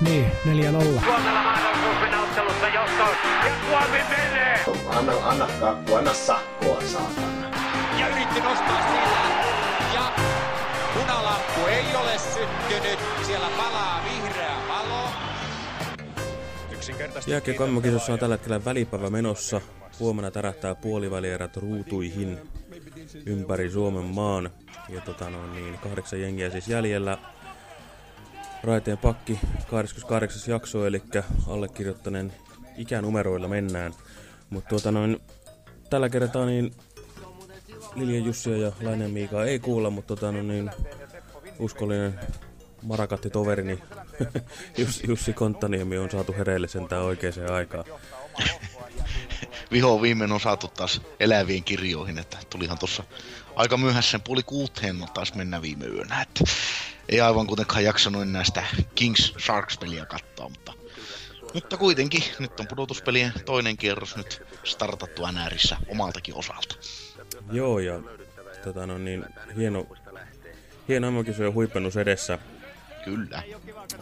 Niin, 4-0. Suomella mennä ottelussa johtoon. Ja Suomi menee! Anna, anna kakku, anna sakkoa, saatana. ja yritti nostaa sillä. Ja punalamppu ei ole syttynyt. Siellä palaa vihreä valo. Yksinkertaisesti Jääkiekko on tällä hetkellä välipäivä menossa. Huomenna tärähtää puolivälierät ruutuihin ympäri Suomen maan. Ja tota no, niin, kahdeksan jengiä siis jäljellä. Raiteen pakki 28. jakso, eli allekirjoittaneen ikänumeroilla mennään. Mutta tuota noin, tällä kertaa niin Lilja Jussia ja Lainen Miikaa ei kuulla, mutta tota no niin, uskollinen marakatti toverini Jussi Konttaniemi on saatu hereille sentään oikeaan aikaan. viho viimein on saatu taas eläviin kirjoihin, että tulihan tuossa aika myöhässä sen puoli kuuteen on taas mennä viime yönä, että ei aivan kuitenkaan jaksanut enää sitä Kings Sharks-peliä katsoa, mutta, mutta kuitenkin nyt on pudotuspelien toinen kierros nyt startattu NRissä omaltakin osalta. Joo, ja tota no niin, hieno, hieno MM-kisojen huipennus edessä. Kyllä.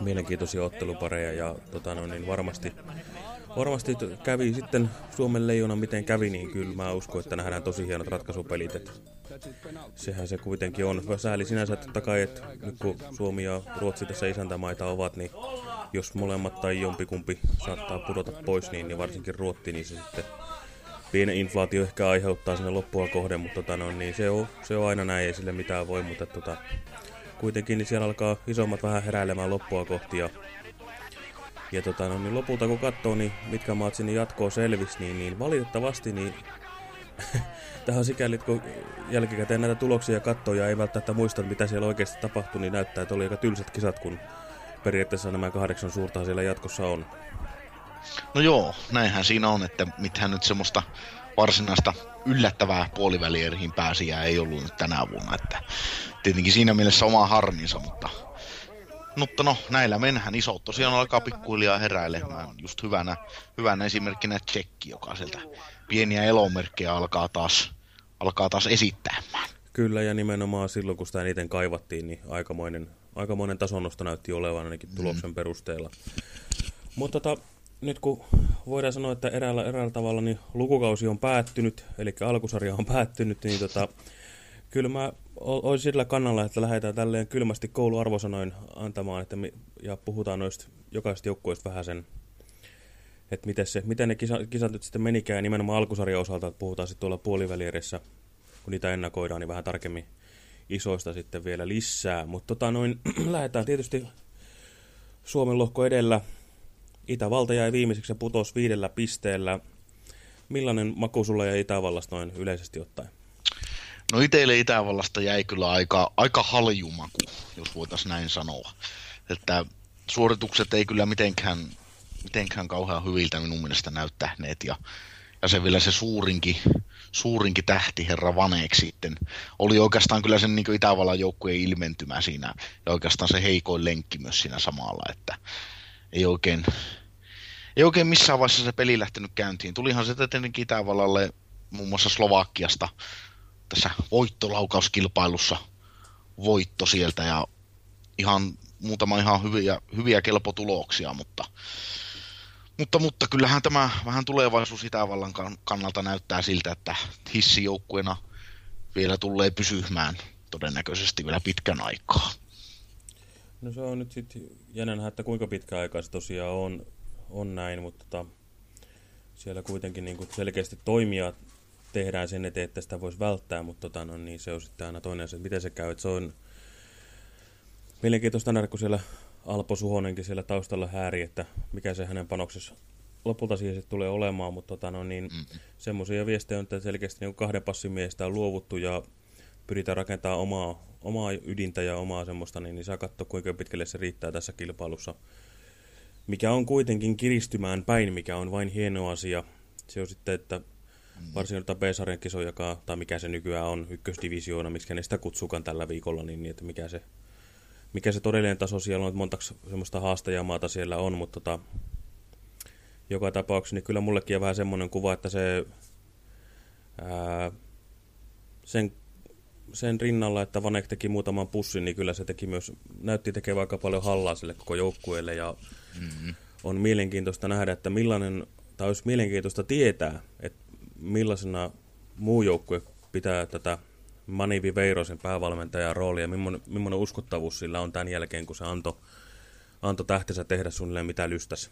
Mielenkiintoisia ottelupareja ja tota no niin, varmasti, varmasti kävi sitten Suomen leijona miten kävi, niin kyllä mä uskon, että nähdään tosi hienot ratkaisupelit. Että sehän se kuitenkin on. Sääli sinänsä totta kai, että nyt kun Suomi ja Ruotsi tässä isäntämaita ovat, niin jos molemmat tai jompikumpi saattaa pudota pois, niin, niin varsinkin Ruotti, niin se sitten pieni inflaatio ehkä aiheuttaa sinne loppua kohden, mutta tota, no, niin se, on, se on aina näin, ei sille mitään voi, mutta tota, kuitenkin niin siellä alkaa isommat vähän heräilemään loppua kohti ja, ja tota, no, niin lopulta kun katsoo, niin mitkä maat sinne jatkoon selvisi, niin, niin valitettavasti niin tähän sikäli, kun jälkikäteen näitä tuloksia katsoo ja ei välttämättä muista, mitä siellä oikeasti tapahtui, niin näyttää, että oli aika tylsät kisat, kun periaatteessa nämä kahdeksan suurta siellä jatkossa on. No joo, näinhän siinä on, että mitään nyt semmoista varsinaista yllättävää puolivälierihin pääsiä ei ollut nyt tänä vuonna, että tietenkin siinä mielessä oma harminsa, mutta mutta no, näillä mennään. Isot tosiaan alkaa pikkuhiljaa heräilemään. Just hyvänä, hyvänä esimerkkinä Tsekki, joka sieltä pieniä elomerkkejä alkaa taas, alkaa taas esittämään. Kyllä, ja nimenomaan silloin, kun sitä eniten kaivattiin, niin aikamoinen, aikamoinen tasonnosto näytti olevan ainakin tuloksen mm. perusteella. Mutta tota, nyt kun voidaan sanoa, että eräällä, eräällä tavalla niin lukukausi on päättynyt, eli alkusarja on päättynyt, niin tota, kyllä mä olisin sillä kannalla, että lähdetään tälleen kylmästi kouluarvosanoin antamaan, että mi, ja puhutaan noista jokaisesta joukkueesta vähän sen, että miten, se, miten ne kisa, kisat nyt sitten menikään nimenomaan alkusarjan osalta, että puhutaan sitten tuolla puolivälierissä, kun niitä ennakoidaan, niin vähän tarkemmin isoista sitten vielä lisää. Mutta tota noin, lähdetään tietysti Suomen lohko edellä. Itävalta jäi viimeiseksi ja putosi viidellä pisteellä. Millainen maku sulla jäi Itävallasta noin yleisesti ottaen? No itselle Itävallasta jäi kyllä aika, aika haljumaku, jos voitaisiin näin sanoa. Että suoritukset ei kyllä mitenkään, mitenkään kauhean hyviltä minun mielestä näyttäneet. Ja, ja se vielä se suurinkin, suurinkin tähti, herra Vaneeksi sitten, oli oikeastaan kyllä sen niin Itävallan joukkueen ilmentymä siinä. Ja oikeastaan se heikoin lenkki myös siinä samalla, että ei oikein, ei oikein missään vaiheessa se peli lähtenyt käyntiin. Tulihan se tietenkin Itävallalle muun muassa Slovakiasta tässä voittolaukauskilpailussa voitto sieltä ja ihan muutama ihan hyviä, hyviä kelpotuloksia, mutta, mutta, mutta kyllähän tämä vähän tulevaisuus Itävallan kannalta näyttää siltä, että hissijoukkueena vielä tulee pysymään todennäköisesti vielä pitkän aikaa. No se on nyt sitten jännä että kuinka pitkä aikaa se tosiaan on, on näin, mutta tota, siellä kuitenkin niin selkeästi toimia tehdään sen eteen, että sitä voisi välttää, mutta tota, no, niin se on sitten aina toinen asia, että miten se käy. Että se on mielenkiintoista nähdä, kun siellä Alpo Suhonenkin siellä taustalla hääri, että mikä se hänen panoksessa lopulta siihen sitten tulee olemaan, mutta tota, no, niin, mm. semmoisia viestejä on, että selkeästi niin kahden passin miestä on luovuttu ja pyritään rakentamaan omaa, omaa ydintä ja omaa semmoista, niin, niin saa katsoa kuinka pitkälle se riittää tässä kilpailussa. Mikä on kuitenkin kiristymään päin, mikä on vain hieno asia. Se on sitten, että varsinkin noita B-sarjan kisoja, tai mikä se nykyään on, ykkösdivisioona, miksi ne sitä kutsuukaan tällä viikolla, niin, niin että mikä se, mikä se todellinen taso siellä on, että montaksi semmoista haastajamaata siellä on, mutta tota, joka tapauksessa niin kyllä mullekin on vähän semmoinen kuva, että se ää, sen sen rinnalla, että Vanek teki muutaman pussin, niin kyllä se teki myös, näytti tekevän aika paljon hallaa sille koko joukkueelle ja mm-hmm. on mielenkiintoista nähdä, että millainen, tai olisi mielenkiintoista tietää, että millaisena muu joukkue pitää tätä Manivi Veirosen päävalmentajan roolia ja millainen, millainen uskottavuus sillä on tämän jälkeen, kun se antoi anto tähtensä tehdä suunnilleen mitä lystäsi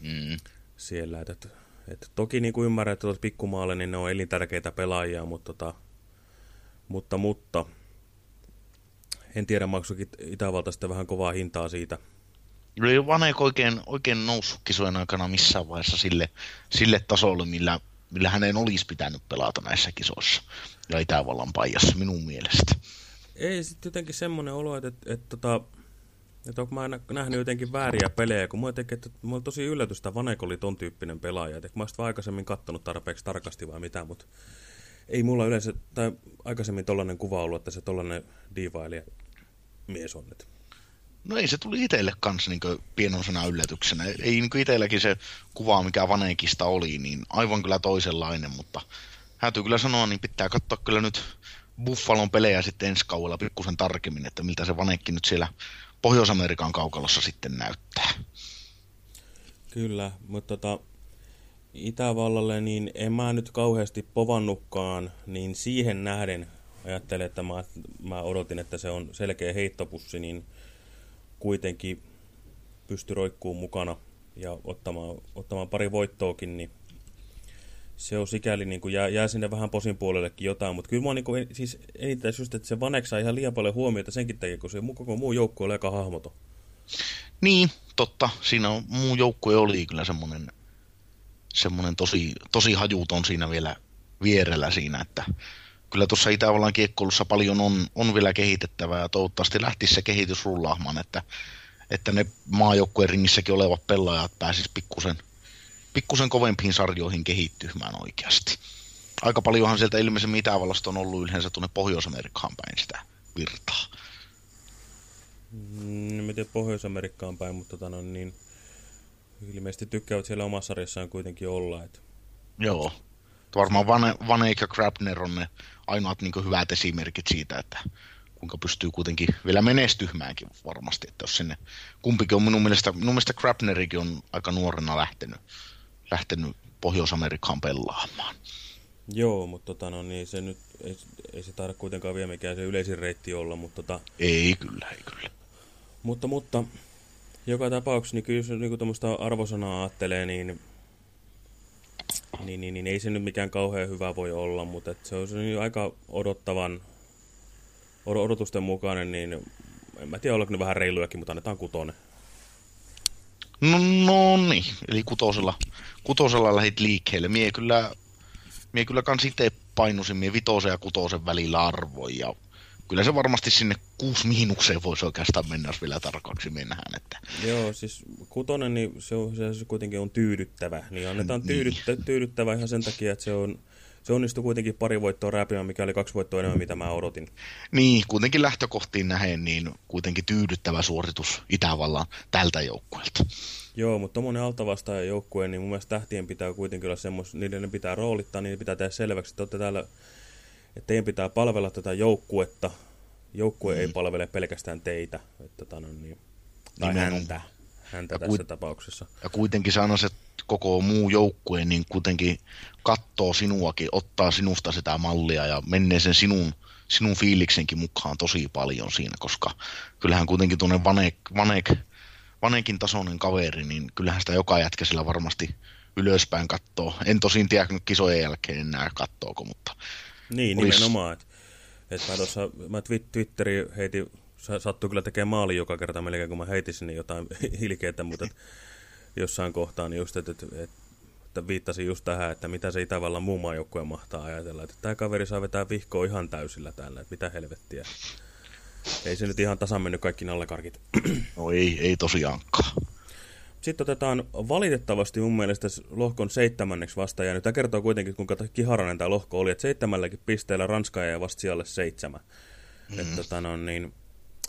mm. siellä. Et, et, et, toki niin kuin ymmärrän, että pikkumaalle niin ne on elintärkeitä pelaajia, mutta, tota, mutta, mutta en tiedä maksukin Itävalta sitten vähän kovaa hintaa siitä. Ei Vanek oikein, oikein noussut kisojen aikana missään vaiheessa sille, sille tasolle, millä, millä hänen olisi pitänyt pelata näissä kisoissa ja Itävallan paijassa minun mielestä. Ei sitten jotenkin semmoinen olo, että, että, että, tota, että onko mä nähnyt jotenkin vääriä pelejä, kun mulla tekee, että mulla tosi yllätystä, Vanek oli ton tyyppinen pelaaja. että mä olisin aikaisemmin kattonut tarpeeksi tarkasti vai mitä, mutta ei mulla yleensä, tai aikaisemmin tollainen kuva ollut, että se tollainen diivailija mies on nyt. No ei, se tuli itselle kanssa niin pienosena yllätyksenä. Ei niin itselläkin se kuva, mikä Vanekista oli, niin aivan kyllä toisenlainen, mutta häytyy kyllä sanoa, niin pitää katsoa kyllä nyt Buffalon pelejä sitten ensi kaudella pikkusen tarkemmin, että miltä se Vanekki nyt siellä Pohjois-Amerikan kaukalossa sitten näyttää. Kyllä, mutta tota, Itävallalle niin en mä nyt kauheasti povannutkaan, niin siihen nähden ajattelen, että mä, mä odotin, että se on selkeä heittopussi, niin kuitenkin pysty roikkuun mukana ja ottamaan, ottamaan pari voittoakin, niin se on sikäli, niin kuin jää, jää sinne vähän posin puolellekin jotain, mutta kyllä mua niin kuin, siis eniten just, että se Vanek saa ihan liian paljon huomiota senkin takia, kun se koko muu joukkue oli aika hahmoton. Niin, totta. Siinä on, muu joukkue oli kyllä semmoinen, semmoinen tosi, tosi hajuton siinä vielä vierellä siinä, että kyllä tuossa Itävallan kiekkoulussa paljon on, on vielä kehitettävää ja toivottavasti lähtisi se kehitys rullaamaan, että, että ne maajoukkueen ringissäkin olevat pelaajat pääsis pikkusen – pikkusen kovempiin sarjoihin kehittymään oikeasti. Aika paljonhan sieltä ilmeisesti Itävallasta on ollut yleensä tuonne Pohjois-Amerikkaan päin sitä virtaa. Mm, tiedä Pohjois-Amerikkaan päin, mutta tota, no, niin, ilmeisesti tykkäävät siellä omassa sarjassaan kuitenkin olla. Että... Joo. Varmaan Van, Vanek ja Krabner on ne ainoat niin hyvät esimerkit siitä, että kuinka pystyy kuitenkin vielä menestymäänkin varmasti, että jos sinne kumpikin on minun mielestä, minun mielestä Krabnerikin on aika nuorena lähtenyt lähtenyt Pohjois-Amerikkaan pelaamaan. Joo, mutta tota, no, niin se nyt ei, ei se taida kuitenkaan vielä mikään se yleisin reitti olla, mutta... Tota, ei kyllä, ei kyllä. Mutta, mutta joka tapauksessa, niin kyllä jos niin tuommoista arvosanaa ajattelee, niin, niin, niin, niin, ei se nyt mikään kauhean hyvä voi olla, mutta se on aika odottavan, odotusten mukainen, niin en mä tiedä, ollaanko ne vähän reilujakin, mutta annetaan kutonen. No, no niin, eli kutosella, kutosella lähit liikkeelle. Mie kyllä, mie kyllä kans itse painusin mie vitosen ja kutosen välillä arvoin ja kyllä se varmasti sinne kuusi miinukseen voisi oikeastaan mennä, jos vielä tarkaksi mennään. Että... Joo, siis kutonen, niin se, on, se kuitenkin on tyydyttävä. Niin annetaan tyydyttä, niin. tyydyttävä ihan sen takia, että se on se onnistui kuitenkin pari voittoa räpimään, mikä oli kaksi voittoa enemmän, mitä mä odotin. Niin, kuitenkin lähtökohtiin nähen, niin kuitenkin tyydyttävä suoritus Itävallan tältä joukkueelta. Joo, mutta tuommoinen altavastaajan joukkue, niin mun mielestä tähtien pitää kuitenkin olla semmos, niiden pitää roolittaa, niin pitää tehdä selväksi, että täällä, että teidän pitää palvella tätä joukkuetta. Joukkue mm. ei palvele pelkästään teitä, että tämän on niin, tai häntä, häntä tässä kuit- tapauksessa. Ja kuitenkin sanoisin, että koko muu joukkue niin kuitenkin katsoo sinuakin, ottaa sinusta sitä mallia ja menee sen sinun, sinun fiiliksenkin mukaan tosi paljon siinä, koska kyllähän kuitenkin tuonne Vanek, Vanek, Vanekin tasoinen kaveri, niin kyllähän sitä joka jätkä sillä varmasti ylöspäin katsoo. En tosin tiedä nyt kisojen jälkeen enää kattooko, mutta... Niin, olis... nimenomaan. Että et mä tuossa, mä Twitteri heitin, sattui kyllä tekemään maali joka kerta melkein, kun mä heitin sinne jotain ilkeitä, mutta jossain kohtaa niin just, että, että, että viittasin just tähän, että mitä se Itävallan muun maajoukkue mahtaa ajatella, että tämä kaveri saa vetää vihkoa ihan täysillä täällä, että mitä helvettiä. Ei se nyt ihan tasan mennyt kaikki nallekarkit. No ei, ei tosiaankaan. Sitten otetaan valitettavasti mun mielestä lohkon seitsemänneksi vastaaja. Nyt tämä kertoo kuitenkin, kuinka kiharainen tämä lohko oli, että seitsemälläkin pisteellä Ranska ja vasta siellä seitsemän. Mm. Että, tota, no, niin,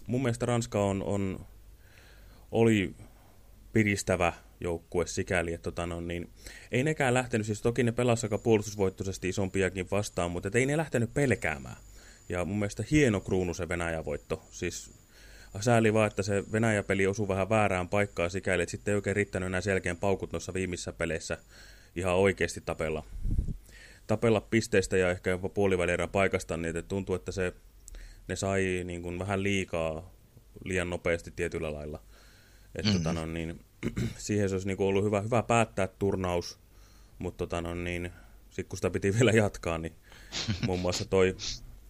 mun mielestä Ranska on, on, oli piristävä joukkue sikäli, että tota, no, niin, ei nekään lähtenyt, siis toki ne pelasivat aika puolustusvoittoisesti isompiakin vastaan, mutta ei ne lähtenyt pelkäämään. Ja mun mielestä hieno kruunu se Venäjä-voitto. Siis sääli vaan, että se Venäjä-peli osui vähän väärään paikkaan sikäli, että sitten ei oikein riittänyt enää selkeän paukut noissa viimeisissä peleissä ihan oikeasti tapella, tapella pisteistä ja ehkä jopa puolivälierä paikasta, niin että tuntuu, että se, ne sai niin kuin vähän liikaa liian nopeasti tietyllä lailla. Että mm-hmm. tota, no, niin, siihen se olisi niin kuin ollut hyvä, hyvä päättää turnaus, mutta tota, no, niin, sitten kun sitä piti vielä jatkaa, niin muun muassa toi,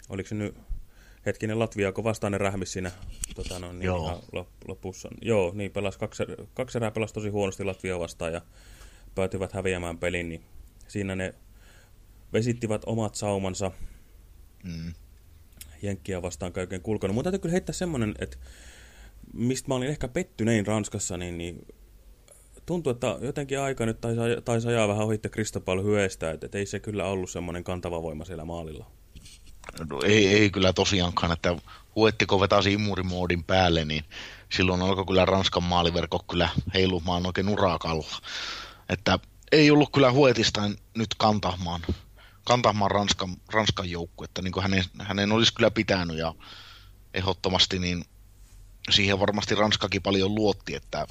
oliko se nyt hetkinen Latvia, kun vastainen rähmis siinä tota, no, niin Joo. Ihan lopussa. Joo, niin pelasi kaksi, kaksi erää pelasi tosi huonosti Latvia vastaan ja päätyivät häviämään pelin, niin siinä ne vesittivät omat saumansa. Mm. Jenkkiä vastaan kaiken kulkenut. Mutta täytyy kyllä heittää semmoinen, että mistä mä olin ehkä pettynein Ranskassa, niin, niin tuntuu, että jotenkin aika nyt taisi, taisi ajaa vähän ohitte Kristopal hyöstä, että, että ei se kyllä ollut semmoinen kantava voima siellä maalilla. No, ei, ei kyllä tosiaankaan, että huettiko vetäisi imurimoodin päälle, niin silloin alkoi kyllä Ranskan maaliverkko kyllä heilumaan oikein urakalla. Että ei ollut kyllä huetista nyt kantamaan, kantamaan Ranskan, Ranskan joukku, että niin hänen, hänen olisi kyllä pitänyt ja ehdottomasti niin siihen varmasti Ranskakin paljon luotti, että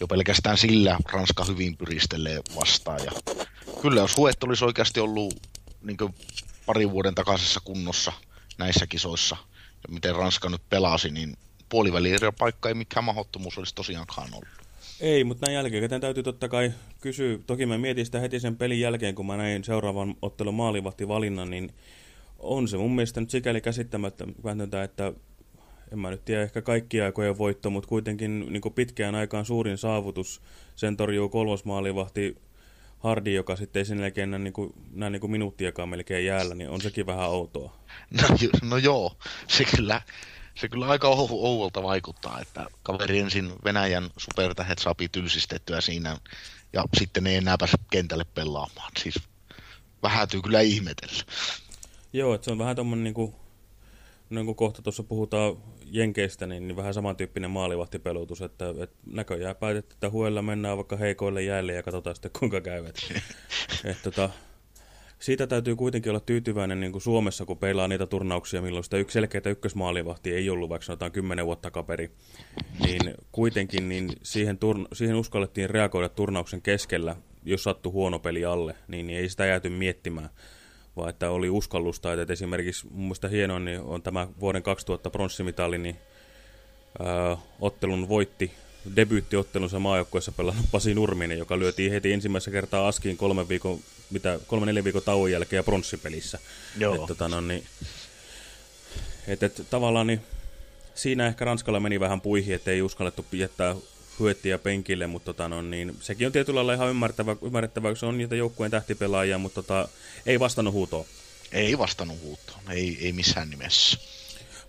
jo pelkästään sillä Ranska hyvin pyristelee vastaan. Ja kyllä jos Huet olisi oikeasti ollut niin parin vuoden takaisessa kunnossa näissä kisoissa, ja miten Ranska nyt pelasi, niin paikka ei mikään mahdottomuus olisi tosiaankaan ollut. Ei, mutta näin jälkeen täytyy totta kai kysyä. Toki mä mietin sitä heti sen pelin jälkeen, kun mä näin seuraavan ottelun maalivahtivalinnan, niin on se mun mielestä nyt sikäli käsittämättä, että en mä nyt tiedä ehkä kaikkia aikojen voitto, mutta kuitenkin niin pitkään aikaan suurin saavutus. Sen torjuu kolmosmaalivahti Hardi, joka sitten ei sen jälkeen näin, niin kuin, näin niin kuin minuuttiakaan melkein jäällä, niin on sekin vähän outoa. No, no joo, se kyllä, se kyllä aika ouvolta vaikuttaa, että kaveri ensin Venäjän supertähet saapi tylsistettyä siinä, ja sitten ei enää pääse kentälle pelaamaan. Siis vähätyy kyllä ihmetellä. Joo, että se on vähän tuommoinen niin kuin niin kuin kohta tuossa puhutaan Jenkeistä, niin, niin vähän samantyyppinen maalivahtipelutus, että, että näköjään päätetty, että huella mennään vaikka heikoille jäälle ja katsotaan sitten kuinka käyvät. Et, tota, siitä täytyy kuitenkin olla tyytyväinen niin kuin Suomessa, kun peilaa niitä turnauksia, milloin sitä yksi selkeitä ykkösmaalivahti ei ollut, vaikka sanotaan kymmenen vuotta kaperi, niin kuitenkin niin siihen, turn siihen uskallettiin reagoida turnauksen keskellä, jos sattui huono peli alle, niin, niin ei sitä jääty miettimään vaan että oli uskallusta. Että esimerkiksi mun mielestä hienoa niin on tämä vuoden 2000 pronssimitali, niin ää, ottelun voitti debyyttiottelunsa maajoukkueessa pelannut Pasi Nurminen, joka lyötiin heti ensimmäistä kertaa askiin kolme viikon, mitä, kolme neljä viikon tauon jälkeen ja pronssipelissä. Joo. Et, tota, no, niin, et, et, tavallaan niin, siinä ehkä Ranskalla meni vähän puihin, että ei uskallettu jättää hyöttiä penkille, mutta tota, no, niin, sekin on tietyllä lailla ihan ymmärrettävä, ymmärrettävä kun se on niitä joukkueen tähtipelaajia, mutta tota, ei vastannut huutoon. Ei vastannut huutoon, ei, ei missään nimessä.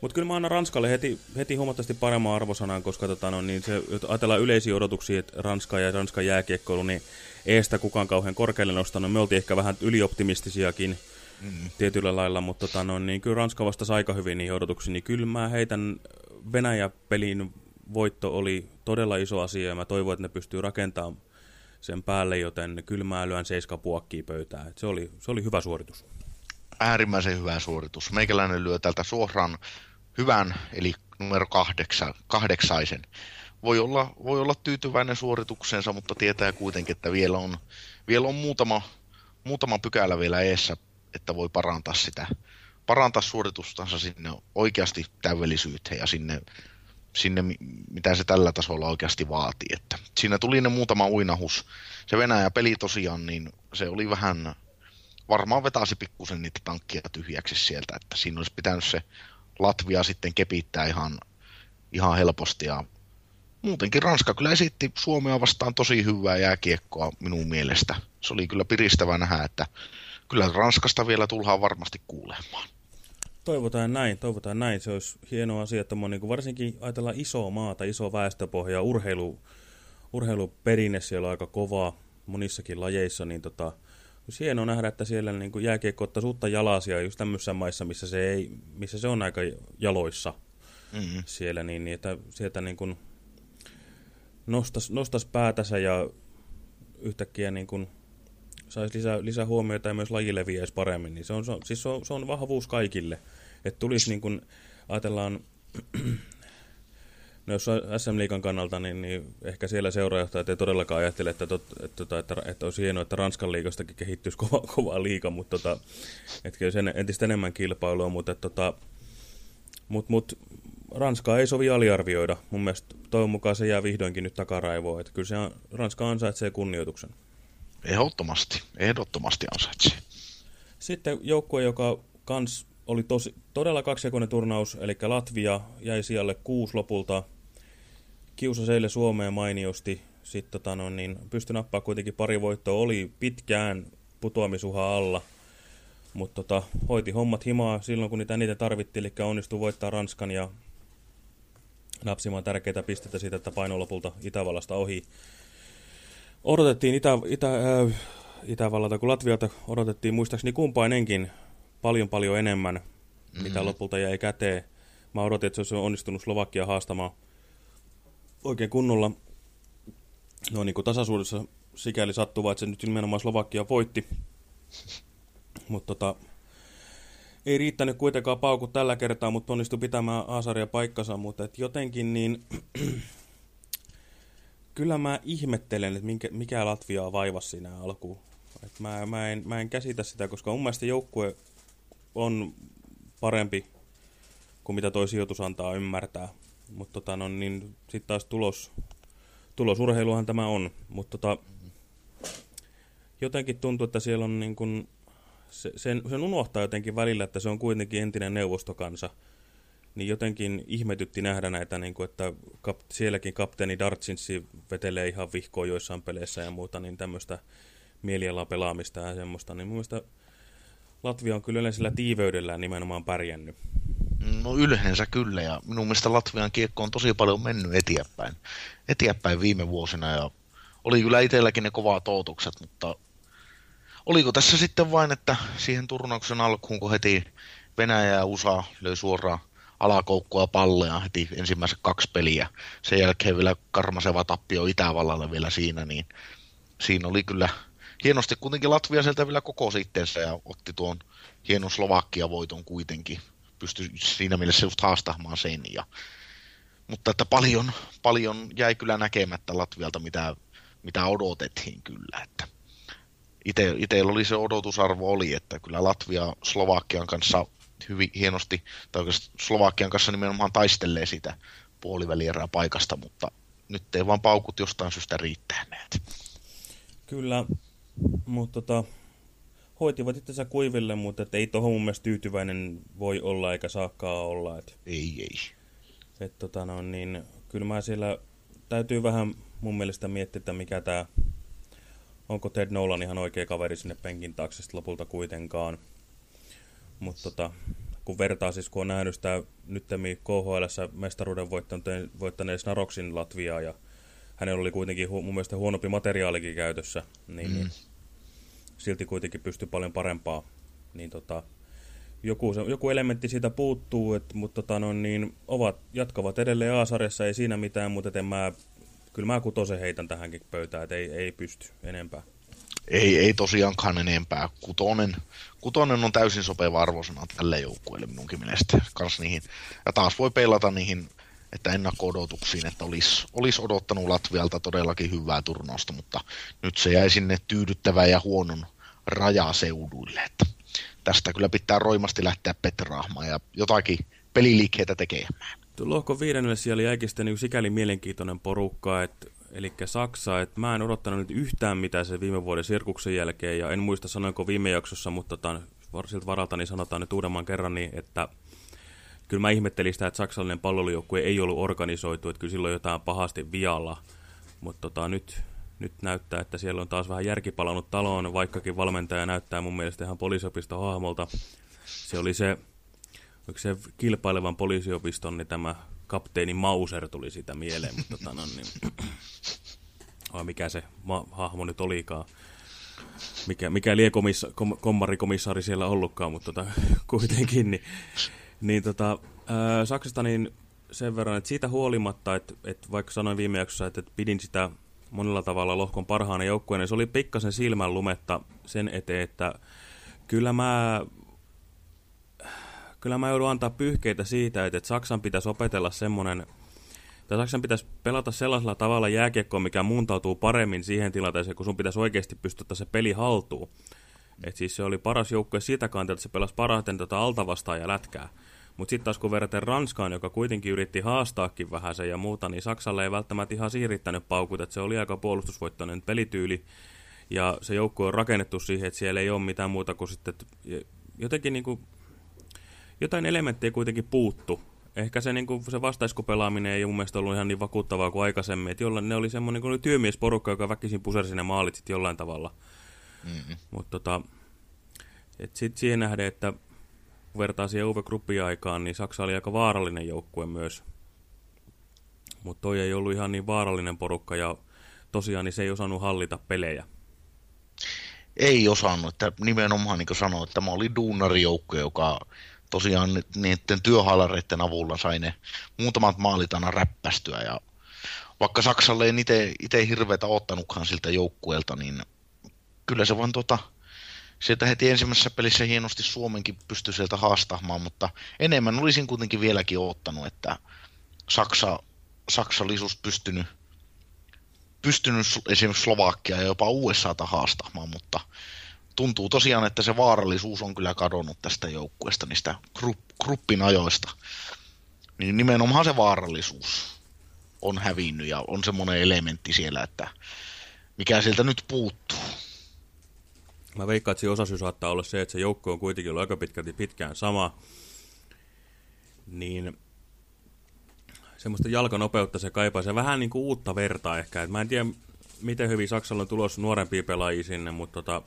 Mutta kyllä mä annan Ranskalle heti, heti huomattavasti paremman arvosanan, koska tota, no, niin se, ajatellaan yleisiä odotuksia, että Ranska ja Ranskan jääkiekkoilu, niin ei sitä kukaan kauhean korkealle nostanut. Me oltiin ehkä vähän ylioptimistisiakin mm. tietyllä lailla, mutta tota, no, niin kyllä Ranska vastasi aika hyvin niihin odotuksiin. Niin kyllä mä heitän Venäjä-pelin voitto oli todella iso asia ja mä toivon, että ne pystyy rakentamaan sen päälle, joten kyllä mä lyön seiska puokkiä pöytään. Se oli, se oli hyvä suoritus. Äärimmäisen hyvä suoritus. Meikäläinen lyö tältä suoraan hyvän, eli numero kahdeksa, kahdeksaisen. Voi olla, voi olla tyytyväinen suorituksensa, mutta tietää kuitenkin, että vielä on, vielä on muutama, muutama pykälä vielä eessä, että voi parantaa sitä, parantaa suoritustansa sinne oikeasti täydellisyyteen ja sinne sinne, mitä se tällä tasolla oikeasti vaatii. Että siinä tuli ne muutama uinahus. Se Venäjä-peli tosiaan, niin se oli vähän, varmaan vetäisi pikkusen niitä tankkia tyhjäksi sieltä, että siinä olisi pitänyt se Latvia sitten kepittää ihan, ihan helposti. Ja muutenkin Ranska kyllä esitti Suomea vastaan tosi hyvää jääkiekkoa minun mielestä. Se oli kyllä piristävä nähdä, että kyllä Ranskasta vielä tullaan varmasti kuulemaan. Toivotaan näin, toivotaan näin. Se olisi hieno asia, että niin varsinkin ajatellaan isoa maata, iso väestöpohja, urheilu, urheiluperinne siellä on aika kova monissakin lajeissa, niin tota, olisi hienoa nähdä, että siellä niin kuin jääkiekko ottaisi uutta jalasia just tämmöisissä maissa, missä se, ei, missä se on aika jaloissa mm -hmm. siellä, niin, niin että sieltä niin kuin nostaisi, nostais päätänsä ja yhtäkkiä niin kuin saisi lisää, lisää huomiota ja myös laji leviäisi paremmin, niin se on, se, siis se on, se on vahvuus kaikille. että tulisi niin kuin, ajatellaan, no jos SM Liikan kannalta, niin, niin ehkä siellä seuraajohtajat ei todellakaan ajattele, että, tot, että, että, että, että olisi hienoa, että Ranskan liikastakin kehittyisi kova, kovaa liiga, mutta tota, että kyllä sen entistä enemmän kilpailua, mutta että, tota, mut, mut, Ranskaa ei sovi aliarvioida. Mun mielestä toivon mukaan se jää vihdoinkin nyt takaraivoon, että kyllä se on, Ranska ansaitsee kunnioituksen. Ehdottomasti, ehdottomasti ansaitsee. Sitten joukkue, joka kans oli tosi, todella kaksijakoinen turnaus, eli Latvia jäi sijalle kuusi lopulta. Kiusa seille Suomeen mainiosti. Sitten tota, no, niin, pystyi nappaa kuitenkin pari voittoa. Oli pitkään putoamisuha alla, mutta tota, hoiti hommat himaa silloin, kun niitä niitä tarvittiin, eli onnistui voittaa Ranskan ja napsimaan tärkeitä pisteitä siitä, että paino lopulta Itävallasta ohi. Odotettiin Itä, Itä, äh, Itävallalta kuin Latvialta, odotettiin muistaakseni kumpainenkin paljon paljon enemmän, mm mitä mm-hmm. lopulta jäi käteen. Mä odotin, että se olisi onnistunut Slovakia haastamaan oikein kunnolla. No niin kuin tasaisuudessa sikäli sattuva, että se nyt nimenomaan Slovakia voitti. Mutta tota, ei riittänyt kuitenkaan paukut tällä kertaa, mutta onnistui pitämään Aasaria paikkansa, mutta et jotenkin niin... kyllä mä ihmettelen, että minkä, mikä Latviaa vaivasi siinä alkuun. Et mä, mä, en, mä en käsitä sitä, koska mun mielestä joukkue on parempi kuin mitä toi sijoitus antaa ymmärtää. Mutta tota, no, niin sitten taas tulos, tulosurheiluhan tämä on. Mutta tota, jotenkin tuntuu, että siellä on niin kun, se, sen, sen unohtaa jotenkin välillä, että se on kuitenkin entinen neuvostokansa. Niin jotenkin ihmetytti nähdä näitä, niin kuin, että kap, sielläkin kapteeni Dartsinsi vetelee ihan vihkoon joissain peleissä ja muuta, niin tämmöistä mielialapelaamista ja semmoista. Niin mun mielestä Latvia on kyllä yleisellä tiiveydellään nimenomaan pärjännyt. No yleensä kyllä, ja minun mielestä Latvian kiekko on tosi paljon mennyt eteenpäin, eteenpäin viime vuosina, ja oli kyllä itselläkin ne kovat odotukset, mutta oliko tässä sitten vain, että siihen turnauksen alkuun, kun heti Venäjä ja USA löi suoraan alakoukkua palleja heti ensimmäiset kaksi peliä, sen jälkeen vielä karmaseva tappio Itävallalle vielä siinä, niin siinä oli kyllä hienosti kuitenkin Latvia sieltä vielä koko itsensä ja otti tuon hienon Slovakia-voiton kuitenkin. Pystyi siinä mielessä just haastamaan sen. Ja, mutta että paljon, paljon jäi kyllä näkemättä Latvialta, mitä, mitä odotettiin kyllä. Että itsellä oli se odotusarvo oli, että kyllä Latvia Slovakian kanssa hyvin hienosti, tai oikeastaan Slovakian kanssa nimenomaan taistelee sitä puolivälierää paikasta, mutta nyt ei vaan paukut jostain syystä riittää näet. Kyllä, mutta tota, hoitivat itsensä kuiville, mutta et ei tuohon mun mielestä tyytyväinen voi olla eikä saakaan olla. Et, ei, ei. Et, tota, no, niin, kyllä mä siellä täytyy vähän mun mielestä miettiä, että mikä tämä, onko Ted Nolan ihan oikea kaveri sinne penkin taakse lopulta kuitenkaan. Mutta tota, kun vertaa siis, kun on nähnyt sitä nyttemmin KHL mestaruuden voittaneen Snaroksin Latviaa ja hänellä oli kuitenkin mun mielestä huonompi materiaalikin käytössä, niin, mm. niin silti kuitenkin pystyi paljon parempaa. Niin tota, joku, joku elementti siitä puuttuu, et, mutta tota, no, niin, ovat, jatkavat edelleen A-sarjassa, ei siinä mitään, mutta en mä, kyllä mä kutosen heitän tähänkin pöytään, että ei, ei pysty enempää. Ei, ei tosiaankaan enempää. Kutonen, kutonen on täysin sopeva arvosana tälle joukkueelle minunkin mielestä. Kans niihin. Ja taas voi peilata niihin että ennakko-odotuksiin, että olisi, olisi odottanut Latvialta todellakin hyvää turnausta, mutta nyt se jäi sinne tyydyttävän ja huonon rajaseuduille. Että tästä kyllä pitää roimasti lähteä petraamaan ja jotakin peliliikkeitä tekemään. Lohko viidennelle siellä jäikin sitten niin sikäli mielenkiintoinen porukka, että eli Saksa, että mä en odottanut nyt yhtään mitään sen viime vuoden sirkuksen jälkeen, ja en muista sanoinko viime jaksossa, mutta tämän, siltä varalta niin sanotaan nyt uudemman kerran, niin että kyllä mä ihmettelin sitä, että saksalainen pallolijoukkue ei ollut organisoitu, että kyllä silloin jotain pahasti vialla. Mutta tota, nyt, nyt näyttää, että siellä on taas vähän järki palannut taloon, vaikkakin valmentaja näyttää mun mielestä ihan poliisiopiston hahmolta. Se oli se, se kilpailevan poliisiopiston, niin tämä kapteeni Mauser tuli sitä mieleen, mutta tota, no, niin, vai mikä se hahmo nyt olikaan. Mikä, mikä liekomissa, kom, kommarikomissaari siellä ollutkaan, mutta tota, kuitenkin, niin niin tota, ää, Saksasta niin sen verran, että siitä huolimatta, että, että vaikka sanoin viime jaksossa, että, että pidin sitä monella tavalla lohkon parhaana joukkueena, niin se oli pikkasen silmän lumetta sen eteen, että kyllä mä, kyllä mä joudun antaa pyyhkeitä siitä, että, että Saksan pitäisi opetella semmoinen, tai Saksan pitäisi pelata sellaisella tavalla jääkiekkoa, mikä muuntautuu paremmin siihen tilanteeseen, kun sun pitäisi oikeasti pystyä se peli haltuun. Et siis se oli paras joukkue siitä kantilta, että se pelasi parhaiten tätä altavastaa ja lätkää. Mutta sitten taas kun verraten Ranskaan, joka kuitenkin yritti haastaakin vähän sen ja muuta, niin Saksalle ei välttämättä ihan siirittänyt paukut, että se oli aika puolustusvoittainen pelityyli. Ja se joukkue on rakennettu siihen, että siellä ei ole mitään muuta kuin sitten jotenkin niin kuin, jotain elementtejä kuitenkin puuttu. Ehkä se, niin kuin, se vastaiskupelaaminen ei mun mielestä ollut ihan niin vakuuttavaa kuin aikaisemmin. Että jollain, ne oli semmoinen kuin työmiesporukka, joka väkisin pusersi ne maalit sitten jollain tavalla. Mm -hmm. Mutta tota, sitten siihen nähden, että kun vertaa siihen Uwe Gruppin aikaan, niin Saksa oli aika vaarallinen joukkue myös. Mutta toi ei ollut ihan niin vaarallinen porukka ja tosiaan niin se ei osannut hallita pelejä. Ei osannut, että nimenomaan niin kuin sanoin, että tämä oli duunarijoukko, joka tosiaan niiden työhaalareiden avulla sai ne muutamat maalit aina räppästyä ja vaikka Saksalle ei itse hirveätä ottanutkaan siltä joukkueelta, niin kyllä se vaan tota, sieltä heti ensimmäisessä pelissä hienosti Suomenkin pystyi sieltä haastamaan, mutta enemmän olisin kuitenkin vieläkin ottanut, että Saksa, Saksa olisi pystynyt, pystynyt esimerkiksi Slovakia ja jopa USAta haastamaan, mutta tuntuu tosiaan, että se vaarallisuus on kyllä kadonnut tästä joukkueesta, niistä grupp, gruppin ajoista. Niin nimenomaan se vaarallisuus on hävinnyt ja on semmoinen elementti siellä, että mikä sieltä nyt puuttuu. Mä veikkaan, että se saattaa olla se, että se joukko on kuitenkin ollut aika pitkälti pitkään sama. Niin semmoista jalkanopeutta se kaipaa. Se vähän niin kuin uutta vertaa ehkä. Et mä en tiedä, miten hyvin Saksalla on tulossa nuorempia pelaajia sinne, mutta tota,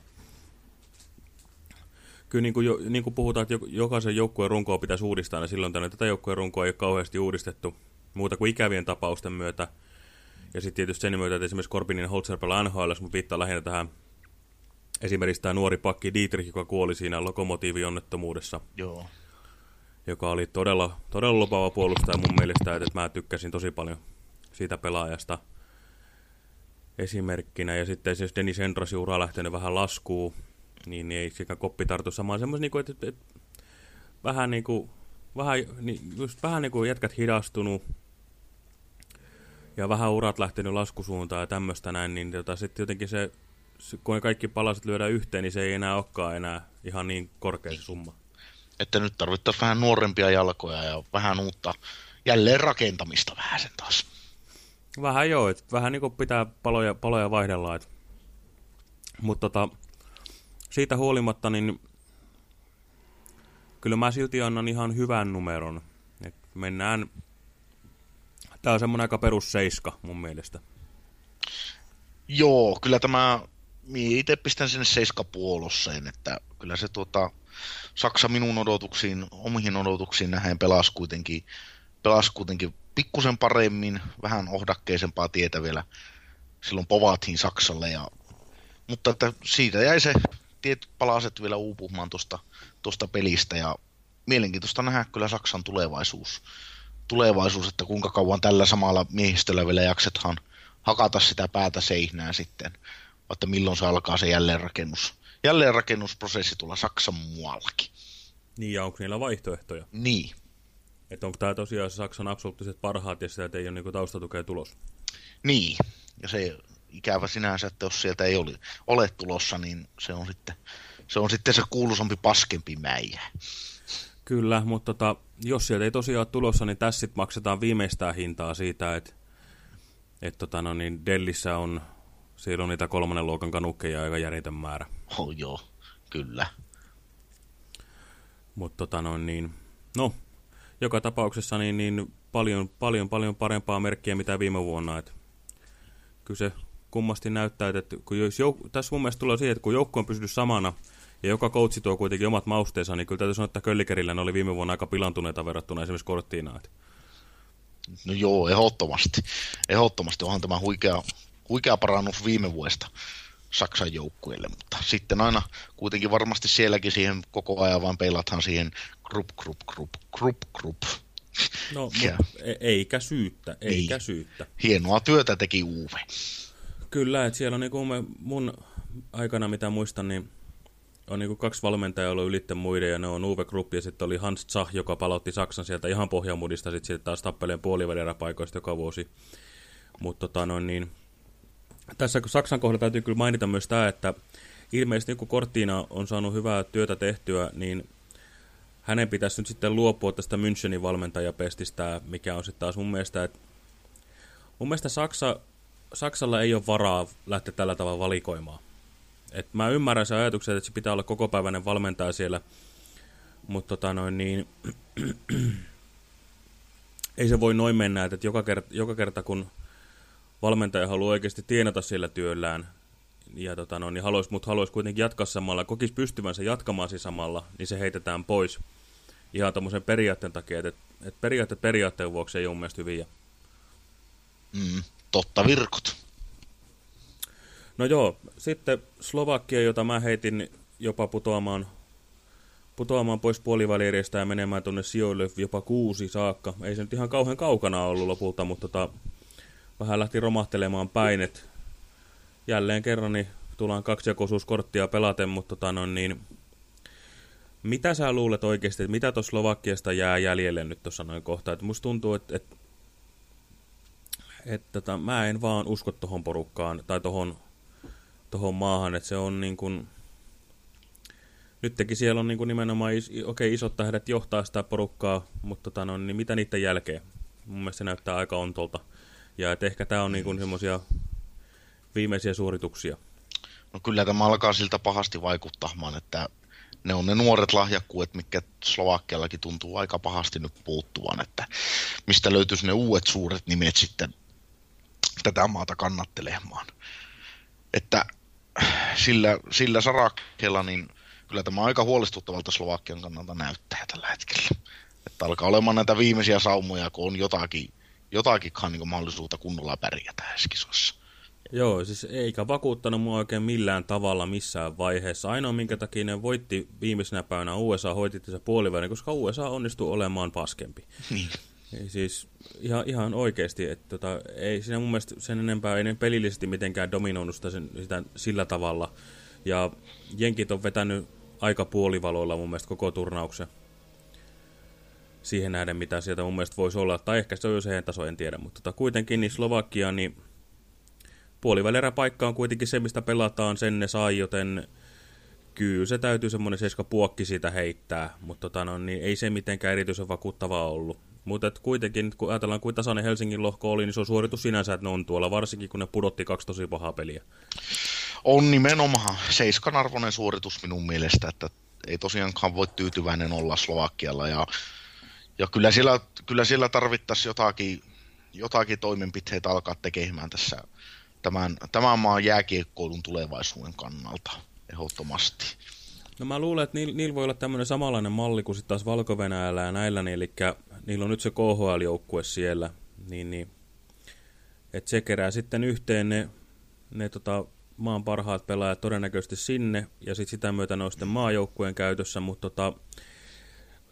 kyllä niin kuin, jo, niin kuin puhutaan, että jokaisen joukkueen runkoa pitäisi uudistaa, niin silloin tänne tätä joukkueen runkoa ei ole kauheasti uudistettu muuta kuin ikävien tapausten myötä. Ja sitten tietysti sen myötä, että esimerkiksi Korbinin Holzer pelaa NHL, mutta viittaa lähinnä tähän Esimerkiksi tämä nuori pakki Dietrich, joka kuoli siinä lokomotiivionnettomuudessa. Joo. Joka oli todella, todella lupaava puolustaja mun mielestä, että mä tykkäsin tosi paljon siitä pelaajasta esimerkkinä. Ja sitten jos Dennis Endrasin ura lähtenyt vähän laskuun, niin, niin ei sekä koppi tartu samaan semmoisen, niin kuin, että, että, että vähän niin kuin, vähän, niin, just vähän niin kuin jätkät hidastunut ja vähän urat lähtenyt laskusuuntaan ja tämmöistä näin, niin tota, sitten jotenkin se kun ne kaikki palaset lyödään yhteen, niin se ei enää olekaan enää ihan niin korkea se summa. Että nyt tarvittaisiin vähän nuorempia jalkoja ja vähän uutta jälleen rakentamista vähän sen taas. Vähän joo, että vähän niin kuin pitää paloja, paloja vaihdella. Mutta tota, siitä huolimatta, niin kyllä mä silti annan ihan hyvän numeron. Et mennään, tää on semmoinen aika perus seiska mun mielestä. Joo, kyllä tämä itse pistän sinne seiskapuolosseen, että kyllä se tuota, Saksa minun odotuksiin, omiin odotuksiin nähden pelasi kuitenkin, pelasi kuitenkin pikkusen paremmin, vähän ohdakkeisempaa tietä vielä silloin povattiin Saksalle, ja, mutta että siitä jäi se tietyt palaset vielä uupumaan tuosta, tuosta pelistä, ja mielenkiintoista nähdä kyllä Saksan tulevaisuus, tulevaisuus, että kuinka kauan tällä samalla miehistöllä vielä jaksethan hakata sitä päätä seinään sitten että milloin se alkaa se jälleenrakennus, jälleenrakennusprosessi tulla Saksan muuallakin. Niin, ja onko niillä vaihtoehtoja? Niin. Että onko tämä tosiaan Saksan absoluuttiset parhaat, ja sitä ei ole niinku taustatukea tulos? Niin, ja se ikävä sinänsä, että jos sieltä ei ole, ole tulossa, niin se on sitten se, on sitten se kuuluisampi paskempi mäijä. Kyllä, mutta tota, jos sieltä ei tosiaan ole tulossa, niin tässä sitten maksetaan viimeistään hintaa siitä, että et tota, no niin, Dellissä on siellä on niitä kolmannen luokan kanukkeja aika järjetön määrä. Oh, joo, kyllä. Mutta tota noin niin, no, joka tapauksessa niin, niin paljon, paljon, paljon parempaa merkkiä mitä viime vuonna. Et kyllä se kummasti näyttää, että kun jos jouk- tässä mun mielestä tulee siihen, että kun joukko on pysynyt samana ja joka koutsi tuo kuitenkin omat mausteensa, niin kyllä täytyy sanoa, että Köllikerillä ne oli viime vuonna aika pilantuneita verrattuna esimerkiksi Korttiinaan. No joo, ehdottomasti. Ehdottomasti onhan tämä huikea, huikea parannus viime vuodesta Saksan joukkueelle, mutta sitten aina kuitenkin varmasti sielläkin siihen koko ajan vaan peilathan siihen grup, grup, grup, grup, grup. No, ja. E- eikä syyttä, eikä niin. syyttä. Hienoa työtä teki Uwe. Kyllä, että siellä on niin kuin mun aikana, mitä muistan, niin on niin kuin kaksi valmentajaa ollut ylitten muiden, ja ne on Uwe Krupp, ja sitten oli Hans Zach, joka palautti Saksan sieltä ihan pohjamudista, sitten sit taas tappeleen puolivälieräpaikoista joka vuosi. Mutta tota, no, niin, tässä Saksan kohdalla täytyy kyllä mainita myös tämä, että ilmeisesti kun Korttiina on saanut hyvää työtä tehtyä, niin hänen pitäisi nyt sitten luopua tästä Münchenin valmentajapestistä, mikä on sitten taas mun mielestä, että mun mielestä Saksa, Saksalla ei ole varaa lähteä tällä tavalla valikoimaan. Et mä ymmärrän sen ajatuksen, että se pitää olla kokopäiväinen valmentaja siellä, mutta tota noin niin, ei se voi noin mennä, että joka kerta, joka kerta kun valmentaja haluaa oikeasti tienata sillä työllään, ja tota no, niin haluaisi, mutta haluaisi kuitenkin jatkaa samalla, kokisi pystyvänsä jatkamaan siis samalla, niin se heitetään pois ihan tuommoisen periaatteen takia, että, että periaatteet periaatteen vuoksi ei ole mun mielestä hyviä. Mm, totta virkot. No joo, sitten Slovakia, jota mä heitin jopa putoamaan, putoamaan pois puolivälieristä ja menemään tuonne sijoille jopa kuusi saakka. Ei se nyt ihan kauhean kaukana ollut lopulta, mutta tota, vähän lähti romahtelemaan päin, että jälleen kerran niin tullaan kaksijakoisuuskorttia pelaten, mutta tota, no, niin, mitä sä luulet oikeasti, että mitä tuossa Slovakiasta jää jäljelle nyt tuossa noin kohta? Että musta tuntuu, että, että, että tota, mä en vaan usko tuohon porukkaan tai tuohon tohon maahan, että se on niin kuin, nyt teki siellä on niin kuin nimenomaan, is, okei okay, isot tähdet johtaa sitä porukkaa, mutta tota, no, niin mitä niiden jälkeen? Mun mielestä se näyttää aika ontolta. Ja että ehkä tämä on niin kuin semmoisia viimeisiä suorituksia. No kyllä tämä alkaa siltä pahasti vaikuttamaan, että ne on ne nuoret lahjakkuudet, mikä Slovakiallakin tuntuu aika pahasti nyt puuttuvan, että mistä löytyisi ne uudet suuret nimet sitten tätä maata kannattelemaan. Että sillä, sillä sarakkeella niin kyllä tämä aika huolestuttavalta Slovakian kannalta näyttää tällä hetkellä. Että alkaa olemaan näitä viimeisiä saumoja, kun on jotakin, jotakin niin mahdollisuutta kunnolla pärjätä eskisossa. Joo, siis eikä vakuuttanut mua oikein millään tavalla missään vaiheessa. Ainoa minkä takia ne voitti viimeisenä päivänä USA hoitti tässä puolivälin, koska USA onnistui olemaan paskempi. Niin. Siis ihan, ihan oikeasti, että tota, ei siinä mun mielestä sen enempää ei pelillisesti mitenkään dominoinut sitä, sitä sillä tavalla. Ja jenkit on vetänyt aika puolivaloilla mun mielestä koko turnauksen siihen nähden, mitä sieltä mun mielestä voisi olla. Tai ehkä se on jo se taso, en tiedä. Mutta tota, kuitenkin niin Slovakia, niin puoliväleräpaikka on kuitenkin se, mistä pelataan, sen ne sai, joten kyllä se täytyy semmoinen seiska puokki siitä heittää, mutta tota, no, niin ei se mitenkään erityisen vakuuttavaa ollut. Mutta kuitenkin, kun ajatellaan, kuinka tasainen Helsingin lohko oli, niin se on suoritus sinänsä, että ne on tuolla, varsinkin kun ne pudotti kaksi tosi pahaa peliä. On nimenomaan seiskan arvoinen suoritus minun mielestä, että ei tosiaankaan voi tyytyväinen olla Slovakialla. Ja, ja kyllä, siellä, kyllä siellä tarvittaisiin jotakin, jotakin toimenpiteitä alkaa tekemään tässä tämän, tämän maan jääkiekkoilun tulevaisuuden kannalta ehdottomasti. No mä luulen, että niillä, niillä voi olla tämmöinen samanlainen malli kuin sitten taas valko ja näillä, niin, eli niillä on nyt se KHL-joukkue siellä, niin, niin että se kerää sitten yhteen ne, ne tota, maan parhaat pelaajat todennäköisesti sinne, ja sitten sitä myötä ne on sitten maajoukkueen käytössä, mutta tota,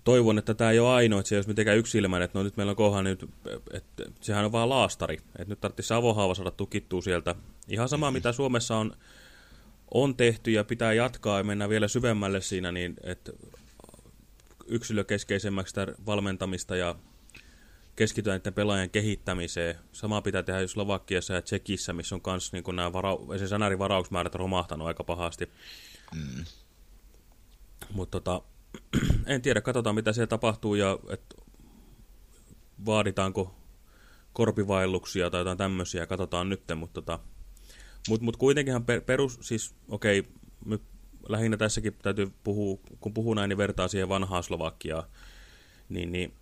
toivon, että tämä ei ole ainoa, että se ei olisi mitenkään yksilmäinen, että no nyt meillä on kohan nyt, että sehän on vaan laastari, että nyt tarvitsisi avohaava saada tukittua sieltä. Ihan sama, mitä Suomessa on, on tehty ja pitää jatkaa ja mennä vielä syvemmälle siinä, niin että yksilökeskeisemmäksi valmentamista ja keskityä niiden pelaajien kehittämiseen. Sama pitää tehdä Slovakiassa ja Tsekissä, missä on myös niin nämä vara- se sanarivarausmäärät romahtanut aika pahasti. Mm. Mutta tota, en tiedä, katsotaan mitä siellä tapahtuu ja et, vaaditaanko korpivaelluksia tai jotain tämmöisiä, katsotaan nyt, mutta tota, mut, mut kuitenkinhan per, perus, siis okei, okay, lähinnä tässäkin täytyy puhua, kun puhuu näin, niin vertaa siihen vanhaa Slovakiaa, niin, niin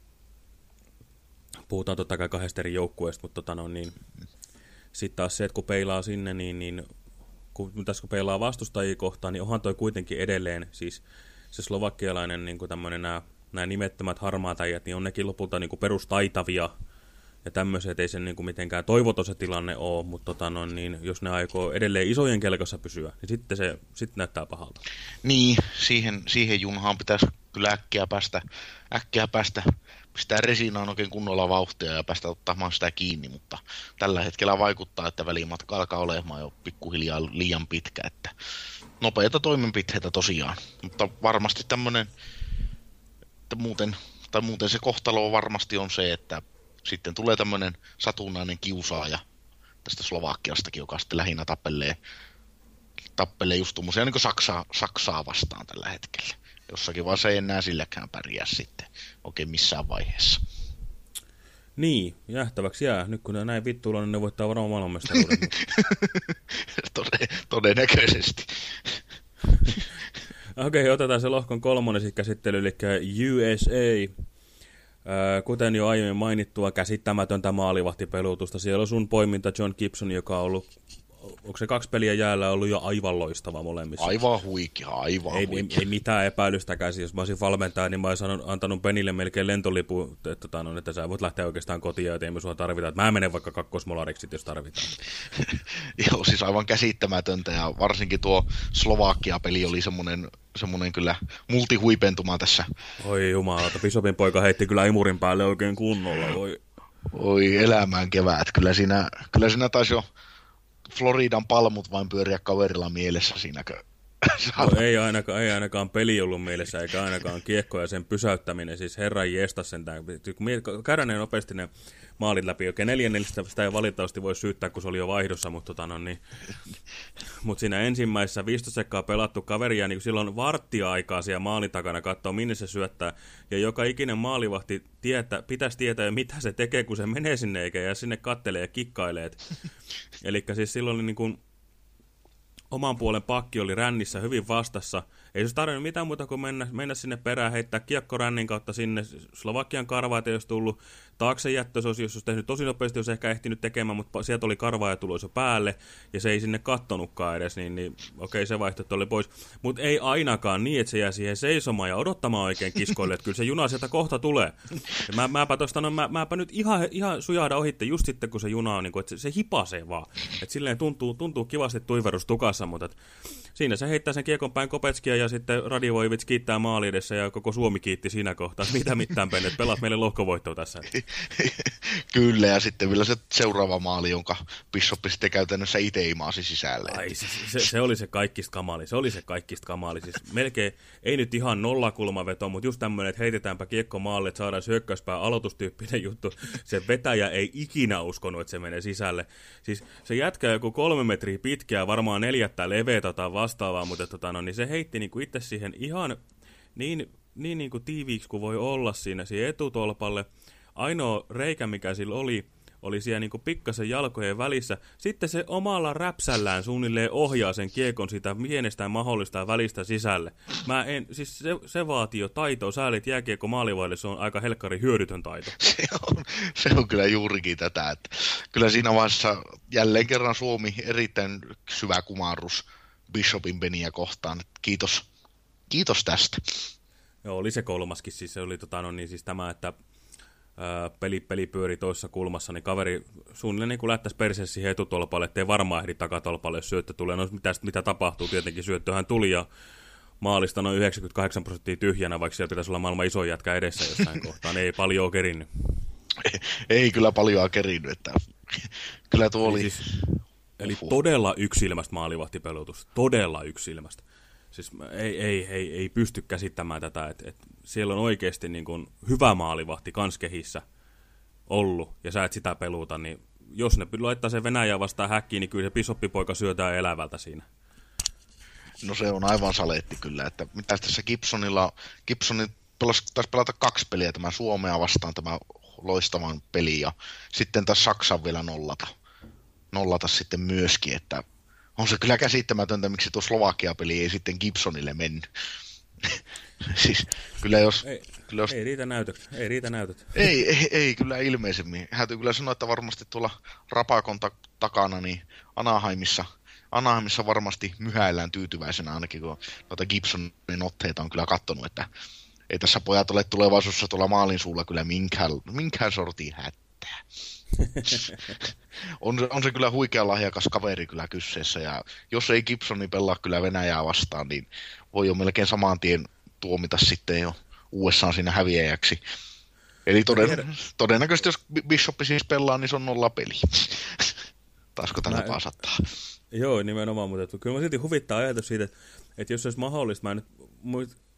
puhutaan totta kai kahdesta eri joukkueesta, mutta tota no, niin, sitten taas se, että kun peilaa sinne, niin, niin kun, tässä kun peilaa vastustajia kohtaan, niin onhan toi kuitenkin edelleen, siis se slovakialainen niin kuin tämmöinen nämä, nämä nimettömät harmaat äijät, niin on nekin lopulta niin kuin perustaitavia ja tämmöiset, ei se niin kuin mitenkään toivoton se tilanne ole, mutta tota, no, niin, jos ne aikoo edelleen isojen kelkassa pysyä, niin sitten se sitten näyttää pahalta. Niin, siihen, siihen junhaan pitäisi kyllä äkkiä päästä, äkkiä päästä pistää resinaan oikein kunnolla vauhtia ja päästä ottamaan sitä kiinni, mutta tällä hetkellä vaikuttaa, että välimatka alkaa olemaan jo pikkuhiljaa liian pitkä, että nopeita toimenpiteitä tosiaan, mutta varmasti tämmöinen, että muuten, tai muuten se kohtalo varmasti on se, että sitten tulee tämmöinen satunnainen kiusaaja tästä Slovakiastakin, joka sitten lähinnä tappelee, tappelee just tuommoisia niin Saksaa, Saksaa vastaan tällä hetkellä. Jossakin se ei enää silläkään pärjää sitten oikein missään vaiheessa. Niin, jähtäväksi jää. Nyt kun ne näin vittuilla, niin ne voittaa varmaan maailmanmestaruuden. Tode, todennäköisesti. Okei, okay, otetaan se lohkon kolmonen sitten käsittely, eli USA. Kuten jo aiemmin mainittua, käsittämätöntä maalivahtipelutusta. Siellä on sun poiminta John Gibson, joka on ollut onko se kaksi peliä jäällä ollut jo aivan loistava molemmissa? Aivan huikea, aivan ei, huikea. Ei, ei mitään epäilystäkään. Siis jos mä olisin valmentaja, niin mä olisin antanut Penille melkein lentolipu, että, tota, no, että sä voit lähteä oikeastaan kotiin, ja ei me sua tarvita. Mä menen vaikka kakkosmolariksi, jos tarvitaan. Joo, siis aivan käsittämätöntä, ja varsinkin tuo Slovakia-peli oli semmoinen semmoinen kyllä multihuipentuma tässä. Oi jumala, Pisopin poika heitti kyllä imurin päälle oikein kunnolla. Oi, Oi elämään kevät. Kyllä siinä, kyllä siinä taisi jo Floridan palmut vain pyöriä kaverilla mielessä siinäkö? No, ei, ainakaan, ei ainakaan peli ollut mielessä, eikä ainakaan kiekko ja sen pysäyttäminen. Siis herran jestas sentään. Käydään ne nopeasti ne maalit läpi. Okei, neljännellistä sitä ei valitettavasti voi syyttää, kun se oli jo vaihdossa, mutta tota, no, niin. Mut siinä ensimmäisessä 15 sekkaa pelattu kaveria, niin silloin varttia aikaa siellä maalin takana katsoa, minne se syöttää. Ja joka ikinen maalivahti tietää, pitäisi tietää, mitä se tekee, kun se menee sinne, eikä ja sinne kattelee ja kikkailee. Eli siis silloin niin kuin, oman puolen pakki oli rännissä hyvin vastassa. Ei se tarvinnut mitään muuta kuin mennä, mennä sinne perään, heittää kiekko rännin kautta sinne. Slovakian karvaat ei olisi tullut. Taakse jättö se olisi, jos olisi tehnyt tosi nopeasti, jos ehkä ehtinyt tekemään, mutta sieltä oli karvaa ja tuloissa päälle. Ja se ei sinne kattonutkaan edes, niin, niin okei se vaihtoehto oli pois. Mutta ei ainakaan niin, että se jää siihen seisomaan ja odottamaan oikein kiskoille, että kyllä se juna sieltä kohta tulee. Ja mä, mäpä, tosta, no, mä, mäpä nyt ihan, ihan sujahda ohitte just sitten, kun se juna on, niin kuin, että se, se hipasee vaan. Että silleen tuntuu, tuntuu kivasti tuiverus tukassa, mutta et, siinä se heittää sen kiekon päin Kopetskia ja sitten Radivoivits kiittää maali edessä ja koko Suomi kiitti siinä kohtaa. Mitä mitään pennet, pelaat meille lohkovoittoa tässä. Kyllä, ja sitten vielä se seuraava maali, jonka Bishop sitten käytännössä itse imaasi sisälle. Ai, se, se, se, oli se kaikista kamali, se oli se kaikista kamali. Siis melkein, ei nyt ihan nollakulmaveto, mutta just tämmöinen, että heitetäänpä kiekko maalle, että saadaan hyökkäyspää aloitustyyppinen juttu. Se vetäjä ei ikinä uskonut, että se menee sisälle. Siis se jätkä joku kolme metriä pitkää, varmaan neljättä leveä tai vastaavaa, mutta tota, no, niin se heitti niinku itse siihen ihan niin, niin, niin kuin tiiviiksi kuin voi olla siinä siihen etutolpalle. Ainoa reikä, mikä sillä oli, oli siellä niin pikkasen jalkojen välissä. Sitten se omalla räpsällään suunnilleen ohjaa sen kiekon sitä pienestään mahdollista välistä sisälle. Mä en, siis se, se vaatii jo taitoa. Säälit jääkiekko maalivaille, se on aika helkkari hyödytön taito. Se on, se on kyllä juurikin tätä. Että kyllä siinä vaiheessa jälleen kerran Suomi erittäin syvä kumarrus Bishopin peniä kohtaan. Kiitos, kiitos tästä. Joo, oli se kolmaskin. Siis se oli tota, no niin, siis tämä, että peli, peli pyöri toisessa kulmassa, niin kaveri suunnilleen niin lähtäisi perseessä siihen etutolpalle, ettei varmaan ehdi takatolpalle, jos syöttö tulee. No mitä, mitä tapahtuu, tietenkin syöttöhän tuli ja maalista noin 98 prosenttia tyhjänä, vaikka siellä pitäisi olla maailman iso jätkä edessä jossain kohtaa. Ne ei paljon kerinnyt. Ei, ei kyllä paljon kerinnyt, että kyllä tuo oli... Eli, siis, eli todella yksilmästä maalivahtipelutus, todella yksilmästä siis ei, ei, ei, ei pysty käsittämään tätä, että, että siellä on oikeasti niin kuin hyvä maalivahti kans kehissä ollut, ja sä et sitä peluta, niin jos ne laittaa sen Venäjää vastaan häkkiin, niin kyllä se pisoppipoika syötää elävältä siinä. No se on aivan saletti kyllä, että mitä tässä Gibsonilla, Gibsonin taisi pelata kaksi peliä, tämä Suomea vastaan tämä loistavan peli, ja sitten taas Saksan vielä nollata, nollata sitten myöskin, että on se kyllä käsittämätöntä, miksi tuo Slovakia-peli ei sitten Gibsonille mennyt. siis kyllä jos... Ei, kyllä jos... ei riitä näytöt. Ei riitä näytöt. ei, ei, ei, kyllä ilmeisemmin. Täytyy kyllä sanoa, että varmasti tuolla Rapakon ta- takana, niin Anaheimissa, Anaheimissa varmasti myhäillään tyytyväisenä ainakin, kun noita Gibsonin otteita on kyllä kattonut, että ei tässä pojat ole tulevaisuudessa tuolla maalin suulla kyllä minkään, minkään sortin hättää. On, se, on se kyllä huikea lahjakas kaveri kyllä kysseessä, ja jos ei Gibsoni pelaa kyllä Venäjää vastaan, niin voi jo melkein saman tien tuomita sitten jo USA siinä häviäjäksi. Eli toden, todennäköisesti jos Bishop siis pelaa, niin se on nolla peli. Taasko tällä Mä- pasattaa? Joo, nimenomaan, mutta kyllä mä silti huvittaa ajatus siitä, että, että jos se olisi mahdollista, mä nyt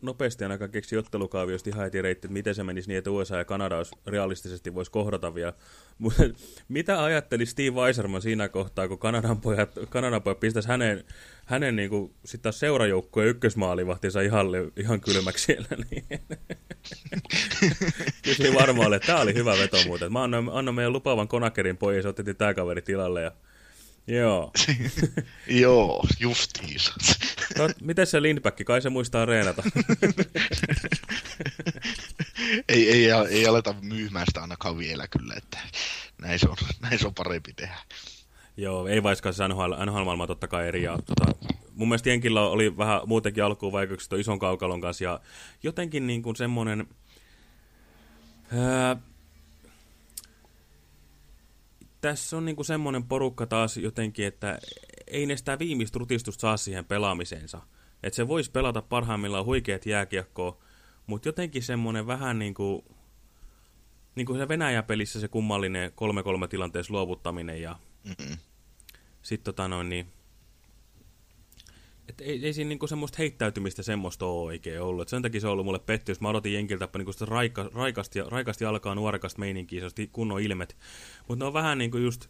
nopeasti ainakaan keksi ottelukaaviosta ihan heti reitti, että miten se menisi niin, että USA ja Kanada olisi realistisesti voisi kohdata vielä. Mutta mitä ajatteli Steve Weiserman siinä kohtaa, kun Kanadan pojat, Kanadan pojat pistäisi hänen, hänen niin kuin, sit taas seurajoukkueen ykkösmaalivahtinsa ihan, ihan kylmäksi siellä, niin varmaan, että tämä oli hyvä veto muuten. Mä annoin, annoin meidän lupaavan Konakerin pois ja otettiin tämä kaveri tilalle ja Joo. Joo, justiinsa. No, miten se Lindback? Kai se muistaa reenata. ei, ei, ei aleta myymään sitä ainakaan vielä kyllä, että näin se on, näin se on parempi tehdä. Joo, ei vaiskaan se NHL, NHL-maailma totta kai eri. Ja, tota, mun mielestä Jenkillä oli vähän muutenkin alkuun vaikeuksia ison kaukalon kanssa. Ja jotenkin niin kuin semmoinen... Ää, tässä on niin kuin semmoinen porukka taas jotenkin, että ei ne sitä viimeistä rutistusta saa siihen pelaamiseensa. Että se voisi pelata parhaimmillaan huikeat jääkiekkoa, mutta jotenkin semmoinen vähän niin kuin, niin kuin se Venäjä-pelissä se kummallinen 3-3 tilanteessa luovuttaminen ja Mm-mm. sitten tota noin niin, et ei, ei siinä niinku semmoista heittäytymistä semmoista ole oikein ollut. Et sen takia se on ollut mulle pettymys. Mä odotin Jenkiltä niinku raika, raikasti, raikasti alkaa nuorekasta meininkiä, se kunnon ilmet. Mutta ne on vähän niinku just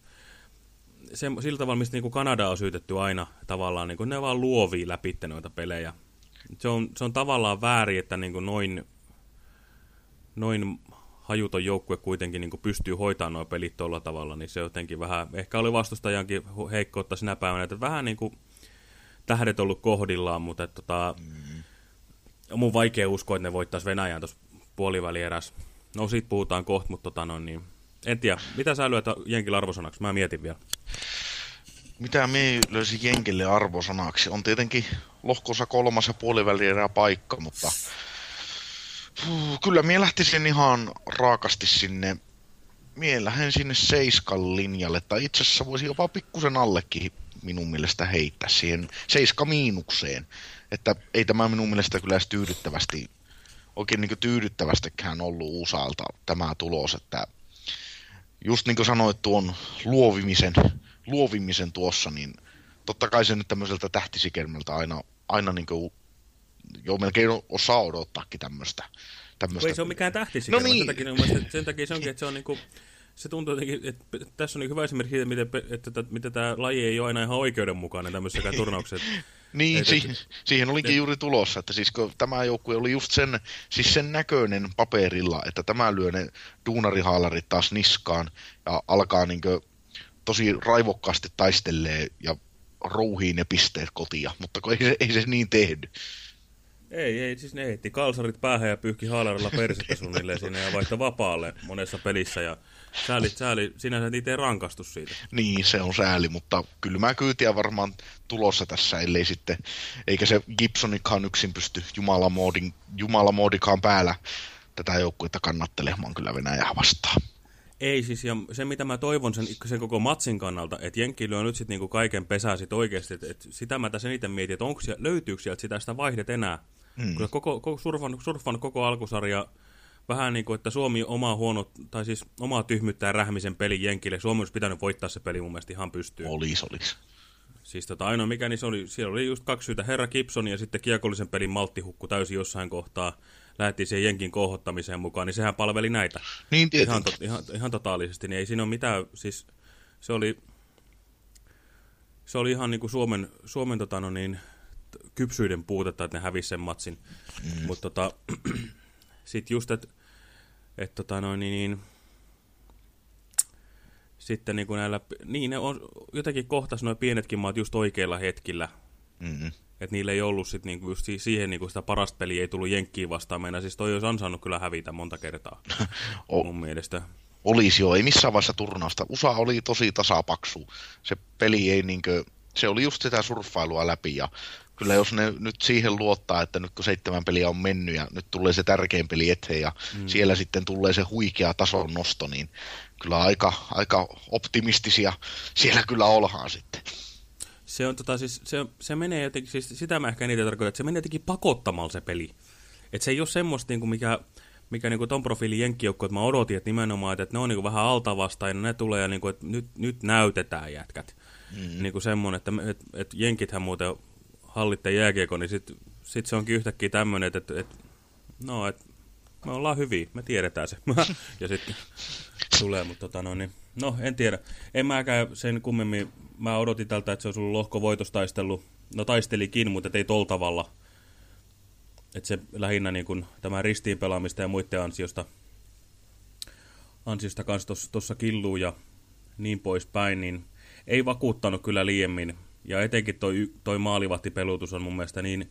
se, sillä tavalla, mistä niinku Kanada on syytetty aina tavallaan, niinku, ne vaan luovii läpi noita pelejä. Se on, se on tavallaan väärin, että niinku noin, noin hajuton joukkue kuitenkin niin pystyy hoitamaan nuo pelit tuolla tavalla, niin se jotenkin vähän, ehkä oli vastustajankin heikkoutta sinä päivänä, että vähän niin kuin tähdet ollut kohdillaan, mutta että, tota, mm. on mun vaikea uskoa, että ne voittaisi Venäjän tuossa puolivälierässä. No siitä puhutaan kohta, mutta tota, no, niin, en tiedä. Mitä sä lyöt Jenkillä arvosanaksi? Mä mietin vielä. Mitä me löysin Jenkille arvosanaksi? On tietenkin lohkossa kolmas ja puolivälierä paikka, mutta Puh, kyllä mie lähtisin ihan raakasti sinne, mie lähden sinne seiskan linjalle, tai itse asiassa voisi jopa pikkusen allekin minun mielestä heittää siihen seiska miinukseen. Että ei tämä minun mielestä kyllä edes tyydyttävästi, oikein niin tyydyttävästikään ollut USAlta tämä tulos, että just niin kuin sanoit tuon luovimisen, luovimisen tuossa, niin totta kai se nyt tämmöiseltä tähtisikelmältä aina, aina niin kuin jo melkein osaa odottaakin tämmöistä. Ei se ole mikään tähtisikelmä. No niin. sen, takia, sen takia se onkin, että se on niinku, se tuntuu jotenkin, että tässä on niin hyvä esimerkki siitä, miten, että, että, miten tämä laji ei ole aina ihan oikeudenmukainen tämmöisessäkään turnauksessa. niin, et, si et, siihen olikin et, juuri tulossa, että siis kun tämä joukkue oli just sen, siis sen näköinen paperilla, että tämä lyö ne duunarihaalarit taas niskaan ja alkaa niin tosi raivokkaasti taistelee ja rouhii ne pisteet kotia, mutta ei se, ei se niin tehdy. Ei, ei, siis ne heitti kalsarit päähän ja pyyhki haalarilla persettä suunnilleen sinne ja vaihtoi vapaalle monessa pelissä ja sääli, sääli, sinänsä niitä ei rankastu siitä. Niin, se on sääli, mutta kyllä mä kyytiä varmaan tulossa tässä, ellei sitten, eikä se Gibsonikaan yksin pysty jumalamoodin, jumalamoodikaan päällä tätä joukkuetta kannattelemaan kyllä Venäjää vastaan. Ei siis, ja se mitä mä toivon sen, sen koko matsin kannalta, että Jenkki lyö nyt sitten niinku kaiken pesää sit oikeasti, että et sitä mä tässä eniten mietin, että onko siellä, löytyykö sieltä sitä, sitä vaihdet enää. Mm. Kun koko, koko surfan, surfan koko alkusarja vähän niin kuin, että Suomi omaa huono, tai siis omaa tyhmyyttään rähmisen pelin Jenkille. Suomi olisi pitänyt voittaa se peli mun mielestä ihan pystyyn. Olis, olis. Siis tota, ainoa mikä, niin se oli, siellä oli just kaksi syytä. Herra Gibson ja sitten kiekollisen pelin malttihukku täysin jossain kohtaa. Lähtiin siihen Jenkin kohottamiseen mukaan, niin sehän palveli näitä. Niin ihan, to, ihan, ihan totaalisesti, niin ei siinä ole mitään, siis se oli, se oli ihan niin kuin Suomen, Suomen tota, no niin, kypsyyden puutetta, että ne hävisi sen matsin. Mm. Mutta tota, sitten just, että et, tota, no, niin, niin, sitten niin kuin näillä, niin ne on, jotenkin kohtas nuo pienetkin maat just oikeilla hetkillä. Mm-hmm. Että niillä ei ollut sit niinku just siihen niinku sitä parasta peliä ei tullut Jenkkiin vastaan. Meina siis toi olisi ansainnut kyllä hävitä monta kertaa o- mun mielestä. Olisi jo, ei missään vaiheessa turnausta. USA oli tosi tasapaksu. Se peli ei niinkö, se oli just sitä surffailua läpi ja kyllä jos ne nyt siihen luottaa, että nyt kun seitsemän peliä on mennyt ja nyt tulee se tärkein peli eteen ja mm. siellä sitten tulee se huikea tason nosto, niin kyllä aika, aika optimistisia siellä kyllä ollaan sitten. Se on tota siis, se, se menee jotenkin, siis sitä mä ehkä niitä tarkoitan, että se menee jotenkin pakottamalla se peli. Että se ei ole semmoista niinku mikä, mikä niinku ton profiilin jenkkijoukko, että mä odotin, että nimenomaan, että ne on niinku vähän altavasta ja ne tulee ja niinku, että nyt, nyt näytetään jätkät. Mm. Niinku semmoinen, että et, et jenkithän muuten hallitte jääkiekko, niin sit, sit se onkin yhtäkkiä tämmöinen, että, että, no, että me ollaan hyviä, me tiedetään se. ja sitten tulee, mutta tota no, niin, no en tiedä. En mäkään sen kummemmin, mä odotin tältä, että se olisi ollut lohkovoitostaistelu. No taistelikin, mutta ei tol tavalla. Että se lähinnä niin kuin, tämä ristiinpelaamista ja muiden ansiosta, ansiosta kanssa tuossa killuu ja niin poispäin, niin ei vakuuttanut kyllä liiemmin. Ja etenkin toi, toi maalivahtipelutus on mun mielestä niin,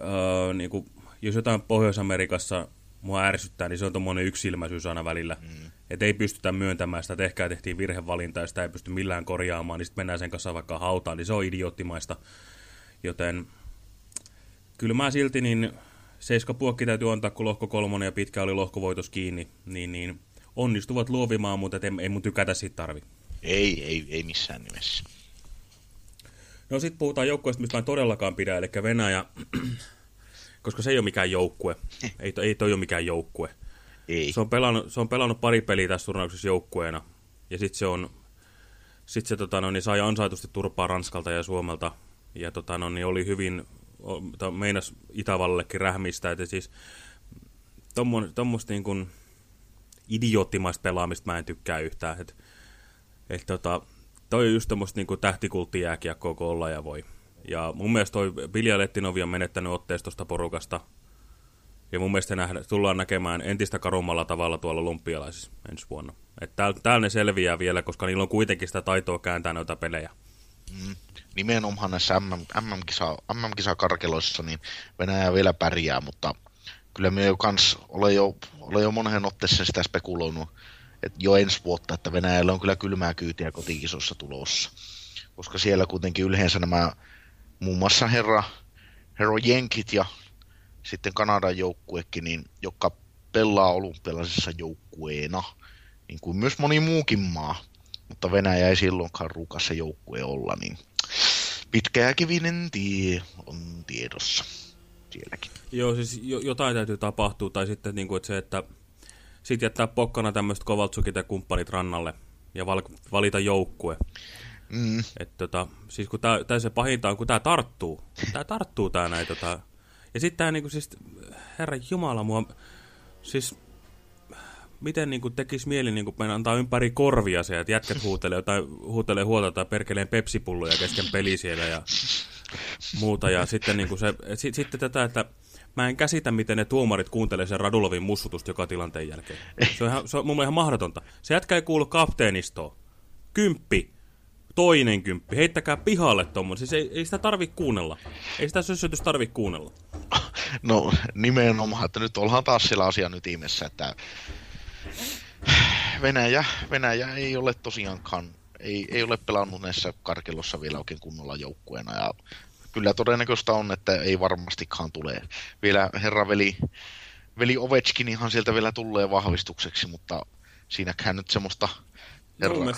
öö, niin kuin, jos jotain Pohjois-Amerikassa mua ärsyttää, niin se on tuommoinen yksilmäisyys aina välillä. Mm. Että ei pystytä myöntämään sitä, että ehkä tehtiin virhevalinta ja sitä ei pysty millään korjaamaan, niin sitten mennään sen kanssa vaikka hautaan, niin se on idioottimaista. Joten kyllä mä silti niin seiska puokki täytyy antaa, kun lohko kolmonen ja pitkä oli lohkovoitos kiinni, niin, niin onnistuvat luovimaan, mutta ei, ei mun tykätä siitä tarvi. Ei, ei, ei missään nimessä. No sitten puhutaan joukkueesta, mistä mä en todellakaan pidä, eli Venäjä koska se ei ole mikään joukkue. Ei, ei toi ole mikään joukkue. Ei. Se on pelannut, se on pelannut pari peliä tässä turnauksessa joukkueena. Ja sitten se on, sit se tota, no, niin sai ansaitusti turpaa Ranskalta ja Suomelta. Ja tota, no, niin oli hyvin, meinas Itävallallekin rähmistä. Että siis tuommoista niin kuin idioottimaista pelaamista mä en tykkää yhtään. Et, et, tota, toi on just tuommoista niin tähtikulttijääkiekkoa, kun olla ja voi. Ja mun mielestä toi Vilja Lettinovi on menettänyt otteistosta porukasta. Ja mun mielestä nähdä, tullaan näkemään entistä karummalla tavalla tuolla lumpialaisissa ensi vuonna. Että täällä tääl ne selviää vielä, koska niillä on kuitenkin sitä taitoa kääntää noita pelejä. Mm. Nimenomaan näissä MM, MM-kisa, MM-kisakarkeloissa niin Venäjä vielä pärjää, mutta kyllä me jo kans olen jo, olen jo moneen otteeseen sitä spekuloinut, että jo ensi vuotta, että Venäjällä on kyllä kylmää kyytiä kotikisossa tulossa. Koska siellä kuitenkin yleensä nämä muun muassa herra, herra Jenkit ja sitten Kanadan joukkuekin, niin, joka pelaa olympialaisessa joukkueena, niin kuin myös moni muukin maa. Mutta Venäjä ei silloinkaan ruukassa joukkue olla, niin pitkä ja kivinen tie on tiedossa sielläkin. Joo, siis jotain täytyy tapahtua, tai sitten niin kuin, että se, että sitten jättää pokkana tämmöiset Kovaltsukit ja kumppanit rannalle ja valita joukkue. Mm. Et tota, siis kun tää, tää se pahinta on, kun tää tarttuu. Tää tarttuu tää näin tota. Ja sitten tää niinku siis, herra jumala mua, siis miten niinku tekis mieli niinku mennä antaa ympäri korvia se, että jätkät huutelee, tai huutelee huolta tai perkeleen pepsipulloja kesken peli siellä ja muuta. Ja sitten niinku se, sit, sitten tätä, että mä en käsitä, miten ne tuomarit kuuntelee sen Radulovin mussutusta joka tilanteen jälkeen. Se on, ihan, se on mun mielestä ihan mahdotonta. Se jätkä ei kuulu kapteenistoon. Kymppi toinen kymppi. Heittäkää pihalle tuommoinen. Siis ei, ei sitä tarvi kuunnella. Ei sitä sössötys tarvi kuunnella. No nimenomaan, että nyt ollaan taas siellä asian ytimessä, että Venäjä, Venäjä ei ole tosiaankaan, ei, ei ole pelannut näissä karkelossa vielä oikein kunnolla joukkueena ja kyllä todennäköistä on, että ei varmastikaan tule. Vielä herra veli, veli Ovechkin ihan sieltä vielä tulee vahvistukseksi, mutta siinäkään nyt semmoista herra... No, niin,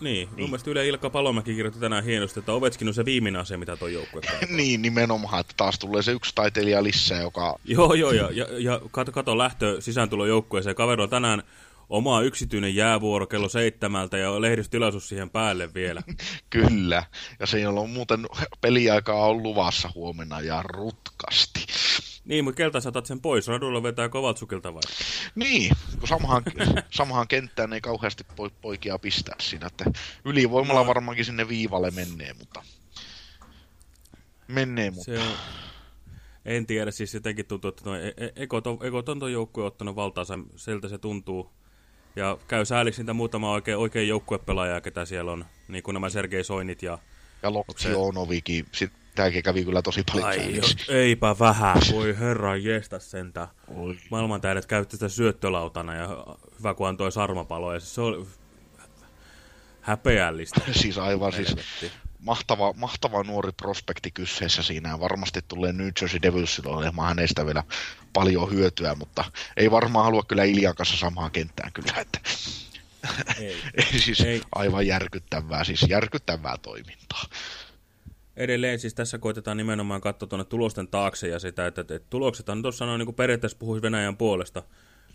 niin. mun mielestä Yle Ilkka Palomäki kirjoitti tänään hienosti, että Ovetskin on se viimeinen asia, mitä tuo joukkue Niin, nimenomaan, että taas tulee se yksi taiteilija lisää, joka... Joo, joo, ja, ja, ja kato, kato lähtö sisääntulo joukkueeseen. Kaveri on tänään oma yksityinen jäävuoro kello seitsemältä ja lehdistötilaisuus siihen päälle vielä. Kyllä, ja se ole muuten peliaikaa on luvassa huomenna ja rutkasti. Niin, mutta keltä saatat sen pois? Radulla vetää Kovaltsukilta vai? Niin, kun samahan, samahan kenttään ei kauheasti poikia pistää siinä, että ylivoimalla no. varmaankin sinne viivalle menee, mutta... Menee, mutta... Se on... En tiedä, siis jotenkin tuntuu, että noin Ekoton joukkue on ottanut valtaansa, sieltä se tuntuu. Ja käy sääliksi niitä muutama oikein, oikein joukkuepelaajaa, ketä siellä on, niin kuin nämä Sergei Soinit ja... Ja Loksionovikin, sitten tämäkin kävi kyllä tosi paljon Ai, jo, eipä vähän, voi herra jestä sentä. Maailman tähdet käytti sitä syöttölautana ja hyvä kun antoi sarmapaloja. Se oli häpeällistä. siis aivan siis mahtava, mahtava nuori prospekti kysseessä siinä. Varmasti tulee New Jersey Devilsilla olemaan hänestä vielä paljon hyötyä, mutta ei varmaan halua kyllä Iljan kanssa samaan kenttään kyllä. Että... Ei. Siis Ei. aivan järkyttävää, siis järkyttävää toimintaa. Edelleen siis tässä koitetaan nimenomaan katsoa tuonne tulosten taakse ja sitä, että, että, että tulokset on tuossa noin niin periaatteessa puhuisi Venäjän puolesta.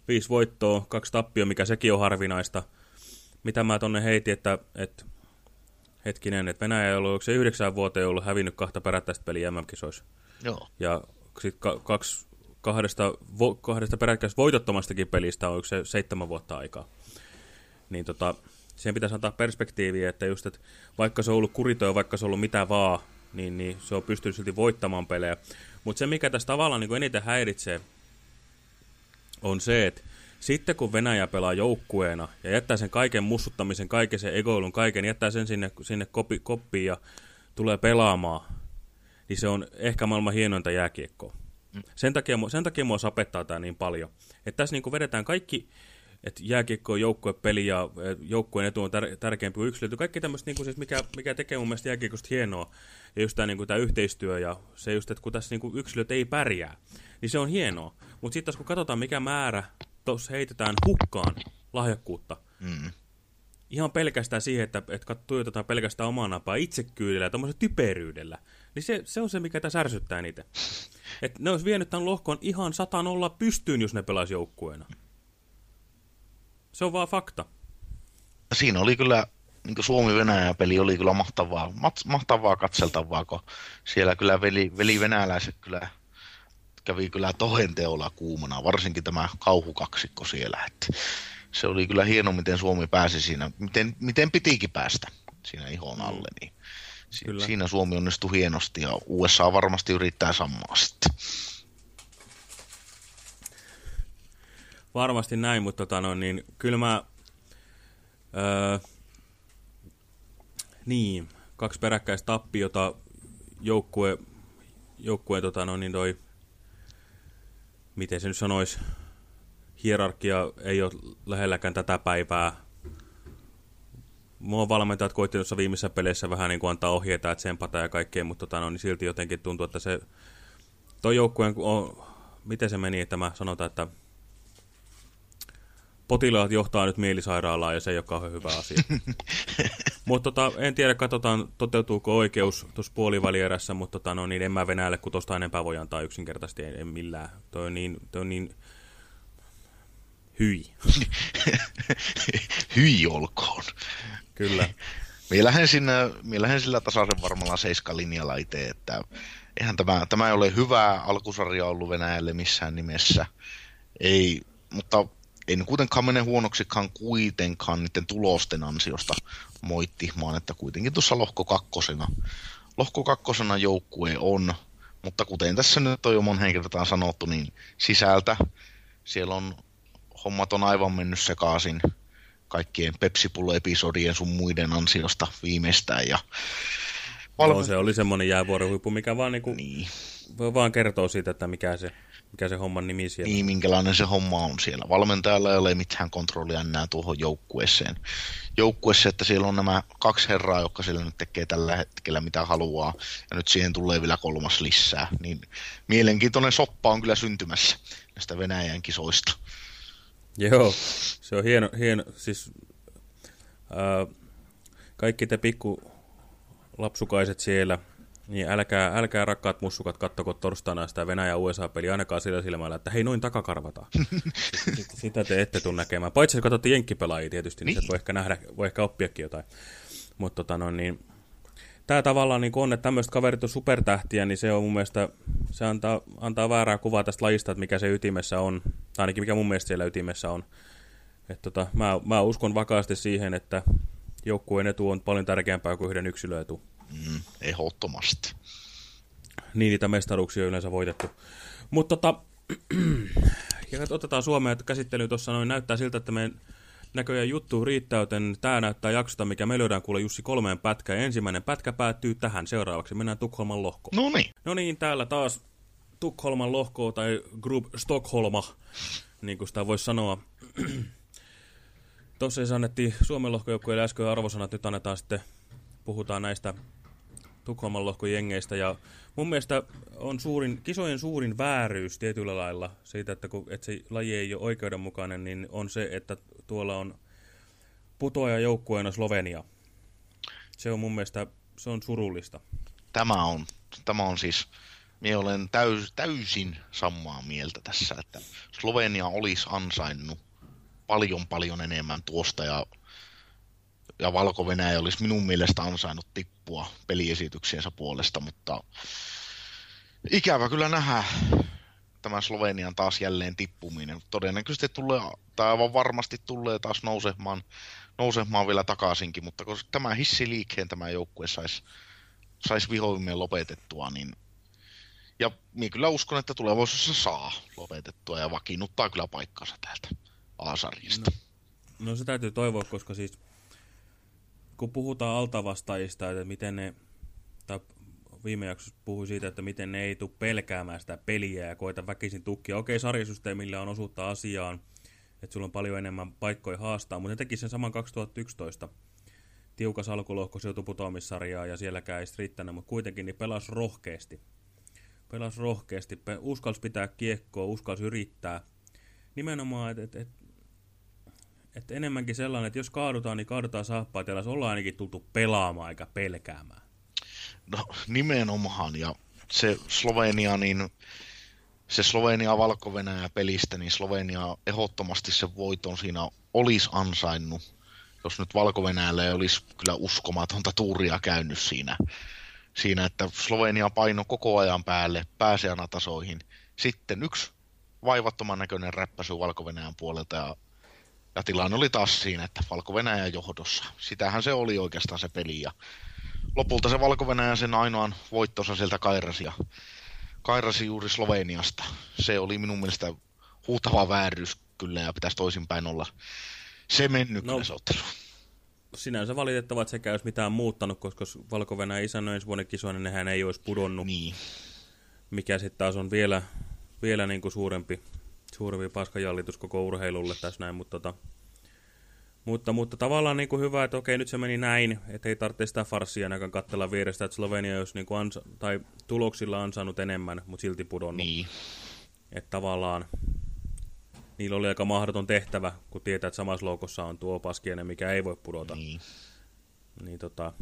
Viisi voittoa, kaksi tappio, mikä sekin on harvinaista. Mitä mä tonne heitin, että, että hetkinen, että Venäjä ei ollut, se yhdeksän vuoteen ollut hävinnyt kahta perättäistä peliä MM-kisoissa. Joo. Ja sitten ka kaksi, kahdesta, vo, kahdesta peräkkäistä voitottomastakin pelistä on se seitsemän vuotta aikaa. Niin tota, siihen pitäisi antaa perspektiiviä, että just, että vaikka se on ollut kuritoja, vaikka se on ollut mitä vaan, niin, niin se on pystynyt silti voittamaan pelejä. Mutta se, mikä tässä tavallaan niin eniten häiritsee, on se, että sitten kun Venäjä pelaa joukkueena ja jättää sen kaiken mussuttamisen, kaiken sen egoilun, kaiken, jättää sen sinne, sinne kopi, koppiin ja tulee pelaamaan, niin se on ehkä maailman hienointa jääkiekkoa. Sen takia, sen takia mua sapettaa tämä niin paljon. Että tässä niin vedetään kaikki, että jääkiekko on joukkuepeli ja joukkueen etu on tär- tärkeämpi kuin yksilöity. Kaikki tämmöistä, niin siis mikä, mikä tekee mun mielestä jääkiekosta hienoa, ja just tämä niin yhteistyö ja se just, että kun tässä niin yksilöt ei pärjää, niin se on hienoa. Mutta sitten taas kun katsotaan, mikä määrä tuossa heitetään hukkaan lahjakkuutta, Mm. ihan pelkästään siihen, että, että tuijotetaan pelkästään omaa napaa itsekyydellä ja tämmöisellä typeryydellä, niin se, se on se, mikä tässä ärsyttää niitä. Että ne olisi vienyt tämän lohkon ihan satan olla pystyyn, jos ne pelaisi joukkueena. Se on vaan fakta. Siinä oli kyllä, niin Suomi-Venäjä-peli oli kyllä mahtavaa, mahtavaa katseltavaa, kun siellä kyllä veli, veli venäläiset kyllä kävi kyllä tohen teolla kuumana, varsinkin tämä kauhukaksikko siellä. Että se oli kyllä hieno, miten Suomi pääsi siinä, miten, miten pitikin päästä siinä ihon alle. Niin si- Kyllä. siinä Suomi onnistui hienosti ja USA varmasti yrittää samaa sitten. Varmasti näin, mutta tota, no, niin, kyllä mä... Öö, niin, kaksi peräkkäistä tappiota joukkue, joukkue tota, no, niin toi, miten se nyt sanoisi, hierarkia ei ole lähelläkään tätä päivää. Mua valmentajat koitti tuossa viimeisessä peleissä vähän niin kuin antaa ohjeita ja tsempata ja kaikkea, mutta tota, no, niin silti jotenkin tuntuu, että se toi joukkueen, miten se meni, että mä sanotaan, että potilaat johtaa nyt mielisairaalaan ja se ei ole kauhean hyvä asia. mutta tota, en tiedä, katsotaan toteutuuko oikeus tuossa puolivälierässä, mutta tota, no, niin en mä Venäjälle, kun tuosta enempää voi antaa yksinkertaisesti, en, en millään. Toi on niin, toi on niin hyi. Hyi olkoon. Kyllä. Minä lähden, sinne, minä lähden sillä tasaisen varmalla seiskalinjalla itse, että eihän tämä, tämä ei ole hyvää alkusarja ollut Venäjälle missään nimessä. Ei, mutta ei nyt kuitenkaan mene huonoksikaan kuitenkaan niiden tulosten ansiosta moittimaan, että kuitenkin tuossa lohko kakkosena, lohko kakkosena joukkue on, mutta kuten tässä nyt on jo moneen kertaan sanottu, niin sisältä siellä on hommat on aivan mennyt sekaisin kaikkien Pepsi-pullo-episodien sun muiden ansiosta viimeistään. Ja No, se oli semmoinen jäävuorohuippu, mikä vaan, niinku, niin, voi vaan kertoo siitä, että mikä se, mikä se homman nimi siellä niin, minkälainen se homma on siellä. Valmentajalla ei ole mitään kontrollia enää tuohon joukkueeseen. Joukkueessa, että siellä on nämä kaksi herraa, jotka siellä nyt tekee tällä hetkellä mitä haluaa, ja nyt siihen tulee vielä kolmas lisää. Niin mielenkiintoinen soppa on kyllä syntymässä näistä Venäjän kisoista. Joo, se on hieno, hieno siis ää, kaikki te pikku lapsukaiset siellä, niin älkää, älkää rakkaat mussukat kattoko torstaina sitä Venäjä-USA-peliä ainakaan sillä silmällä, että hei noin takakarvataan. Sitä- te ette tule näkemään. Paitsi jos katsotte jenkkipelaajia tietysti, niin, Niin. niin. voi ehkä nähdä, voi ehkä oppiakin jotain. Mutta tota no, niin, tämä tavallaan niin on, että tämmöiset kaverit on supertähtiä, niin se on mun mielestä, se antaa, antaa väärää kuvaa tästä lajista, että mikä se ytimessä on, tai ainakin mikä mun mielestä siellä ytimessä on. Et tota, mä, mä uskon vakaasti siihen, että joukkueen etu on paljon tärkeämpää kuin yhden yksilöetu. Mm, ehdottomasti. Niin niitä mestaruuksia on yleensä voitettu. Mutta tota, ja otetaan Suomeen käsittelyyn tuossa noin. Näyttää siltä, että meidän näköjään juttu riittää, joten tämä näyttää jaksota, mikä me löydään kuule Jussi kolmeen pätkään. Ensimmäinen pätkä päättyy tähän seuraavaksi. Mennään Tukholman lohkoon. No niin, No niin, täällä taas Tukholman lohko tai Group Stockholma, niin kuin sitä voisi sanoa. Tuossa annettiin Suomen lohkojoukkueelle äsken arvosanat, nyt annetaan sitten, puhutaan näistä Tukholman lohkojengeistä. Ja mun mielestä on suurin, kisojen suurin vääryys tietyllä lailla siitä, että, kun, että se laji ei ole oikeudenmukainen, niin on se, että tuolla on putoaja joukkueena Slovenia. Se on mun mielestä se on surullista. Tämä on, tämä on siis, minä olen täys, täysin samaa mieltä tässä, että Slovenia olisi ansainnut paljon paljon enemmän tuosta ja, ja valko olisi minun mielestä ansainnut tippua peliesityksiensä puolesta, mutta ikävä kyllä nähdä tämä Slovenian taas jälleen tippuminen. Todennäköisesti tulee, tai aivan varmasti tulee taas nousemaan, nousemaan vielä takaisinkin, mutta koska tämä hissiliikkeen tämä joukkue saisi sais vihoimmin lopetettua, niin ja minä kyllä uskon, että tulevaisuudessa saa lopetettua ja vakiinnuttaa kyllä paikkansa täältä A-sarjasta. No, no se täytyy toivoa, koska siis kun puhutaan altavastaajista, että miten ne, tai viime jaksossa puhui siitä, että miten ne ei tule pelkäämään sitä peliä ja koita väkisin tukkia. Okei, sarjasysteemillä on osuutta asiaan, että sulla on paljon enemmän paikkoja haastaa, mutta ne teki sen saman 2011. Tiukas alkulohko sijoitui putoamissarjaa ja sielläkään ei riittänyt, mutta kuitenkin niin pelasi rohkeasti. Pelasi rohkeasti, uskalsi pitää kiekkoa, uskalsi yrittää. Nimenomaan, että et, et, et enemmänkin sellainen, että jos kaadutaan, niin kaadutaan saappaat ja ollaan ainakin tultu pelaamaan eikä pelkäämään. No nimenomaan, ja se Slovenia, niin se Slovenia valko pelistä, niin Slovenia ehdottomasti se voiton siinä olisi ansainnut, jos nyt valko olisi kyllä uskomatonta tuuria käynyt siinä, siinä, että Slovenia paino koko ajan päälle tasoihin. Sitten yksi vaivattoman näköinen räppäsy valko puolelta ja, ja tilanne oli taas siinä, että valko johdossa. Sitähän se oli oikeastaan se peli ja lopulta se valko sen ainoan voittonsa sieltä kairasi, ja kairasi juuri Sloveniasta. Se oli minun mielestä huutava vääryys kyllä, ja pitäisi toisinpäin olla se mennyt no, Sinänsä valitettava, että sekä olisi mitään muuttanut, koska valko isännöi ensi vuoden kisoinen, niin nehän ei olisi pudonnut. Niin. Mikä sitten taas on vielä, vielä niin kuin suurempi, suurempi paskajallitus koko urheilulle tässä näin, mutta tota, mutta, mutta tavallaan niin kuin hyvä, että okei, nyt se meni näin, että ei tarvitse sitä farssia ainakaan katsella vierestä, että Slovenia olisi niin kuin ansa, tai tuloksilla ansainnut enemmän, mutta silti pudonnut. Niin. Että tavallaan niillä oli aika mahdoton tehtävä, kun tietää, että samassa loukossa on tuo paskienen, mikä ei voi pudota. Niin. niin tota...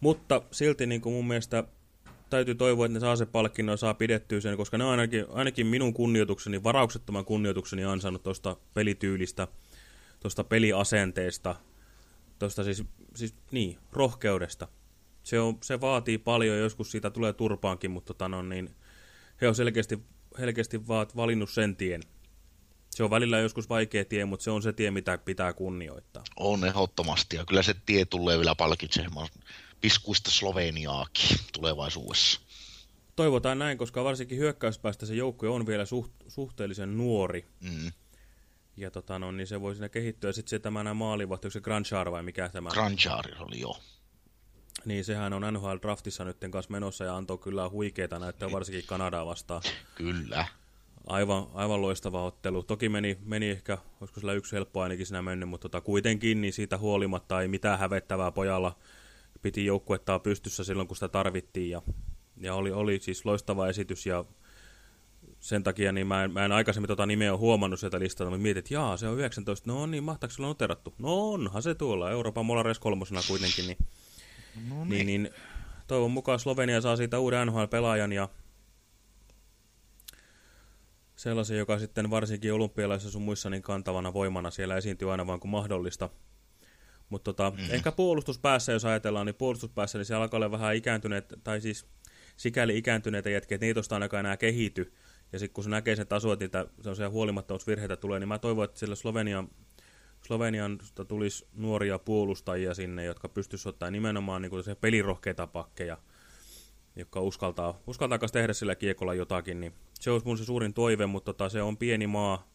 Mutta silti niin kuin mun mielestä täytyy toivoa, että ne saa se palkinnon saa pidettyä sen, koska ne on ainakin, ainakin minun kunnioitukseni, varauksettoman kunnioitukseni ansainnut tuosta pelityylistä – tuosta peliasenteesta, tuosta siis, siis niin, rohkeudesta. Se, on, se vaatii paljon, joskus siitä tulee turpaankin, mutta tota no, niin, he on selkeästi, selkeästi vaat valinnut sen tien. Se on välillä joskus vaikea tie, mutta se on se tie, mitä pitää kunnioittaa. On ehdottomasti, ja kyllä se tie tulee vielä palkitsemaan piskuista Sloveniaakin tulevaisuudessa. Toivotaan näin, koska varsinkin hyökkäyspäästä se joukkue on vielä suht, suhteellisen nuori. Mm. Ja tota, no, niin se voi siinä kehittyä. Sitten se tämä maalivahti, onko se Granchar vai mikä tämä? Granchar oli jo. Niin, sehän on NHL Draftissa nyt kanssa menossa ja antoi kyllä huikeita näyttää varsinkin Kanadaa vastaan. Kyllä. Aivan, aivan loistava ottelu. Toki meni, meni ehkä, olisiko sillä yksi helppo ainakin siinä mennyt, mutta tota, kuitenkin niin siitä huolimatta ei mitään hävettävää pojalla. Piti joukkuettaa pystyssä silloin, kun sitä tarvittiin ja, ja oli, oli siis loistava esitys ja sen takia niin mä en, mä en aikaisemmin tota nimeä huomannut sieltä listalta, mutta mietin, että jaa, se on 19, no niin, mahtaako sulla noterattu? No onhan se tuolla, Euroopan Molares kolmosena kuitenkin, niin, no niin. niin, niin toivon mukaan Slovenia saa siitä uuden NHL-pelaajan ja sellaisen, joka sitten varsinkin olympialaisissa sun muissa niin kantavana voimana siellä esiintyy aina vaan kuin mahdollista. Mutta tota, mm. ehkä puolustuspäässä, jos ajatellaan, niin puolustuspäässä niin se alkaa olla vähän ikääntyneet, tai siis sikäli ikääntyneitä jätkiä, että niitä ainakaan enää kehity. Ja sitten kun se näkee sen tasoa, että niitä sellaisia huolimattomuusvirheitä tulee, niin mä toivon, että sillä Slovenian, Slovenian tulisi nuoria puolustajia sinne, jotka pystyisivät ottaa nimenomaan niin se pelirohkeita pakkeja, jotka uskaltaa, uskaltaa tehdä sillä kiekolla jotakin, niin se olisi mun se suurin toive, mutta tota, se on pieni maa,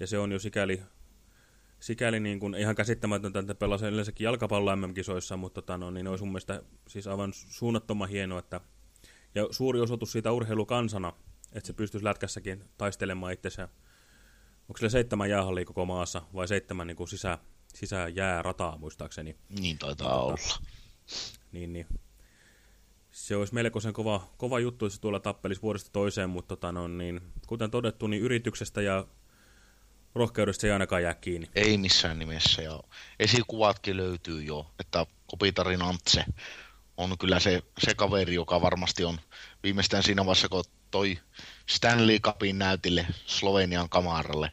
ja se on jo sikäli, sikäli niin kuin, ihan käsittämätöntä, että pelaa yleensäkin jalkapallo MM-kisoissa, mutta tota, no, niin olisi mun mielestä siis aivan suunnattoman hienoa, että ja suuri osoitus siitä urheilukansana, että se pystyisi lätkässäkin taistelemaan itsensä. Onko sillä seitsemän jäähallia koko maassa vai seitsemän niin kuin sisä, sisä jäärataa muistaakseni? Niin taitaa tota, olla. Niin, niin. Se olisi melkoisen kova, kova juttu, että se tuolla tappelisi vuodesta toiseen, mutta tota, no, niin, kuten todettu, niin yrityksestä ja rohkeudesta ei ainakaan jää kiinni. Ei missään nimessä, ja esikuvatkin löytyy jo, että Kopitarin Antse on kyllä se, se kaveri, joka varmasti on viimeistään siinä vaiheessa, kun toi Stanley Cupin näytille Slovenian kamaralle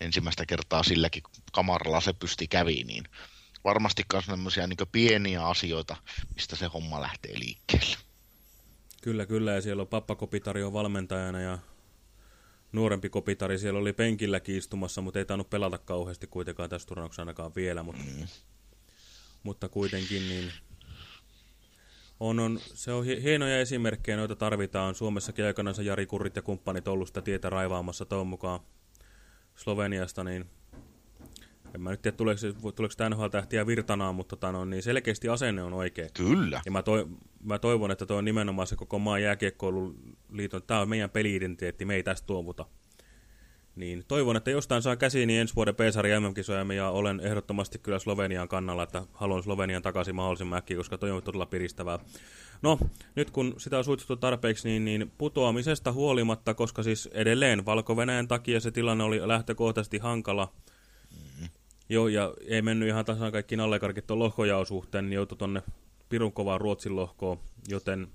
ensimmäistä kertaa silläkin kamaralla se pysti kävi, niin varmasti myös semmoisia niin pieniä asioita, mistä se homma lähtee liikkeelle. Kyllä, kyllä, ja siellä on Pappa Kopitari on valmentajana ja nuorempi Kopitari siellä oli penkillä istumassa, mutta ei tainnut pelata kauheasti kuitenkaan tässä turnauksessa ainakaan vielä, mutta, mm. mutta kuitenkin niin on, on, se on hienoja esimerkkejä, noita tarvitaan. Suomessakin aikanaan Jari Kurrit ja kumppanit ollut sitä tietä raivaamassa tuon mukaan Sloveniasta, niin en mä nyt tiedä, tuleeko, tuleeko tämä NHL-tähtiä virtanaan, mutta tota, no, niin selkeästi asenne on oikea. Kyllä. Ja mä, toi, mä toivon, että tuo on nimenomaan se koko maan jääkiekkoiluliiton, tämä on meidän peliidentiteetti, me ei tästä tuovuta. Niin toivon, että jostain saa käsiin niin ensi vuoden P-sarja MM-kisoja ja olen ehdottomasti kyllä Slovenian kannalla, että haluan Slovenian takaisin mahdollisimman äkkiä, koska toi on todella piristävää. No, nyt kun sitä on suitsuttu tarpeeksi, niin, niin putoamisesta huolimatta, koska siis edelleen valko takia se tilanne oli lähtökohtaisesti hankala. Joo, ja ei mennyt ihan tasan kaikki nallekarkit tuon lohkojaon suhteen, niin joutui tuonne pirun kovaan Ruotsin lohkoon, joten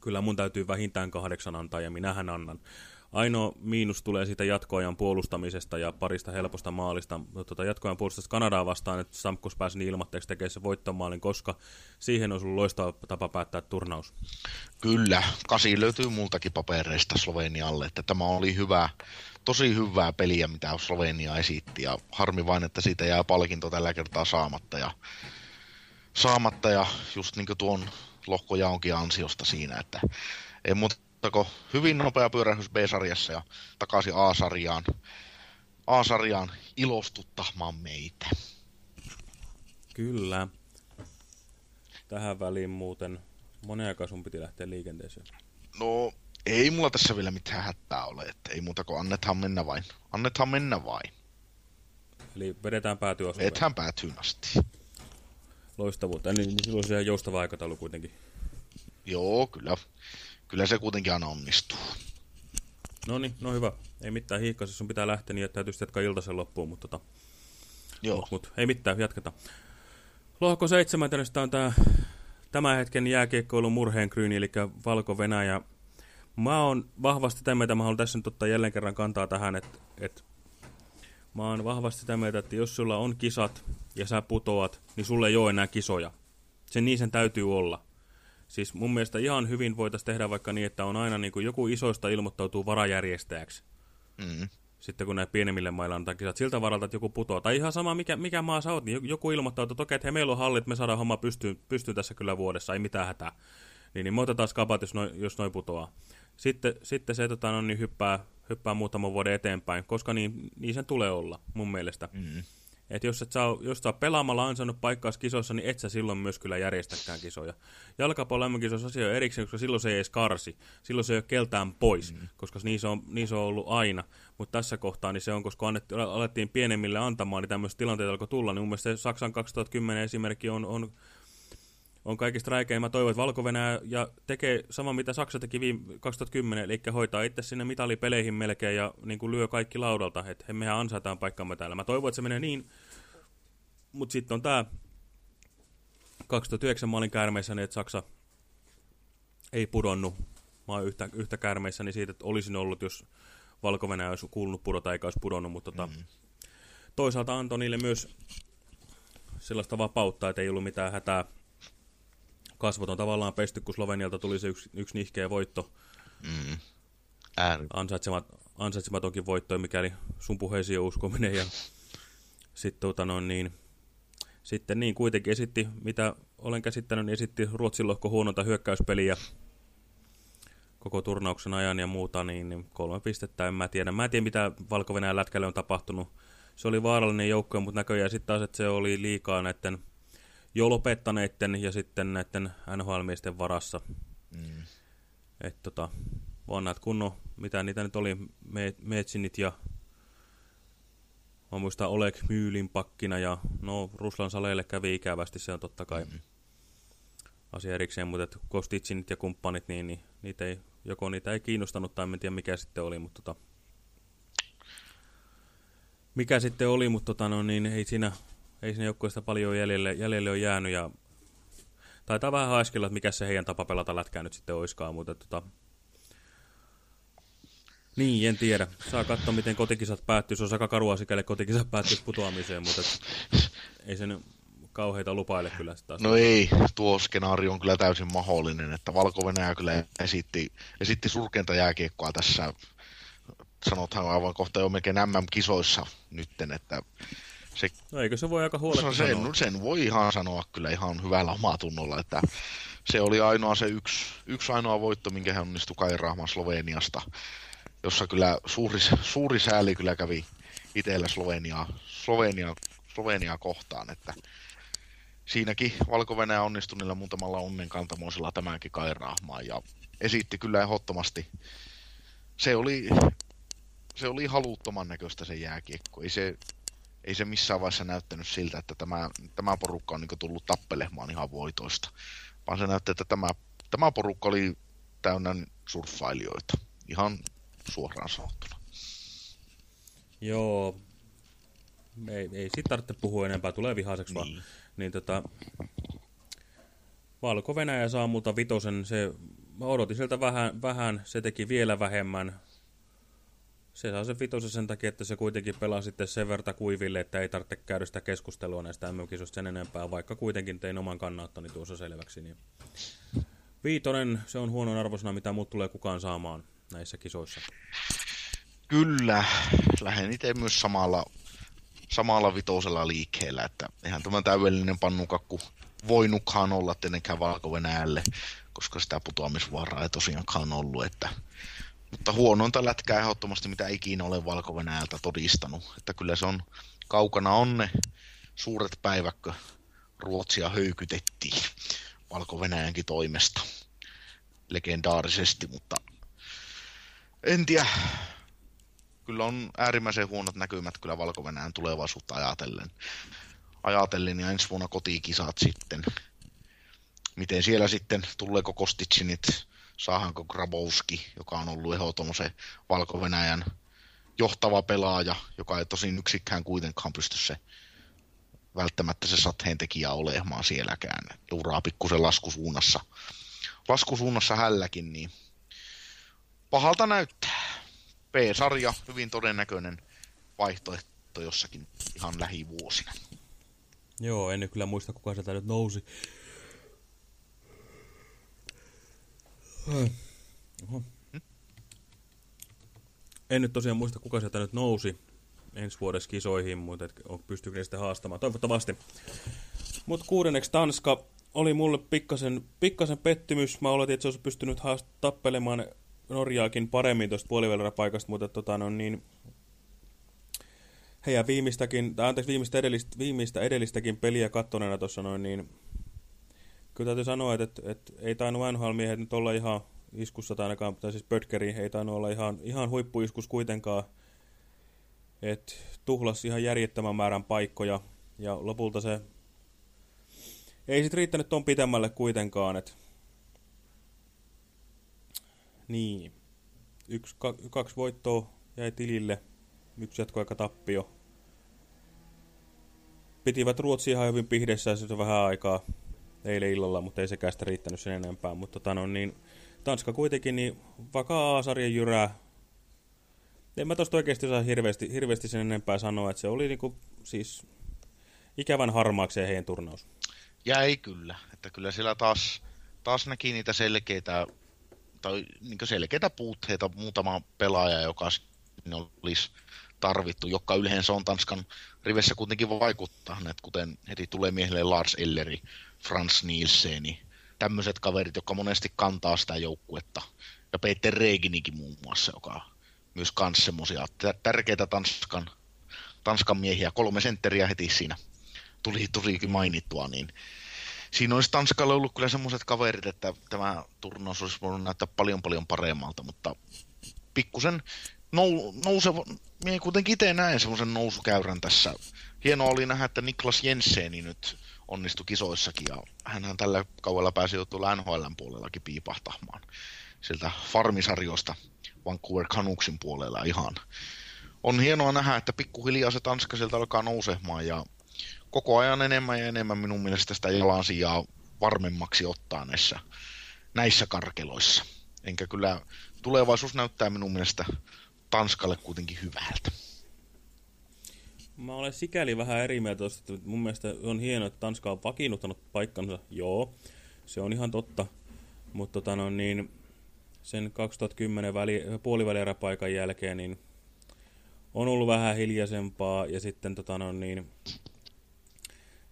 kyllä mun täytyy vähintään kahdeksan antaa, ja minähän annan. Ainoa miinus tulee siitä jatkoajan puolustamisesta ja parista helposta maalista. Tuota, jatkoajan puolustamisesta Kanadaa vastaan, että Samkos pääsi niin ilmatteeksi tekemään se voittomaalin, koska siihen on ollut loistava tapa päättää turnaus. Kyllä, kasi löytyy multakin papereista Slovenialle, että tämä oli hyvä, tosi hyvää peliä, mitä Slovenia esitti, ja harmi vain, että siitä jää palkinto tällä kertaa saamatta, ja, saamatta, ja just niin kuin tuon lohkojaonkin ansiosta siinä, että ei muuta hyvin nopea pyörähdys B-sarjassa ja takaisin A-sarjaan, A-sarjaan ilostuttamaan meitä. Kyllä. Tähän väliin muuten, monen aikaa sun piti lähteä liikenteeseen? No, ei mulla tässä vielä mitään hätää ole, että ei muuta kuin annethan mennä vain. Annethan mennä vain. Eli vedetään päätyä Vedetään päätyyn asti. Loistavuutta. Niin, niin silloin se joustava aikataulu kuitenkin. Joo, kyllä kyllä se kuitenkin aina onnistuu. No niin, no hyvä. Ei mitään hiikkasi, sun pitää lähteä niin, että täytyy sitten iltaisen loppuun, mutta tota, Joo. Mut, mut, ei mitään, jatketaan. Lohko 7 on tämä tämän hetken jääkiekkoilun murheenkryyni, eli Valko-Venäjä. Mä oon vahvasti sitä mieltä, mä haluan tässä nyt ottaa jälleen kerran kantaa tähän, että, että mä oon vahvasti sitä mieltä, että jos sulla on kisat ja sä putoat, niin sulle ei ole enää kisoja. Se niin sen täytyy olla. Siis mun mielestä ihan hyvin voitaisiin tehdä vaikka niin, että on aina niin kuin joku isoista ilmoittautuu varajärjestäjäksi. Mm. Sitten kun näin pienemmille mailla antaa kisat siltä varalta, että joku putoaa. Tai ihan sama, mikä, mikä maa sä oot, niin joku ilmoittautuu, että okei, että hei, meillä on hallit, me saadaan homma pystyyn, pystyyn tässä kyllä vuodessa, ei mitään hätää. Niin, niin me otetaan kapat, jos noin, jos noi putoaa. Sitten, sitten se tota, no, niin hyppää, hyppää muutaman vuoden eteenpäin, koska niin, niin sen tulee olla, mun mielestä. Mm. Että jos et saa, jos saa pelaamalla ansainnut paikkaa kisoissa, niin et sä silloin myös kyllä järjestäkään kisoja. Jalkapallon MM-kisoissa asia on erikseen, koska silloin se ei edes karsi. Silloin se ei ole keltään pois, mm. koska niin se, on, niin se on ollut aina. Mutta tässä kohtaa niin se on, koska annetti, alettiin pienemmille antamaan, niin tämmöiset tilanteet alkoi tulla. Niin mun mielestä se Saksan 2010 esimerkki on, on on kaikista räikein. Mä toivon, että valko ja tekee sama, mitä Saksa teki viime 2010, eli hoitaa itse sinne mitalipeleihin melkein ja niin kuin lyö kaikki laudalta, että mehän ansaitaan paikkamme täällä. Mä toivon, että se menee niin, mutta sitten on tämä 2009 mä olin käärmeissä, niin että Saksa ei pudonnut. Mä oon yhtä, yhtä käärmeissä niin siitä, että olisin ollut, jos valko olisi kuulunut pudota eikä olisi pudonnut, mutta tota, mm. toisaalta antoi niille myös sellaista vapautta, että ei ollut mitään hätää kasvot on tavallaan pesty, kun Slovenialta tuli se yksi, yksi nihkeä voitto. Mm. Ansaitsemat, ansaitsematonkin voitto, mikäli sun puheisiin on uskominen. Ja sitten tota noin, niin, sitten niin kuitenkin esitti, mitä olen käsittänyt, niin esitti Ruotsin lohko huononta hyökkäyspeliä koko turnauksen ajan ja muuta, niin, niin kolme pistettä en mä tiedä. Mä en tiedä, mitä valko lätkälle on tapahtunut. Se oli vaarallinen joukko, mutta näköjään sitten taas, että se oli liikaa näiden jo lopettaneiden ja sitten näiden NHL-miesten varassa. Mm. Että tota, vaan näet kunnon, mitä niitä nyt oli, Metsinit ja mä muistan Oleg Myylin pakkina ja no Ruslan Saleille kävi ikävästi, se on totta kai mm. asia erikseen, mutta Kostitsinit ja kumppanit, niin, niin niitä ei, joko niitä ei kiinnostanut tai en tiedä mikä sitten oli, mutta tota, mikä sitten oli, mutta tota, no, niin ei siinä, ei siinä joukkueesta paljon jäljelle, jäljelle ole jäänyt ja taitaa vähän haiskella, että mikä se heidän tapa pelata lätkää nyt sitten oiskaan, mutta tota, niin, en tiedä. Saa katsoa, miten kotikisat päättyy. Se on aika karua sikäli kotikisat päättyy putoamiseen, mutta et, ei se nyt kauheita lupaile kyllä sitä. No ei, tuo skenaario on kyllä täysin mahdollinen, että valko kyllä esitti, esitti surkeinta jääkiekkoa tässä, sanothan aivan kohta jo melkein MM-kisoissa nytten, että se, no eikö se voi aika huolella sen, sanoa? sen voi ihan sanoa kyllä ihan hyvällä omatunnolla, että se oli ainoa se yksi, yksi ainoa voitto, minkä hän onnistui kairaamaan Sloveniasta, jossa kyllä suuri, suuri sääli kyllä kävi itsellä Slovenia, Slovenia, Slovenia kohtaan, että siinäkin valko onnistui niillä muutamalla onnen kantamoisella tämänkin kairaamaan ja esitti kyllä ehdottomasti. Se oli, se oli haluttoman näköistä se jääkiekko. Ei se, ei se missään vaiheessa näyttänyt siltä, että tämä, tämä porukka on niin tullut tappelemaan ihan voitoista, vaan se näytti, että tämä, tämä porukka oli täynnä surffailijoita, ihan suoraan sanottuna. Joo, ei, ei siitä tarvitse puhua enempää, tulee vihaiseksi niin. vaan. Niin tota, Valko-Venäjä saa multa vitosen, se, mä odotin sieltä vähän, vähän, se teki vielä vähemmän. Se saa sen vitosen sen takia, että se kuitenkin pelaa sitten sen verta kuiville, että ei tarvitse käydä sitä keskustelua näistä mm sen enempää, vaikka kuitenkin tein oman kannattani tuossa selväksi. Niin. Viitonen, se on huonon arvosana, mitä muut tulee kukaan saamaan näissä kisoissa. Kyllä, lähden itse myös samalla samalla vitoisella liikkeellä, että eihän tämä täydellinen pannukakku voinutkaan olla tietenkään valko koska sitä putoamisvaaraa ei tosiaankaan ollut, että mutta huonointa lätkää ehdottomasti, mitä ikinä olen valko todistanut. Että kyllä se on kaukana onne suuret päiväkkö Ruotsia höykytettiin valko toimesta legendaarisesti, mutta en tiedä, kyllä on äärimmäisen huonot näkymät kyllä valko tulevaisuutta ajatellen. Ajatellen ja ensi vuonna kotikisat sitten. Miten siellä sitten, tuleeko Kostitsinit, saahanko Grabowski, joka on ollut ehdoton se valko johtava pelaaja, joka ei tosin yksikään kuitenkaan pysty se välttämättä se tekijä olemaan sielläkään. Uraa pikkusen laskusuunnassa. Laskusuunnassa hälläkin, niin pahalta näyttää. B-sarja, hyvin todennäköinen vaihtoehto jossakin ihan lähivuosina. Joo, en kyllä muista kuka sieltä nyt nousi. Oho. Hmm? En nyt tosiaan muista kuka sieltä nyt nousi ensi vuodessa kisoihin, mutta pystyykö ne sitten haastamaan. Toivottavasti. Mutta kuudenneksi Tanska oli mulle pikkasen, pikkasen pettymys. Mä oletin, että se olisi pystynyt tappelemaan Norjaakin paremmin tuosta puoliväliräpaikasta, mutta tota, no, niin, heidän viimeistäkin, tai anteeksi, viimeistä, edellistä, viimeistä edellistäkin peliä kattoneena tuossa noin, niin kyllä täytyy sanoa, että, että, että ei tainnut NHL-miehet nyt olla ihan iskussa, tai ainakaan, tai siis Pötkeri ei tainnut olla ihan, ihan huippuiskus kuitenkaan, että tuhlas ihan järjettömän määrän paikkoja, ja lopulta se ei sitten riittänyt tuon pitemmälle kuitenkaan, että niin. Yksi, kaksi voittoa jäi tilille. Yksi jatkoaika tappio. Pitivät Ruotsi ihan hyvin pihdessä se vähän aikaa eilen illalla, mutta ei sekään sitä riittänyt sen enempää. Mutta tota, no, niin, Tanska kuitenkin niin vakaa A-sarjan jyrää. En mä tosta oikeasti saa hirveästi, hirveästi sen enempää sanoa, että se oli niinku, siis ikävän harmaakseen heidän turnaus. Jäi kyllä, että kyllä siellä taas, taas näki niitä selkeitä tai niin selkeitä puutteita, muutama pelaaja, joka olisi tarvittu, joka yleensä on Tanskan rivessä kuitenkin vaikuttaneet, kuten heti tulee miehelle Lars Elleri, Frans Nielseni, tämmöiset kaverit, jotka monesti kantaa sitä joukkuetta. Ja Peter Reginikin muun muassa, joka myös kanssa semmoisia tärkeitä Tanskan, Tanskan miehiä, kolme sentteriä heti siinä tuli, tulikin mainittua, niin siinä olisi Tanskalla ollut kyllä semmoiset kaverit, että tämä turnaus olisi voinut näyttää paljon paljon paremmalta, mutta pikkusen nou, nouseva, minä kuitenkin itse näen semmoisen nousukäyrän tässä. Hienoa oli nähdä, että Niklas Jenseni nyt onnistui kisoissakin ja hänhän tällä kaudella pääsi jo tuolla NHL puolellakin piipahtamaan. Sieltä farmisarjosta Vancouver Canucksin puolella ihan on hienoa nähdä, että pikkuhiljaa se Tanska sieltä alkaa nousemaan ja koko ajan enemmän ja enemmän minun mielestä sitä jalansijaa varmemmaksi ottaa näissä, näissä karkeloissa. Enkä kyllä, tulevaisuus näyttää minun mielestä Tanskalle kuitenkin hyvältä. Mä olen sikäli vähän eri mieltä että mun mielestä on hienoa, että Tanska on vakiinnuttanut paikkansa. Joo, se on ihan totta. Mutta tota no, niin, sen 2010 väli, puolivälieräpaikan jälkeen niin on ollut vähän hiljaisempaa ja sitten tota no, niin,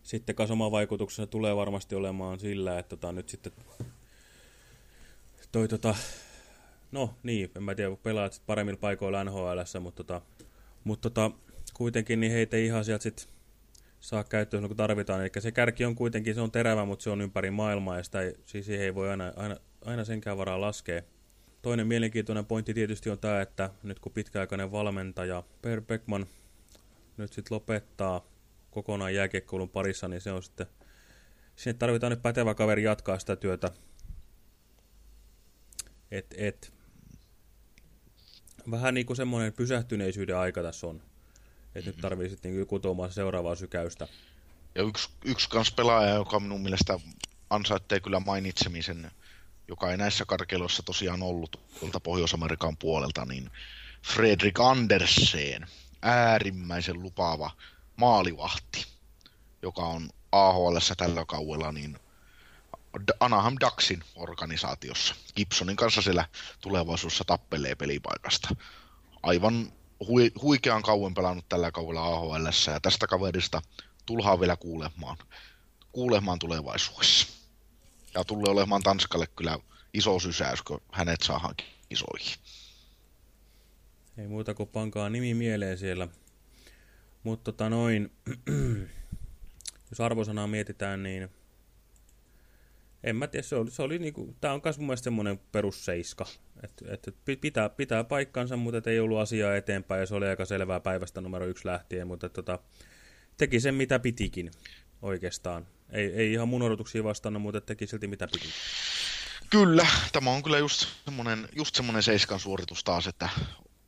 sitten kasoma vaikutuksessa tulee varmasti olemaan sillä, että tota, nyt sitten toi tota, no niin, en mä tiedä, pelaat paremmilla paikoilla NHL, mutta tota, mutta tota, kuitenkin niin heitä ei ihan sieltä sit saa käyttöön, kun tarvitaan. Eli se kärki on kuitenkin, se on terävä, mutta se on ympäri maailmaa, ja sitä ei, siis ei voi aina, aina, aina senkään varaa laskea. Toinen mielenkiintoinen pointti tietysti on tämä, että nyt kun pitkäaikainen valmentaja Per Beckman nyt sitten lopettaa kokonaan jääkiekkoulun parissa, niin se on sitten, sinne tarvitaan nyt pätevä kaveri jatkaa sitä työtä. Et, et. Vähän niin kuin semmoinen pysähtyneisyyden aika tässä on. Että nyt tarvii sitten niin kutomaan seuraavaa sykäystä. Ja yksi, yksi kans pelaaja, joka minun mielestä ansaittee kyllä mainitsemisen, joka ei näissä karkeloissa tosiaan ollut tuolta Pohjois-Amerikan puolelta, niin Fredrik Andersen, äärimmäisen lupaava maalivahti, joka on AHL tällä kaudella niin Anaheim Ducksin organisaatiossa. Gibsonin kanssa siellä tulevaisuudessa tappelee pelipaikasta. Aivan hui, huikean kauan pelannut tällä kaudella AHL ja tästä kaverista tullaan vielä kuulemaan, kuulemaan tulevaisuudessa. Ja tulee olemaan Tanskalle kyllä iso sysäys, kun hänet saadaan isoihin. Ei muuta kuin pankaa nimi mieleen siellä. Mutta tota noin, jos arvosanaa mietitään, niin en mä tiedä, se oli, se oli niinku, tää on myös mun mielestä semmoinen perusseiska. Että et, et pitää, pitää paikkansa, mutta ei ollut asiaa eteenpäin ja se oli aika selvää päivästä numero yksi lähtien, mutta tota, teki sen mitä pitikin oikeastaan. Ei, ei ihan mun odotuksia vastannut, mutta teki silti mitä piti. Kyllä, tämä on kyllä just semmoinen, just semmoinen seiskan suoritus taas, että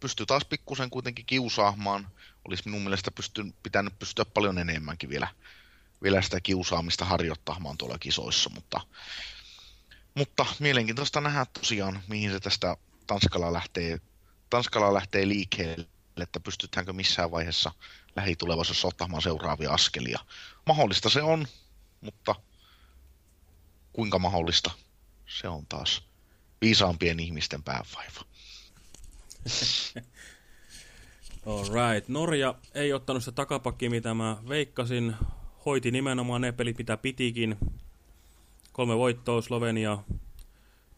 pystyy taas pikkusen kuitenkin kiusaamaan. Olisi minun mielestä pysty, pitänyt pystyä paljon enemmänkin vielä vielä sitä kiusaamista harjoittamaan tuolla kisoissa, mutta, mutta mielenkiintoista nähdä tosiaan, mihin se tästä Tanskalla lähtee, Tanskalla lähtee liikkeelle, että pystytäänkö missään vaiheessa lähitulevaisuudessa ottamaan seuraavia askelia. Mahdollista se on, mutta kuinka mahdollista, se on taas viisaampien ihmisten päävaiva. Alright. Norja ei ottanut sitä takapakki, mitä mä veikkasin hoiti nimenomaan ne pelit, mitä pitikin. Kolme voittoa, Slovenia,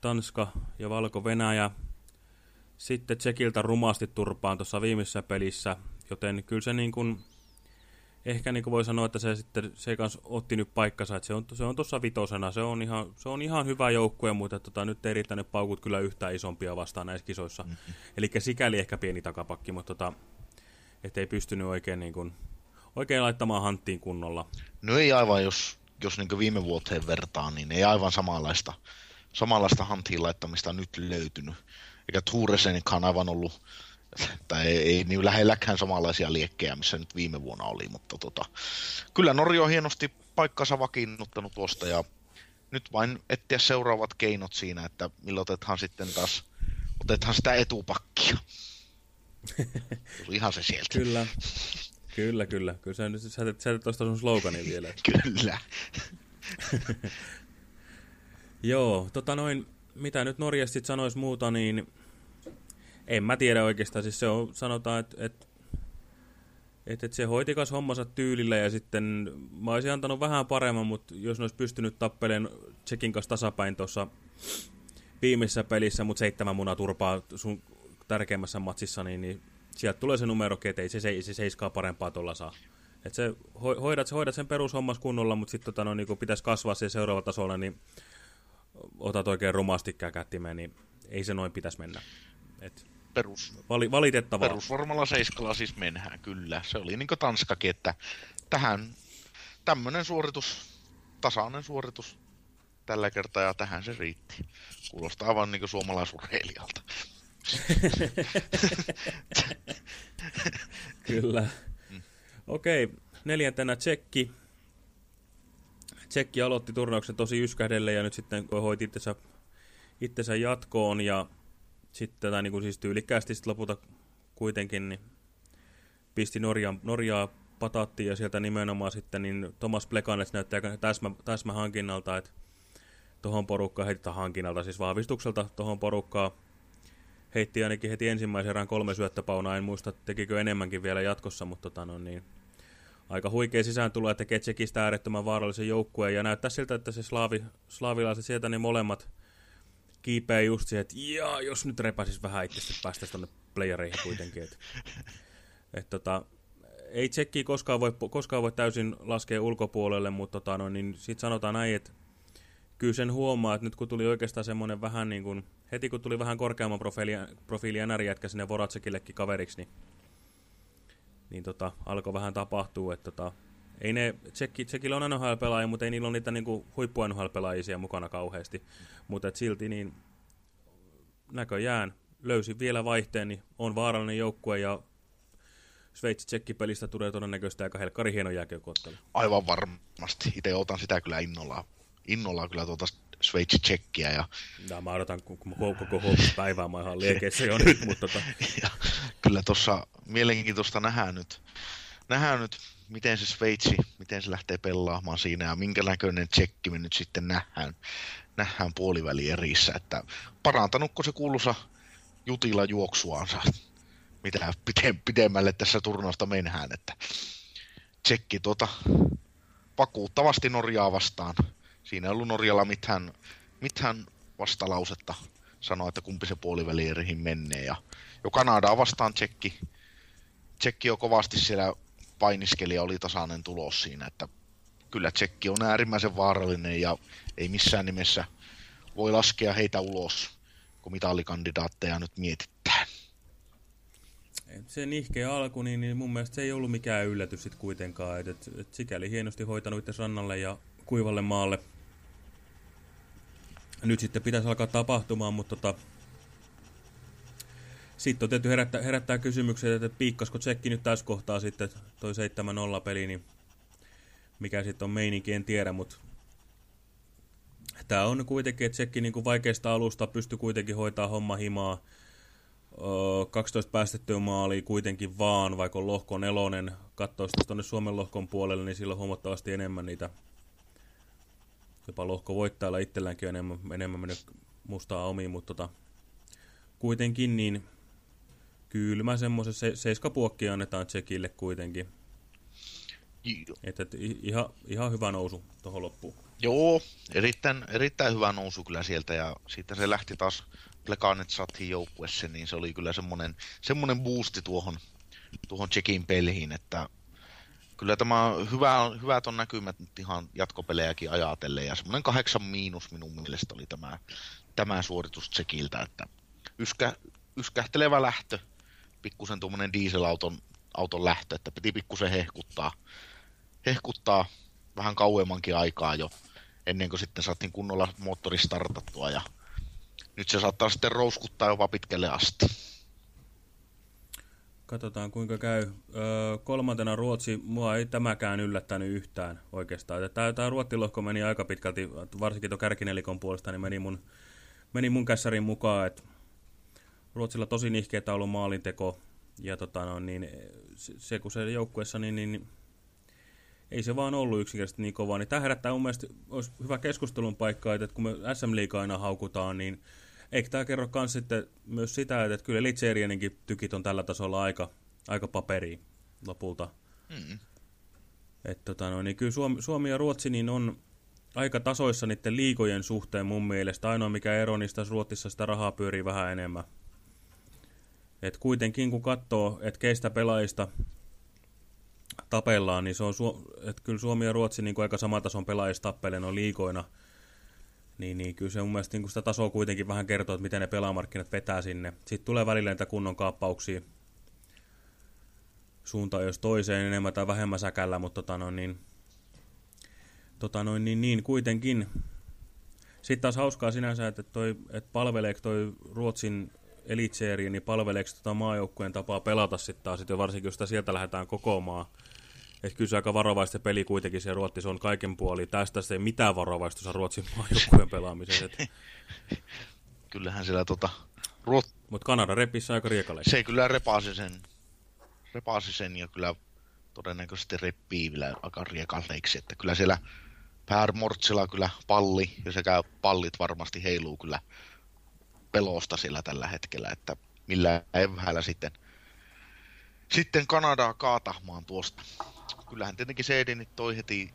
Tanska ja Valko-Venäjä. Sitten Tsekiltä rumasti turpaan tuossa viimeisessä pelissä, joten kyllä se niin kuin, ehkä niin kuin voi sanoa, että se sitten se kanssa otti nyt paikkansa, että se on, se on tuossa vitosena, se on ihan, se on ihan hyvä joukkue, mutta tota, nyt ei riittänyt paukut kyllä yhtään isompia vastaan näissä kisoissa. Mm -hmm. Eli sikäli ehkä pieni takapakki, mutta tota, ei pystynyt oikein niin kuin, oikein laittamaan hanttiin kunnolla. No ei aivan, jos, jos niin viime vuoteen vertaa, niin ei aivan samanlaista, samanlaista hanttiin laittamista nyt löytynyt. Eikä Tuuresenkaan aivan ollut, tai ei, ei niin lähelläkään samanlaisia liekkejä, missä nyt viime vuonna oli, mutta tota, kyllä Norja on hienosti paikkansa vakiinnuttanut tuosta ja nyt vain etsiä seuraavat keinot siinä, että millä otetaan sitten taas, otetaan sitä etupakkia. Ihan se sieltä. Kyllä. Kyllä, kyllä. Kyllä sä, nyt, sä, sä tuosta sun sloganin vielä. kyllä. Joo, tota noin, mitä nyt Norjasta sit sanois muuta, niin en mä tiedä oikeastaan. Siis se on, sanotaan, että et, et, et se hoitikas hommansa tyylillä ja sitten mä olisin antanut vähän paremman, mutta jos ne olisi pystynyt tappelemaan Tsekin kanssa tasapäin tuossa viimeisessä pelissä, mutta seitsemän munaturpaa sun tärkeimmässä matsissa, niin, niin sieltä tulee se numero, että ei se, se, se seiskaa parempaa tuolla saa. Et se, hoidat, hoidat sen perushommas kunnolla, mutta sitten tota, no, niin pitäisi kasvaa se seuraava tasolla, niin otat oikein rumasti käkättimeen, niin ei se noin pitäisi mennä. Et Perus, vali, valitettavaa. Perusvarmalla seiskalla siis mennään, kyllä. Se oli niin kuin Tanskakin, että tähän tämmöinen suoritus, tasainen suoritus tällä kertaa ja tähän se riitti. Kuulostaa aivan niin kuin suomalaisurheilijalta. Kyllä. Okei, neljäntenä Tsekki. Tsekki aloitti turnauksen tosi yskähdelle ja nyt sitten hoiti itsensä, itsensä jatkoon ja sitten tai niin kuin siis tyylikkäästi sitten lopulta kuitenkin niin pisti Norjan, Norjaa patattiin ja sieltä nimenomaan sitten niin Thomas Plekanets näyttää täsmä, täsmä hankinnalta, että tuohon porukkaan heittää hankinnalta, siis vahvistukselta tuohon porukkaan heitti ainakin heti ensimmäisen erän kolme syöttöpaunaa, en muista tekikö enemmänkin vielä jatkossa, mutta tota, no niin, aika huikea sisääntulo, että tekee Tsekistä äärettömän vaarallisen joukkueen ja näyttää siltä, että se slaavi, slaavilaiset sieltä niin molemmat kiipeä just siihen, että jaa, jos nyt repäsis vähän itse päästäisiin tuonne playereihin kuitenkin. Että, et, tota, ei tsekkiä koskaan voi, koskaan voi täysin laskea ulkopuolelle, mutta tota, no, niin sitten sanotaan näin, että kyllä sen huomaa, että nyt kun tuli oikeastaan semmoinen vähän niin kuin, heti kun tuli vähän korkeamman profiili, profiili jätkä sinne Voratsekillekin kaveriksi, niin, niin tota, alkoi vähän tapahtua, että tota, ei ne, tsekki, tsekillä on NHL-pelaajia, mutta ei niillä ole niitä niin huippu NHL-pelaajia mukana kauheasti, mutta silti niin näköjään löysin vielä vaihteen, niin on vaarallinen joukkue ja Sveitsi-Tsekki-pelistä tulee todennäköisesti aika helkkari hieno jääkiekottelu. Aivan varmasti. Itse otan sitä kyllä innolla. Innolla kyllä tuota Sveitsi-Tsekkiä. Ja... No, mä odotan koko, koko päivää, mä ihan liekeissä jo nyt, mutta tota... ja, kyllä tuossa mielenkiintoista nähdään nyt, nähdään nyt, miten se Sveitsi, miten se lähtee pelaamaan siinä ja minkä näköinen tsekki me nyt sitten nähdään, nähdään puoliväli erissä, että parantanutko se kuuluisa jutila juoksuansa mitä pidemmälle tässä turnausta mennään, että tsekki tuota vakuuttavasti Norjaa vastaan. Siinä ei ollut Norjalla mitään, mitään vastalausetta sanoa, että kumpi se puolivälierihin menee. Ja jo Kanadaa vastaan tsekki, tsekki on kovasti siellä painiskeli ja oli tasainen tulos siinä, että kyllä tsekki on äärimmäisen vaarallinen ja ei missään nimessä voi laskea heitä ulos, kun mitallikandidaatteja nyt mietitään se nihkeä alku, niin, niin mun mielestä se ei ollut mikään yllätys sitten kuitenkaan. Et, et, et sikäli hienosti hoitanut itse rannalle ja kuivalle maalle. Nyt sitten pitäisi alkaa tapahtumaan, mutta tota, sitten on tehty herättää, herättää kysymyksiä, että piikkasko tsekki nyt tässä kohtaa sitten toi 7-0 peli, niin mikä sitten on meininki, en tiedä, mutta tämä on kuitenkin, että tsekki niin vaikeasta alusta pystyy kuitenkin hoitaa homma himaa 12 päästettyä maalia kuitenkin vaan, vaikka on lohko nelonen. Katsoisi tuonne Suomen lohkon puolelle, niin sillä on huomattavasti enemmän niitä. Jopa lohko voittajalla itselläänkin on enemmän, enemmän mennyt mustaa omiin, mutta tota, kuitenkin niin kylmä semmoisen se, seiskapuokki annetaan Tsekille kuitenkin. Että, et, ihan, ihan hyvä nousu tuohon loppuun. Joo, erittäin, erittäin hyvä nousu kyllä sieltä ja sitten se lähti taas Plekanet saatiin joukkuessa, niin se oli kyllä semmoinen, semmoinen boosti tuohon, tuohon Tsekin peliin, että kyllä tämä hyvä, hyvät on näkymät nyt ihan jatkopelejäkin ajatellen, ja semmoinen kahdeksan miinus minun mielestä oli tämä, tämä suoritus Tsekiltä, että yskä, yskähtelevä lähtö, pikkusen tuommoinen dieselauton auton lähtö, että piti pikkusen hehkuttaa, hehkuttaa vähän kauemmankin aikaa jo, ennen kuin sitten saatiin kunnolla moottori startattua, ja nyt se saattaa sitten rouskuttaa jopa pitkälle asti. Katsotaan kuinka käy. Öö, kolmantena Ruotsi, mua ei tämäkään yllättänyt yhtään oikeastaan. Tämä, tämä Ruottilohko meni aika pitkälti, varsinkin tuon kärkinelikon puolesta, niin meni mun, meni mun kässärin mukaan, että Ruotsilla tosi nihkeetä ollut maalinteko. Ja tota, no, niin, se, kun se joukkueessa, niin, niin ei se vaan ollut yksinkertaisesti niin kovaa. Niin tämä herättää mun mielestä, olisi hyvä keskustelun paikka, että kun me SM Liiga aina haukutaan, niin Eikö tämä kerro myös sitten myös sitä, että kyllä Elitserienkin tykit on tällä tasolla aika, aika paperi lopulta. Mm. Että tota no, niin kyllä Suomi, Suomi ja Ruotsi niin on aika tasoissa niiden liikojen suhteen mun mielestä. Ainoa mikä ero niistä Ruotsissa sitä rahaa pyörii vähän enemmän. Et kuitenkin kun katsoo, että keistä pelaajista tapellaan, niin se on, että kyllä Suomi ja Ruotsi niin kuin aika samatason pelaajista tappelee on liikoina – niin, niin kyllä se mun mielestä niin sitä tasoa kuitenkin vähän kertoo, että miten ne pelaamarkkinat vetää sinne. Sitten tulee välillä niitä kunnon kaappauksia suuntaan jos toiseen enemmän tai vähemmän säkällä, mutta tota noin, niin, tota noin, niin, niin kuitenkin. Sitten taas hauskaa sinänsä, että, toi, että palveleeko toi Ruotsin elitseeriin, niin palveleeko tota maajoukkueen tapaa pelata sitten taas, jo varsinkin jos sitä sieltä lähdetään kokoamaan. Että kyllä se aika varovaista peli kuitenkin se Ruotsi, se on kaiken puoli. Tästä se ei mitään varovaista Ruotsin maajoukkueen pelaamisessa. Et... Kyllähän siellä tota... Ruot... Mutta Kanada repissä aika riekaleiksi. Se kyllä repaasi sen, repaasi sen ja kyllä todennäköisesti reppii vielä aika riekaleiksi. Että kyllä siellä Per Mortsilla kyllä palli ja sekä pallit varmasti heiluu kyllä pelosta sillä tällä hetkellä, että millä evhäällä sitten, sitten Kanadaa kaatahmaan tuosta. Kyllähän tietenkin Seedinit toi heti,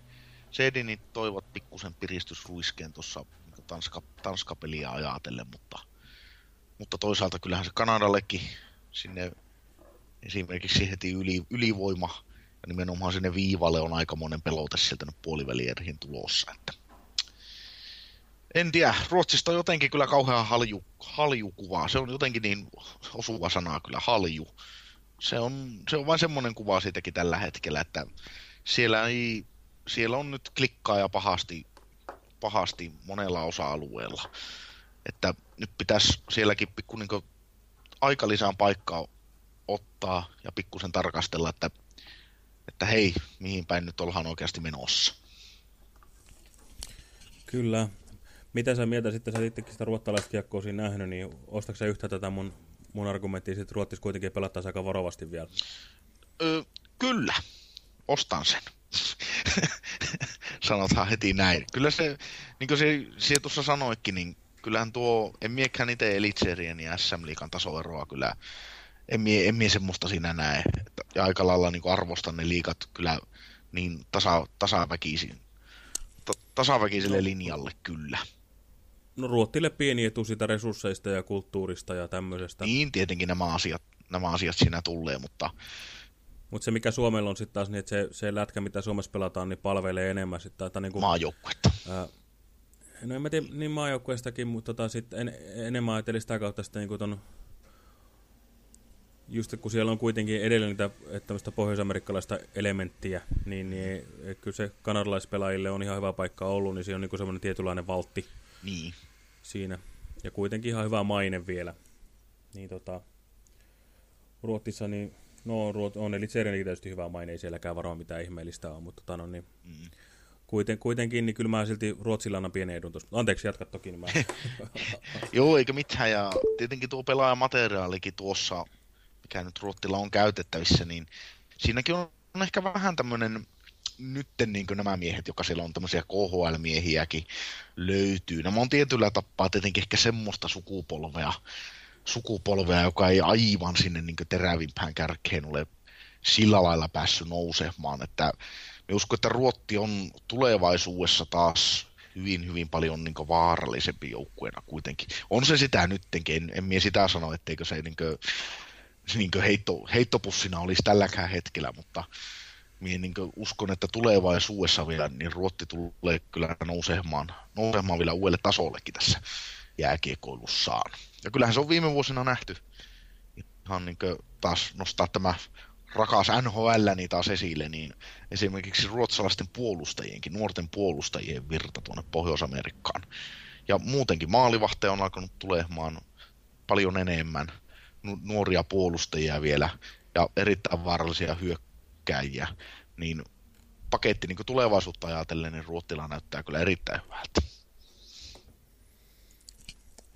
Seedinit toivat pikkusen piristysruiskeen tuossa Tanska, Tanska-peliä ajatellen, mutta, mutta toisaalta kyllähän se Kanadallekin sinne esimerkiksi heti yli, ylivoima ja nimenomaan sinne viivalle on aika monen pelote sieltä nyt puolivälierihin tulossa. Että en tiedä, Ruotsista jotenkin kyllä kauhean halju, haljukuva. Se on jotenkin niin osuva sana kyllä, halju. Se on, se on vain semmoinen kuva siitäkin tällä hetkellä, että siellä, ei, siellä on nyt klikkaa ja pahasti, pahasti monella osa-alueella. Että nyt pitäisi sielläkin pikku niin aika lisään paikkaa ottaa ja pikkusen tarkastella, että, että hei, mihin päin nyt ollaan oikeasti menossa. Kyllä, mitä sä mieltä sitten, sä itsekin sitä ruottalaista kiekkoa siinä nähnyt, niin ostatko yhtä tätä mun, mun argumenttia, että Ruotsissa kuitenkin pelattaisiin aika varovasti vielä? Ö, kyllä, ostan sen. Sanotaan heti näin. Kyllä se, niin kuin se, se tuossa sanoikin, niin kyllähän tuo, en miekään itse Elitserien ja SM-liikan tasoeroa kyllä, en mie, en mie semmoista siinä näe. Ja aika lailla niin arvostan ne liikat kyllä niin tasa, tasaväkisin, tasaväkiselle linjalle kyllä. No Ruottille pieni etu siitä resursseista ja kulttuurista ja tämmöisestä. Niin, tietenkin nämä asiat, nämä asiat siinä tulee, mutta... Mutta se mikä Suomella on sitten taas, niin että se, se lätkä, mitä Suomessa pelataan, niin palvelee enemmän sitten. Että niin kuin, Maajoukkuetta. Ää, no en mä tiedä, niin maajoukkueestakin, mutta tota, sit en, enemmän ajattelin sitä kautta sitten niin kuin ton, just kun siellä on kuitenkin edelleen niitä tämmöistä pohjoisamerikkalaista elementtiä, niin, niin kyllä se kanadalaispelaajille on ihan hyvä paikka ollut, niin se on niin semmoinen tietynlainen valtti. Niin siinä. Ja kuitenkin ihan hyvä maine vielä. Niin tota, Ruotsissa niin, no on eli Tserenkin tietysti hyvä maine, ei sielläkään varmaan mitään ihmeellistä on, mutta tota, no, niin, mm. kuiten, kuitenkin, niin kyllä mä silti Ruotsilla annan pienen edun tuosta. Anteeksi, jatka toki. Niin mä... Joo, eikä mitään, ja tietenkin tuo pelaajamateriaalikin tuossa, mikä nyt Ruotsilla on käytettävissä, niin siinäkin on ehkä vähän tämmöinen nytten niin nämä miehet, joka siellä on tämmöisiä KHL-miehiäkin löytyy. Nämä on tietyllä tapaa tietenkin ehkä semmoista sukupolvea, sukupolvea joka ei aivan sinne niin terävimpään kärkeen ole sillä lailla päässyt nousemaan. Että me uskon, että Ruotti on tulevaisuudessa taas hyvin, hyvin paljon niin vaarallisempi joukkueena kuitenkin. On se sitä nyttenkin, en, en mie sitä sano, etteikö se niin kuin, niin kuin heitto, heittopussina olisi tälläkään hetkellä, mutta minä niin uskon, että tulevaisuudessa vielä, niin Ruotti tulee kyllä nousemaan, nousemaan vielä uudelle tasollekin tässä jääkiekoilussaan. Ja kyllähän se on viime vuosina nähty. Ihan niin taas nostaa tämä rakas NHL niin taas esille, niin esimerkiksi ruotsalaisten puolustajienkin, nuorten puolustajien virta tuonne Pohjois-Amerikkaan. Ja muutenkin maalivahteja on alkanut tulemaan paljon enemmän, nuoria puolustajia vielä, ja erittäin vaarallisia hyök- hyökkääjiä, niin paketti niin tulevaisuutta ajatellen, niin Ruottila näyttää kyllä erittäin hyvältä.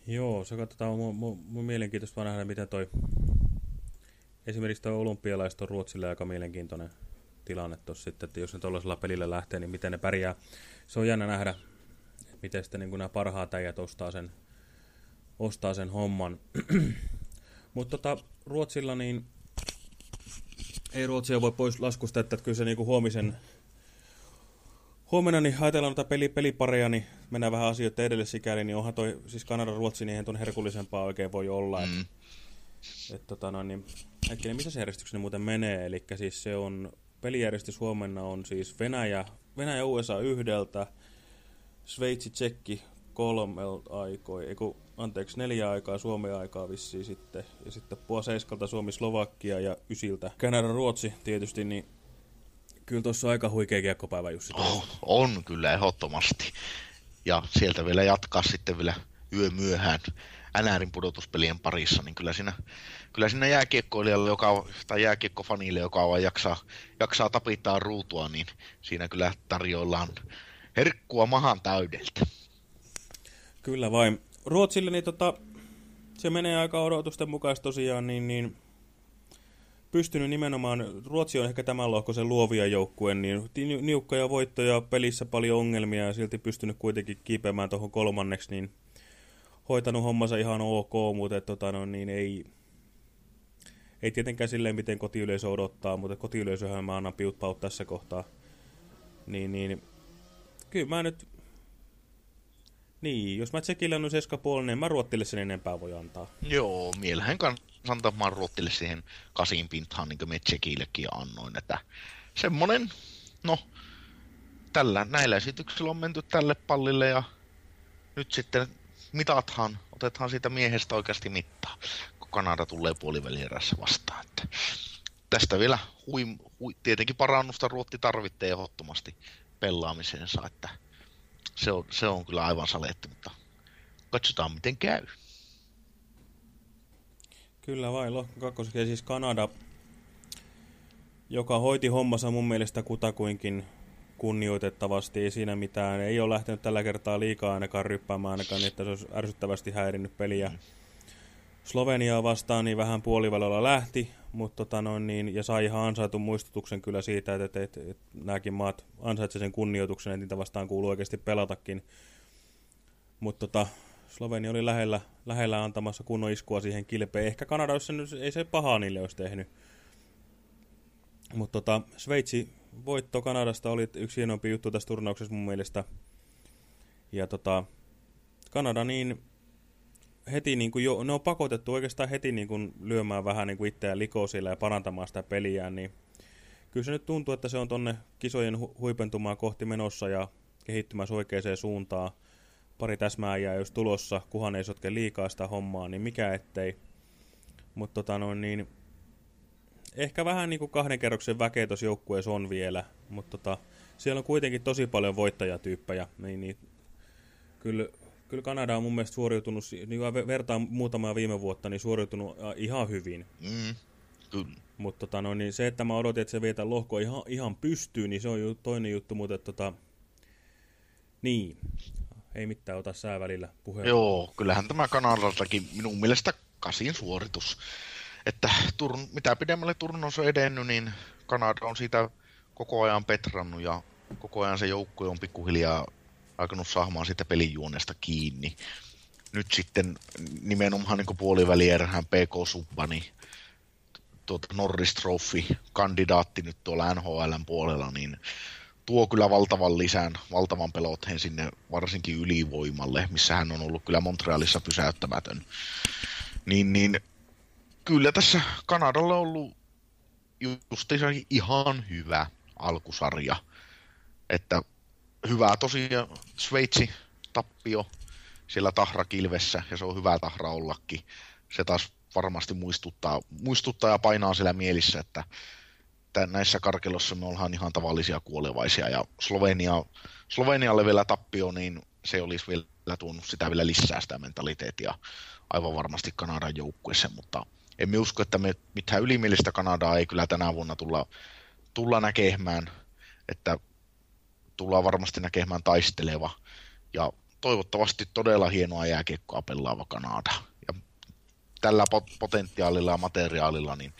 Joo, se katsotaan mun, mun, mun mielenkiintoista nähdä, miten toi esimerkiksi tuo olympialaiset on Ruotsille aika mielenkiintoinen tilanne tuossa sitten, että jos ne tuollaisella pelillä lähtee, niin miten ne pärjää. Se on jännä nähdä, miten sitten niin nämä parhaat äijät ostaa sen, ostaa sen homman. Mutta tota, Ruotsilla niin ei Ruotsia voi pois laskusta, että kyllä se niinku huomisen... Huomenna niin ajatellaan noita peli, pelipareja, niin mennään vähän asioita edelle sikäli, niin onhan toi, siis Kanada Ruotsi, niin eihän ton herkullisempaa oikein voi olla. Mm. Et, et, tota, no, niin, hetkinen, missä se järjestyksen muuten menee? Eli siis se on, pelijärjestys huomenna on siis Venäjä, Venäjä USA yhdeltä, Sveitsi, Tsekki kolmelta aikoi, anteeksi, neljä aikaa Suomen aikaa vissiin sitten, ja sitten puoli seiskalta Suomi, Slovakia ja ysiltä Kanada, Ruotsi tietysti, niin kyllä tuossa aika huikea kiekkopäivä Jussi. Oh, on kyllä ehdottomasti. Ja sieltä vielä jatkaa sitten vielä yö myöhään NRin pudotuspelien parissa, niin kyllä siinä, kyllä siinä jääkiekkoilijalle, joka, tai jääkiekkofanille, joka vaan jaksaa, jaksaa tapittaa ruutua, niin siinä kyllä tarjoillaan herkkua mahan täydeltä. Kyllä vain. Ruotsille niin tota, se menee aika odotusten mukaisesti tosiaan, niin, niin pystynyt nimenomaan, Ruotsi on ehkä tämän lohkoisen luovia joukkueen, niin niukkoja voittoja, pelissä paljon ongelmia ja silti pystynyt kuitenkin kiipeämään tuohon kolmanneksi, niin hoitanut hommansa ihan ok, mutta tota, no, niin ei, ei tietenkään silleen, miten kotiyleisö odottaa, mutta kotiyleisöhän mä annan piutpaut tässä kohtaa. Niin, niin, kyllä mä nyt... Niin, jos mä tsekillä on 7,5, niin mä ruottille sen enempää voi antaa. Joo, mielhän kanssa antaa mä ruottille siihen kasin pintaan, niin kuin me tsekillekin annoin. Että semmonen, no, tällä, näillä esityksillä on menty tälle pallille ja nyt sitten mitathan, otetaan siitä miehestä oikeasti mittaa, kun Kanada tulee puolivälierässä vastaan. Että tästä vielä hui, hui, tietenkin parannusta Ruotti tarvitsee ehdottomasti pelaamiseensa, että se on, se on kyllä aivan saletti, mutta katsotaan miten käy. Kyllä vai, lohko kakkoseksi. siis Kanada, joka hoiti hommansa mun mielestä kutakuinkin kunnioitettavasti, ei siinä mitään. Ei ole lähtenyt tällä kertaa liikaa ainakaan ryppäämään ainakaan, niin että se olisi ärsyttävästi häirinnyt peliä. Mm. Sloveniaa vastaan niin vähän puolivälillä lähti, mutta tota noin, niin, ja sai ihan ansaitun muistutuksen kyllä siitä, että, että, että, että nämäkin maat ansaitsevat sen kunnioituksen, että niitä vastaan kuuluu oikeasti pelatakin. Mutta tota, Slovenia oli lähellä, lähellä antamassa kunnon iskua siihen kilpeen. Ehkä Kanada, jos se, ei se pahaa niille olisi tehnyt. Mutta tota, Sveitsi voitto Kanadasta oli yksi hienompi juttu tässä turnauksessa mun mielestä. Ja tota, Kanada niin heti niin kuin jo, ne on pakotettu oikeastaan heti niin kuin lyömään vähän niin kuin itseään likoon ja parantamaan sitä peliään, niin kyllä se nyt tuntuu, että se on tonne kisojen hu huipentumaan kohti menossa ja kehittymässä oikeaan suuntaan. Pari täsmääjää jos tulossa, kuhan ei sotke liikaa sitä hommaa, niin mikä ettei. Mutta tota noin, niin ehkä vähän niin kuin kahden kerroksen väkeä tuossa joukkueessa on vielä, mutta tota, siellä on kuitenkin tosi paljon voittajatyyppejä, niin, niin kyllä, kyllä Kanada on mun mielestä suoriutunut, niin vertaan muutamaa viime vuotta, niin suoriutunut ihan hyvin. Mm, kyllä. Mutta tota, no, niin se, että mä odotin, että se vietä lohko ihan, ihan pystyy, niin se on toinen juttu, mutta tota, niin, ei mitään ota sää välillä puheen. Joo, kyllähän tämä Kanadaltakin minun mielestä kasin suoritus että turn, mitä pidemmälle turnaus on edennyt, niin Kanada on siitä koko ajan petrannut ja koko ajan se joukkue on pikkuhiljaa alkanut saamaan siitä pelijuonesta kiinni. Nyt sitten nimenomaan niin puolivälierhän PK Subbani, tuota Norris Trophy kandidaatti nyt tuolla NHLn puolella, niin tuo kyllä valtavan lisän, valtavan pelotteen sinne varsinkin ylivoimalle, missä hän on ollut kyllä Montrealissa pysäyttämätön. Niin, niin kyllä tässä Kanadalla on ollut justiinsa ihan hyvä alkusarja. Että hyvää tosiaan Sveitsi tappio siellä tahrakilvessä ja se on hyvä tahra ollakin. Se taas varmasti muistuttaa, muistuttaa ja painaa siellä mielissä, että, että näissä karkelossa me ollaan ihan tavallisia kuolevaisia ja Slovenia, Slovenialle vielä tappio, niin se olisi vielä tuonut sitä vielä lisää sitä mentaliteettia aivan varmasti Kanadan joukkueessa, mutta emme usko, että me mitään ylimielistä Kanadaa ei kyllä tänä vuonna tulla, tulla näkemään, että tullaan varmasti näkemään taisteleva ja toivottavasti todella hienoa jääkiekkoa pelaava Kanada. Ja tällä potentiaalilla ja materiaalilla niin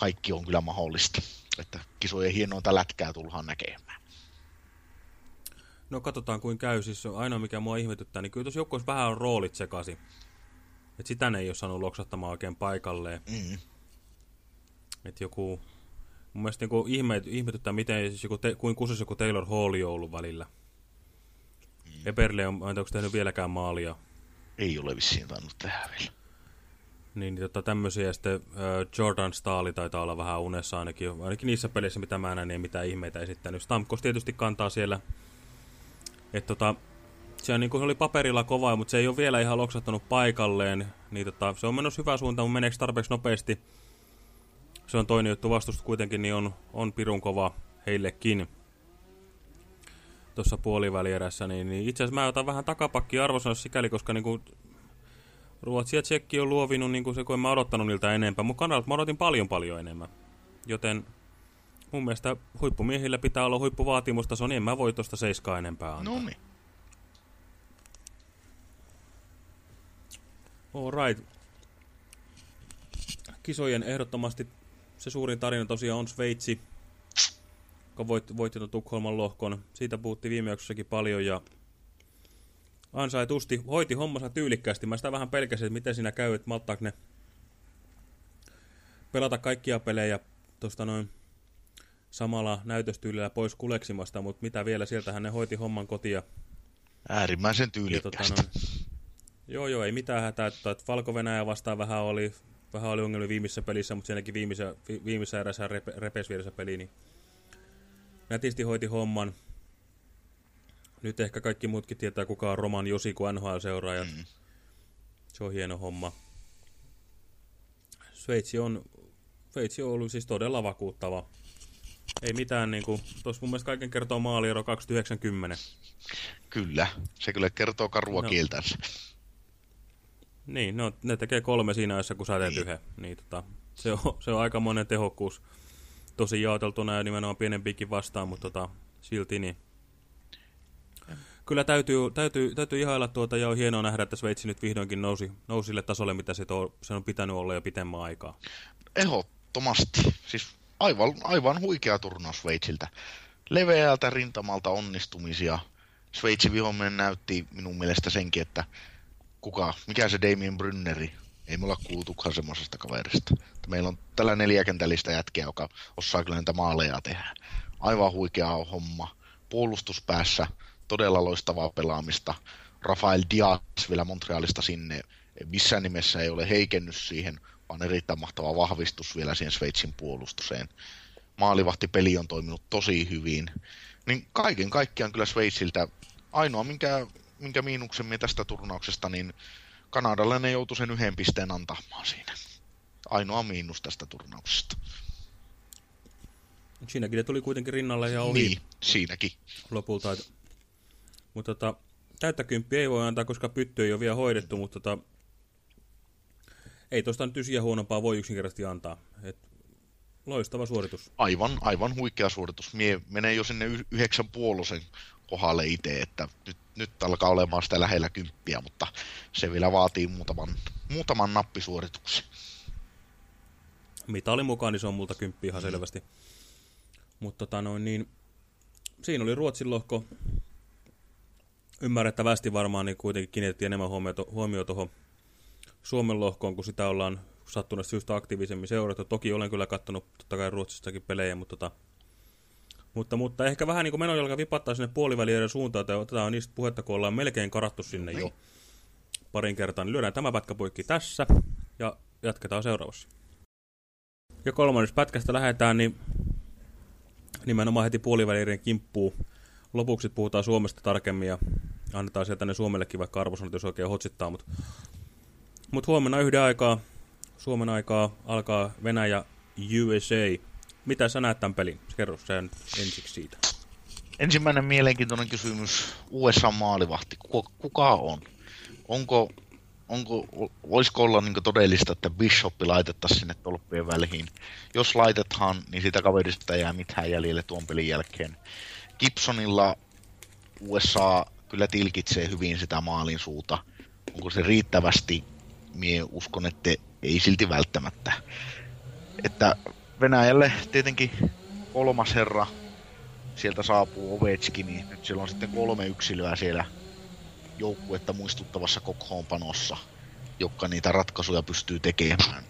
kaikki on kyllä mahdollista. Että kisojen hienointa lätkää tullaan näkemään. No katsotaan kuin käy. Siis ainoa mikä mua ihmetyttää, niin kyllä tuossa joukkueessa vähän on roolit sekaisin. Että sitä ne ei ole saanut loksattamaan oikein paikalleen. Mm. Että joku... Mun mielestä niin ihme, ihmetyttää, miten siis joku te, kuin kusus joku Taylor Hall ollut välillä. Mm. Eberle on, onko tehnyt vieläkään maalia? Ei ole vissiin tainnut tehdä vielä. Niin, niin tota, tämmöisiä. Ja sitten uh, Jordan Staali taitaa olla vähän unessa ainakin. Ainakin niissä peleissä, mitä mä näen, niin mitään ihmeitä esittänyt. Stamkos tietysti kantaa siellä. Että tota, se, niin kuin, se oli paperilla kova, mutta se ei ole vielä ihan loksattanut paikalleen. Niin, tota, se on menossa hyvä suunta, mutta meneekö tarpeeksi nopeasti? Se on toinen juttu. Vastustus kuitenkin niin on, on pirun kova heillekin. Tuossa puolivälierässä. Niin, niin itse asiassa mä otan vähän takapakki arvosanassa sikäli, koska niin kuin, Ruotsi ja Tsekki on luovinut niin kuin se, kun en mä odottanut niiltä enempää. Mutta Kanadalta mä odotin paljon paljon enemmän. Joten mun mielestä huippumiehillä pitää olla huippuvaatimustaso, niin en mä voi tuosta seiskaa enempää antaa. No niin. All right. Kisojen ehdottomasti se suurin tarina tosiaan on Sveitsi, joka voitti, voitti Tukholman lohkon. Siitä puhuttiin viime jaksossa paljon ja ansaitusti hoiti hommansa tyylikkäästi. Mä sitä vähän pelkäsin, että miten siinä käy, että malttaako ne pelata kaikkia pelejä tuosta noin samalla näytöstyylillä pois kuleksimasta, mutta mitä vielä, sieltähän ne hoiti homman kotia. Äärimmäisen Ja tota tyylikkäästi. noin, joo, joo, ei mitään hätää. Että että Valko-Venäjä vastaan vähän oli, vähän oli ongelmia viimeisessä pelissä, mutta siinäkin viimeisessä, vi, viimeisessä erässä repe, repesi vielä se peli, niin nätisti hoiti homman. Nyt ehkä kaikki muutkin tietää, kuka on Roman Josi kuin NHL-seuraajat. Mm. Se on hieno homma. Sveitsi on, Sveitsi on ollut siis todella vakuuttava. Ei mitään niinku, tuossa mun mielestä kaiken kertoo maaliero 290. Kyllä, se kyllä kertoo karua No. kieltänsä. Niin, no, ne tekee kolme siinä ajassa, kun sä teet Niin. yhden. Niin, tota, se, on, se on aika monen tehokkuus. Tosi jaoteltuna ja nimenomaan pienempikin vastaan, mutta tota, silti niin. Kyllä täytyy, täytyy, täytyy ihailla tuota ja on hienoa nähdä, että Sveitsi nyt vihdoinkin nousi, nousi sille tasolle, mitä se, to, se on pitänyt olla jo pitemmän aikaa. Ehdottomasti. Siis aivan, aivan huikea turnaus Sveitsiltä. Leveältä rintamalta onnistumisia. Sveitsi vihollinen näytti minun mielestä senkin, että kuka, mikä se Damien Brynneri, ei mulla kuultukaan semmoisesta kaverista. Meillä on tällä neljäkentällistä jätkeä, joka osaa kyllä niitä maaleja tehdä. Aivan huikea homma. Puolustuspäässä todella loistavaa pelaamista. Rafael Diaz vielä Montrealista sinne. Missään nimessä ei ole heikennys siihen, vaan erittäin mahtava vahvistus vielä siihen Sveitsin puolustuseen. Maalivahtipeli on toiminut tosi hyvin. Niin kaiken kaikkiaan kyllä Sveitsiltä ainoa, minkä, minkä miinuksen minä tästä turnauksesta, niin Kanadalle ne joutui sen yhden pisteen antamaan siinä. Ainoa miinus tästä turnauksesta. Siinäkin ne tuli kuitenkin rinnalle ja ohi Niin, siinäkin. lopulta. Mutta tota, täyttä kymppiä ei voi antaa, koska pytty ei ole vielä hoidettu, mutta tota, ei tuosta nyt ysiä huonompaa voi yksinkertaisesti antaa. Et, loistava suoritus. Aivan, aivan huikea suoritus. Mie menee jo sinne yhdeksän puolosen kohdalle itse, että nyt, nyt alkaa olemaan sitä lähellä kymppiä, mutta se vielä vaatii muutaman, muutaman nappisuorituksen. Mitä oli mukaan, niin se on multa kymppi ihan selvästi. Mutta tota noin, niin, siinä oli Ruotsin lohko. Ymmärrettävästi varmaan niin kuitenkin kiinnitettiin enemmän huomioon tuohon Suomen lohkoon, kun sitä ollaan sattuneesta syystä aktiivisemmin seurattu. Toki olen kyllä kattonut totta kai Ruotsistakin pelejä, mutta, tota, mutta, mutta ehkä vähän niin kuin menojalka vipattaa sinne puolivälierän suuntaan, että otetaan niistä puhetta, kun ollaan melkein karattu sinne jo parin kertaan. Niin lyödään tämä pätkä poikki tässä ja jatketaan seuraavassa. Ja kolmannessa pätkästä lähdetään, niin nimenomaan heti puolivälierien kimppuun. Lopuksi puhutaan Suomesta tarkemmin ja annetaan sieltä ne Suomellekin vaikka arvosanat, jos oikein hotsittaa. Mutta mut huomenna yhden aikaa, Suomen aikaa, alkaa Venäjä USA. Mitä sä näet tämän pelin? Kerro sen ensiksi siitä. Ensimmäinen mielenkiintoinen kysymys. USA maalivahti. Kuka, kuka on? Onko, onko, voisiko olla niin todellista, että Bishop laitettaisiin sinne tolppien väliin? Jos laitetaan, niin sitä kaverista ei jää mitään jäljelle tuon pelin jälkeen. Gibsonilla USA kyllä tilkitsee hyvin sitä maalin suuta. Onko se riittävästi? Mie uskon, että ei silti välttämättä. Että Venäjälle tietenkin kolmas herra sieltä saapuu Ovechkin, niin nyt siellä on sitten kolme yksilöä siellä joukkuetta muistuttavassa kokoonpanossa, jotka niitä ratkaisuja pystyy tekemään.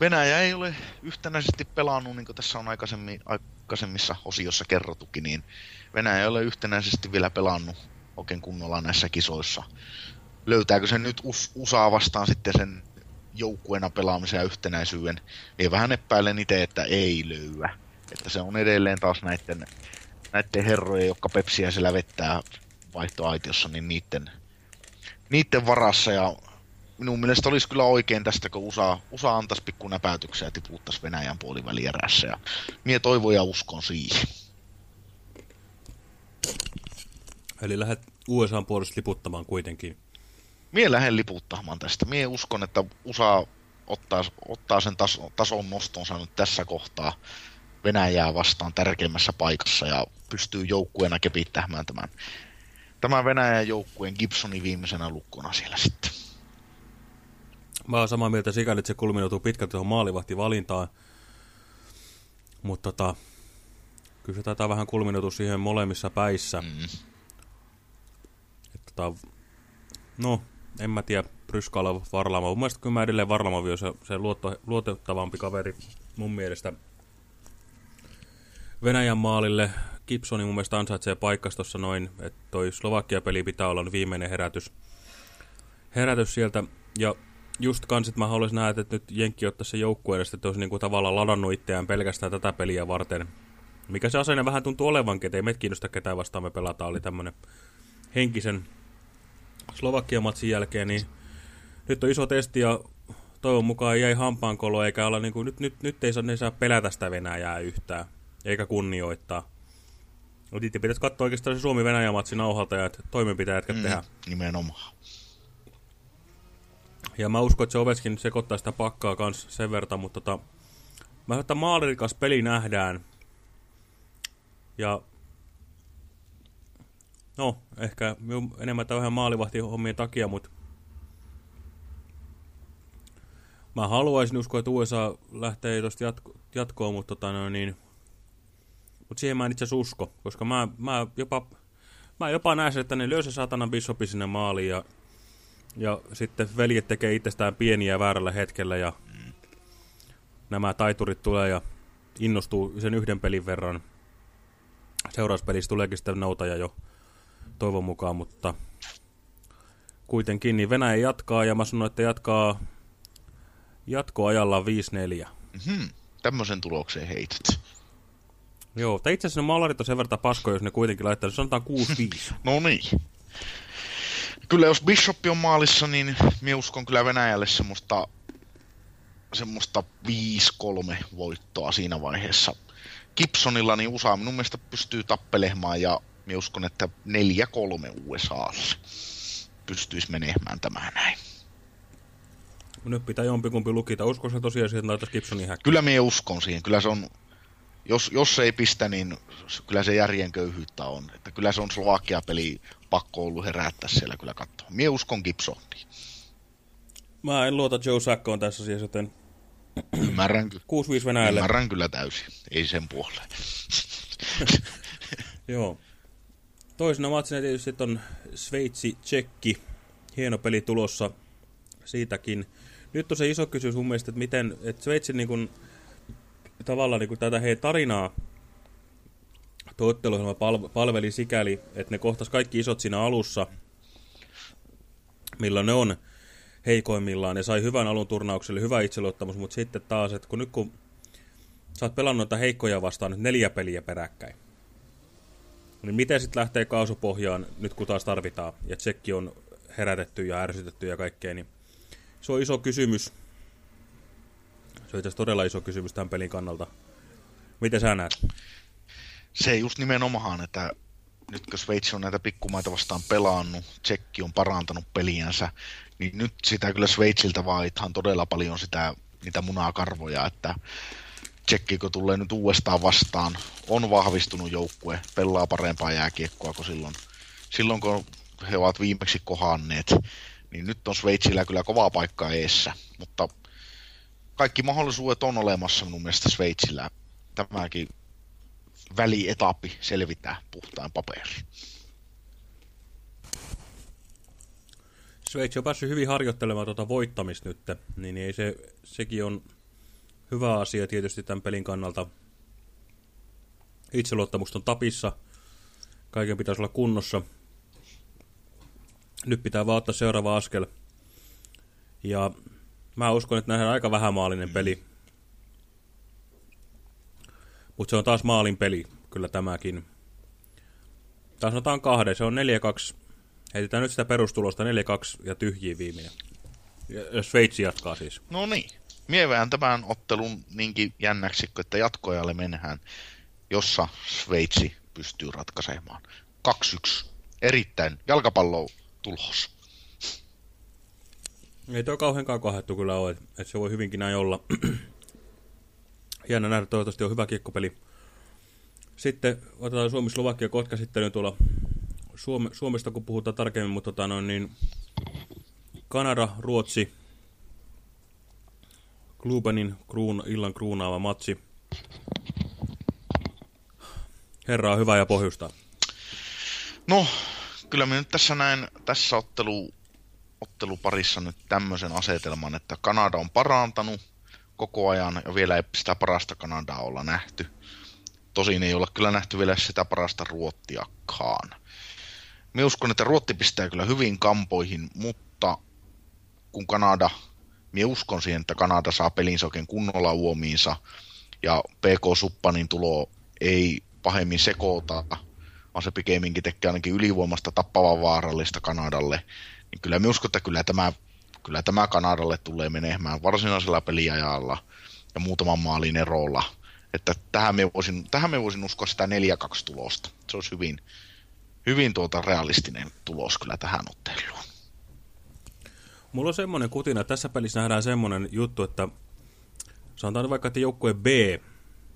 Venäjä ei ole yhtenäisesti pelannut, niin kuin tässä on aikaisemmin, aikaisemmissa osiossa kerrotukin, niin Venäjä ei ole yhtenäisesti vielä pelannut oikein kunnolla näissä kisoissa. Löytääkö se nyt US- USA vastaan sitten sen joukkueena pelaamisen ja yhtenäisyyden? Niin vähän epäilen itse, että ei löyä. Että se on edelleen taas näiden, näiden herrojen, jotka Pepsiä siellä vettää vaihtoaitiossa, niin niiden, niiden varassa. Ja minun mielestä olisi kyllä oikein tästä, kun USA, USA antaisi pikku näpäytyksiä ja tiputtaisi Venäjän puolivälierässä. Ja mie toivon ja uskon siihen. Eli lähdet USAn puolesta liputtamaan kuitenkin. Mie lähden liputtamaan tästä. Mie uskon, että USA ottaa, ottaa sen taso, tason nostonsa nyt tässä kohtaa Venäjää vastaan tärkeimmässä paikassa ja pystyy joukkueena kepittämään tämän, tämän Venäjän joukkueen Gibsonin viimeisenä lukkona siellä sitten. Mä oon samaa mieltä sikäli, että se kulminoituu pitkälti tuohon maalivahtivalintaan. Mutta tota, kyllä se taitaa vähän kulminoitua siihen molemmissa päissä. Mm. Että tota, no, en mä tiedä, Pryskala Varlama. Mun mielestä kyllä mä edelleen Varlamovi on se, se luotto, luotettavampi kaveri mun mielestä. Venäjän maalille Gibsoni mun mielestä ansaitsee paikkas tuossa noin, että toi Slovakia-peli pitää olla viimeinen herätys, herätys sieltä. Ja just kans, että mä haluaisin nähdä, että nyt Jenkki ottaisi se joukkueen, että olisi niinku tavallaan ladannut itseään pelkästään tätä peliä varten. Mikä se asenne vähän tuntuu olevankin, että ei meitä kiinnosta ketään vastaan me pelataan, oli tämmönen henkisen Slovakia-matsin jälkeen, niin nyt on iso testi ja toivon mukaan jäi hampaankolo, eikä olla niin kuin, nyt, nyt, nyt ei saa, ne saa pelätä sitä Venäjää yhtään, eikä kunnioittaa. Mutta itse pitäisi katsoa oikeastaan se Suomi-Venäjä-matsi nauhalta ja että toimenpiteet mm, tehdä. Nimenomaan. Ja mä uskon, että se Oveskin sekoittaa sitä pakkaa kans sen verran, mutta tota, mä että maalirikas peli nähdään. Ja no, ehkä enemmän tai vähän maalivahtihommien takia, mutta mä haluaisin uskoa, että USA lähtee tuosta jatko jatkoon, mutta tota, no, niin, mutta siihen mä en itse usko, koska mä, mä jopa, mä jopa näen että ne löysi satanan bishopi sinne maaliin ja ja sitten veljet tekee itsestään pieniä väärällä hetkellä ja nämä taiturit tulee ja innostuu sen yhden pelin verran. Seurauspelissä tuleekin sitten noutaja jo toivon mukaan, mutta kuitenkin niin Venäjä jatkaa ja mä sanoin, että jatkaa jatkoajalla 5-4. Mm-hmm. Tämmöisen tulokseen heität. Joo, tai itse asiassa ne maalarit on sen verran pasko, jos ne kuitenkin laittaa, niin sanotaan 6-5. no niin kyllä jos Bishop on maalissa, niin minä uskon kyllä Venäjälle semmoista, semmoista 5-3 voittoa siinä vaiheessa. Gibsonilla niin USA minun mielestä pystyy tappelemaan ja minä uskon, että 4-3 USAlle pystyisi menemään tämä näin. Nyt pitää jompikumpi lukita. Uskoisi tosiaan siihen, että Gibsonin häkkiä? Kyllä minä uskon siihen. Kyllä se on, jos, jos se ei pistä, niin kyllä se järjen köyhyyttä on. Että kyllä se on Slovakia-peli pakko ollut herättää siellä kyllä katsoa. Mie uskon Gibsoniin. Mä en luota Joe Sackoon tässä asiassa, joten... Ymmärrän, 6-5 Venäjälle. Ymmärrän kyllä täysin. Ei sen puoleen. Joo. Toisena matsina tietysti on Sveitsi-Tsekki. Hieno peli tulossa siitäkin. Nyt on se iso kysymys mun mielestä, että miten että Sveitsi niin kun, tavallaan niin kun tätä heidän tarinaa tuo otteluohjelma palveli sikäli, että ne kohtas kaikki isot siinä alussa, milloin ne on heikoimmillaan. Ne sai hyvän alun turnaukselle, hyvä itseluottamus, mutta sitten taas, että kun nyt kun sä oot pelannut noita heikkoja vastaan nyt neljä peliä peräkkäin, niin miten sitten lähtee kaasupohjaan nyt kun taas tarvitaan, ja tsekki on herätetty ja ärsytetty ja kaikkea, niin se on iso kysymys. Se on itse todella iso kysymys tämän pelin kannalta. Miten sä näet? se just nimenomaan, että nyt kun Sveitsi on näitä pikkumaita vastaan pelannut, Tsekki on parantanut peliänsä, niin nyt sitä kyllä Sveitsiltä vaaditaan todella paljon sitä, niitä munakarvoja, että Tsekki kun tulee nyt uudestaan vastaan, on vahvistunut joukkue, pelaa parempaa jääkiekkoa kuin silloin, silloin kun he ovat viimeksi kohanneet, niin nyt on Sveitsillä kyllä kovaa paikkaa eessä, mutta kaikki mahdollisuudet on olemassa minun mielestä Sveitsillä. Tämäkin välietappi selvittää puhtaan paperin. Sveitsi on päässyt hyvin harjoittelemaan tuota voittamista nyt, niin ei se, sekin on hyvä asia tietysti tämän pelin kannalta. Itseluottamusta on tapissa, kaiken pitäisi olla kunnossa. Nyt pitää vaan ottaa seuraava askel. Ja mä uskon, että nähdään aika vähämaalinen peli mutta se on taas maalin peli, kyllä tämäkin. Taas sanotaan kahden, se on 4-2. Heitetään nyt sitä perustulosta 4-2 ja tyhjiä viimeinen. Ja Sveitsi jatkaa siis. No niin. Mievään tämän ottelun niinkin jännäksi, että jatkoajalle mennään, jossa Sveitsi pystyy ratkaisemaan. 2-1. Erittäin jalkapallo tulos. Ei toi kauhean kauko kyllä ole, että se voi hyvinkin näin olla. Hieno nähdä, toivottavasti on hyvä kiekkopeli. Sitten otetaan Suomi-Slovakia kotkäsittelyyn tuolla Suome, Suomesta, kun puhutaan tarkemmin, mutta tota noin, niin Kanada, Ruotsi, Klubenin kruun, illan kruunaava matsi. Herra on hyvä ja pohjusta. No, kyllä me nyt tässä näin, tässä ottelu, otteluparissa nyt tämmöisen asetelman, että Kanada on parantanut koko ajan ja vielä ei sitä parasta Kanadaa olla nähty. Tosin ei olla kyllä nähty vielä sitä parasta Ruottiakaan. Me uskon, että Ruotti pistää kyllä hyvin kampoihin, mutta kun Kanada, me uskon siihen, että Kanada saa pelinsä oikein kunnolla uomiinsa ja PK Suppanin tulo ei pahemmin sekoota, vaan se pikemminkin tekee ainakin ylivoimasta tappavan vaarallista Kanadalle, niin kyllä me uskon, että kyllä tämä, kyllä tämä Kanadalle tulee menemään varsinaisella peliajalla ja muutaman maalin erolla. Että tähän me voisin, tähän me voisin uskoa sitä 4-2 tulosta. Se olisi hyvin, hyvin tuota realistinen tulos kyllä tähän otteluun. Mulla on semmoinen kutina, että tässä pelissä nähdään semmoinen juttu, että sanotaan vaikka, että joukkue B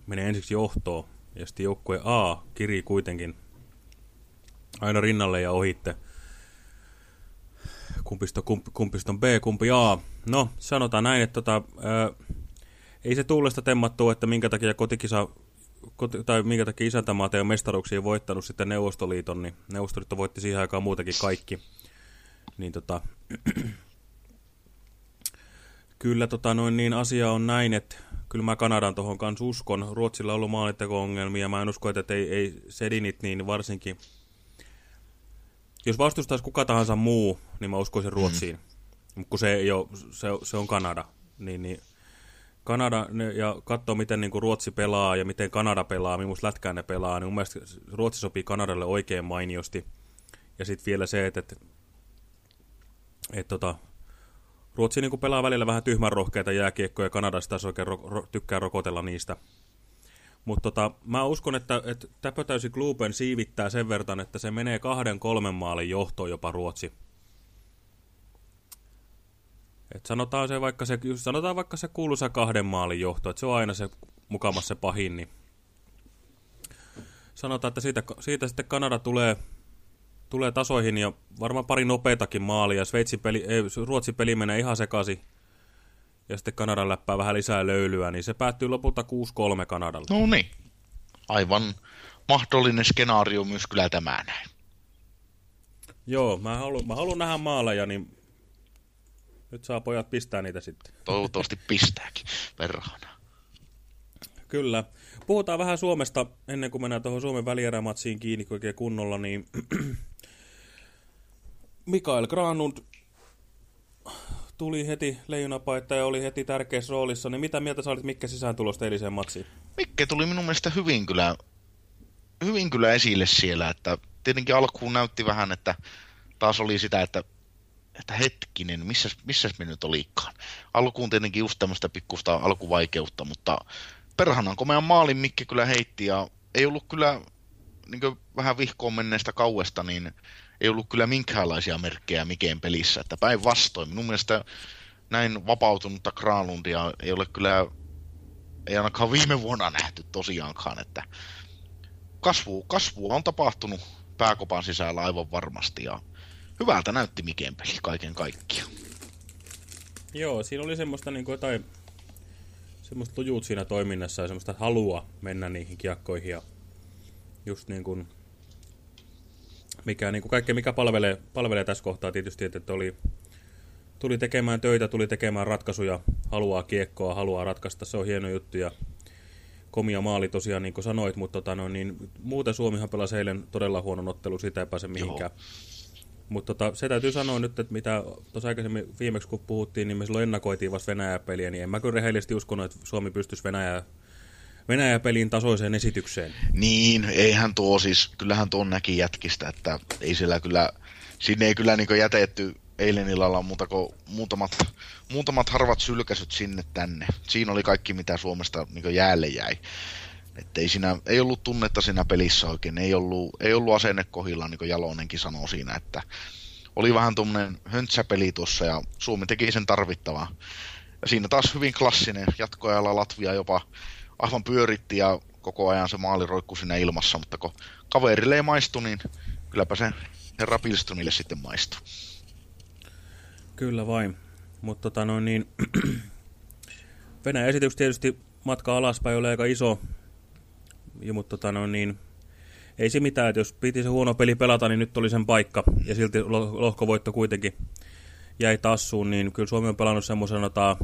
menee ensiksi johtoon, ja sitten joukkue A kirii kuitenkin aina rinnalle ja ohitte. Kumpista, kump, kumpista on B, kumpi A. No, sanotaan näin, että tota, ää, ei se tuulesta temmattu, että minkä takia kotikisa koti, tai minkä takia isäntämaat ei ole mestaruuksia voittanut sitten Neuvostoliiton, niin Neuvostoliitto voitti siihen aikaan muutakin kaikki. Niin tota, kyllä tota noin niin asia on näin, että kyllä mä Kanadan tuohon kanssa uskon. Ruotsilla on ollut maalitteko-ongelmia, mä en usko, että ei, ei Sedinit niin varsinkin. Jos vastustaisi kuka tahansa muu, niin mä uskoisin mm. Ruotsiin. Mm. Kun se, ei ole, se, se on Kanada, niin, niin Kanada ne, ja katsoo, miten niin Ruotsi pelaa ja miten Kanada pelaa, millaista lätkää ne pelaa, niin mun mielestä Ruotsi sopii Kanadalle oikein mainiosti. Ja sitten vielä se, että, että, että tota, Ruotsi niin pelaa välillä vähän tyhmän rohkeita jääkiekkoja, Kanadasta taas oikein ro ro tykkää rokotella niistä. Mutta tota, mä uskon, että, että täpötäysi Kluben siivittää sen verran, että se menee kahden kolmen maalin johtoon jopa Ruotsi. Et sanotaan, se vaikka se, sanotaan vaikka se kuuluisa kahden maalin johto, että se on aina se mukamassa se pahin, niin sanotaan, että siitä, siitä sitten Kanada tulee, tulee tasoihin ja varmaan pari nopeitakin maalia. Sveitsin peli, ei, Ruotsin peli menee ihan sekaisin ja sitten Kanadan läppää vähän lisää löylyä, niin se päättyy lopulta 6-3 Kanadalle. No niin, aivan mahdollinen skenaario myös kyllä tämä näin. Joo, mä haluan, mä haluan nähdä maaleja, niin nyt saa pojat pistää niitä sitten. Toivottavasti pistääkin, perhana. Kyllä. Puhutaan vähän Suomesta ennen kuin mennään tuohon Suomen välierämatsiin kiinni oikein kunnolla, niin Mikael Granlund tuli heti leijonapaita ja oli heti tärkeässä roolissa, niin mitä mieltä sä olit Mikke sisääntulosta eiliseen matsiin? Mikke tuli minun mielestä hyvin kyllä, hyvin kyllä esille siellä, että tietenkin alkuun näytti vähän, että taas oli sitä, että että hetkinen, missä, missä me nyt olikaan. Alkuun tietenkin just tämmöistä pikkusta alkuvaikeutta, mutta perhanan komean maalin Mikke kyllä heitti ja ei ollut kyllä niin vähän vihkoon menneestä kauesta, niin ei ollut kyllä minkäänlaisia merkkejä mikään pelissä. Että päinvastoin, minun mielestä näin vapautunutta Granlundia ei ole kyllä, ei ainakaan viime vuonna nähty tosiaankaan, että kasvu, kasvu on tapahtunut pääkopan sisällä aivan varmasti ja hyvältä näytti Miken peli kaiken kaikkiaan. Joo, siinä oli semmoista niin kuin jotain, semmoista tujuut siinä toiminnassa ja semmoista halua mennä niihin kiekkoihin ja just niin kuin, mikä, niin kuin kaikkea mikä palvelee, palvelee tässä kohtaa tietysti, että oli, tuli tekemään töitä, tuli tekemään ratkaisuja, haluaa kiekkoa, haluaa ratkaista, se on hieno juttu ja komia maali tosiaan, niin kuin sanoit, mutta tota, no, niin, muuten Suomihan pelasi eilen todella huonon ottelu, sitä ei pääse mihinkään. Mutta tota, se täytyy sanoa nyt, että mitä tuossa aikaisemmin viimeksi kun puhuttiin, niin me silloin ennakoitiin vasta Venäjä-peliä, niin en mä kyllä rehellisesti uskonut, että Suomi pystyisi Venäjää Venäjä-pelin tasoiseen esitykseen. Niin, eihän tuo siis, kyllähän tuon näki jätkistä, että ei siellä kyllä, sinne ei kyllä niin jätetty eilen illalla muuta kuin muutamat, muutamat harvat sylkäsyt sinne tänne. Siinä oli kaikki, mitä Suomesta niin jäälle jäi. Että ei, siinä, ei ollut tunnetta siinä pelissä oikein, ei ollut, ei ollut asenne kohillaan, niin kuin Jalonenkin sanoi siinä, että oli vähän tuommoinen höntsäpeli tuossa ja Suomi teki sen tarvittavaa. Ja siinä taas hyvin klassinen jatkoajalla Latvia jopa aivan pyöritti ja koko ajan se maali roikkui siinä ilmassa, mutta kun kaverille ei maistu, niin kylläpä se herra Pilströmille sitten maistuu. Kyllä vain. Mutta tota noin niin... Venäjän esitys tietysti matka alaspäin oli aika iso. Ja, mutta tota noin niin... Ei se mitään, että jos piti se huono peli pelata, niin nyt oli sen paikka. Ja silti lohkovoitto kuitenkin jäi tassuun, niin kyllä Suomi on pelannut semmoisen, tota,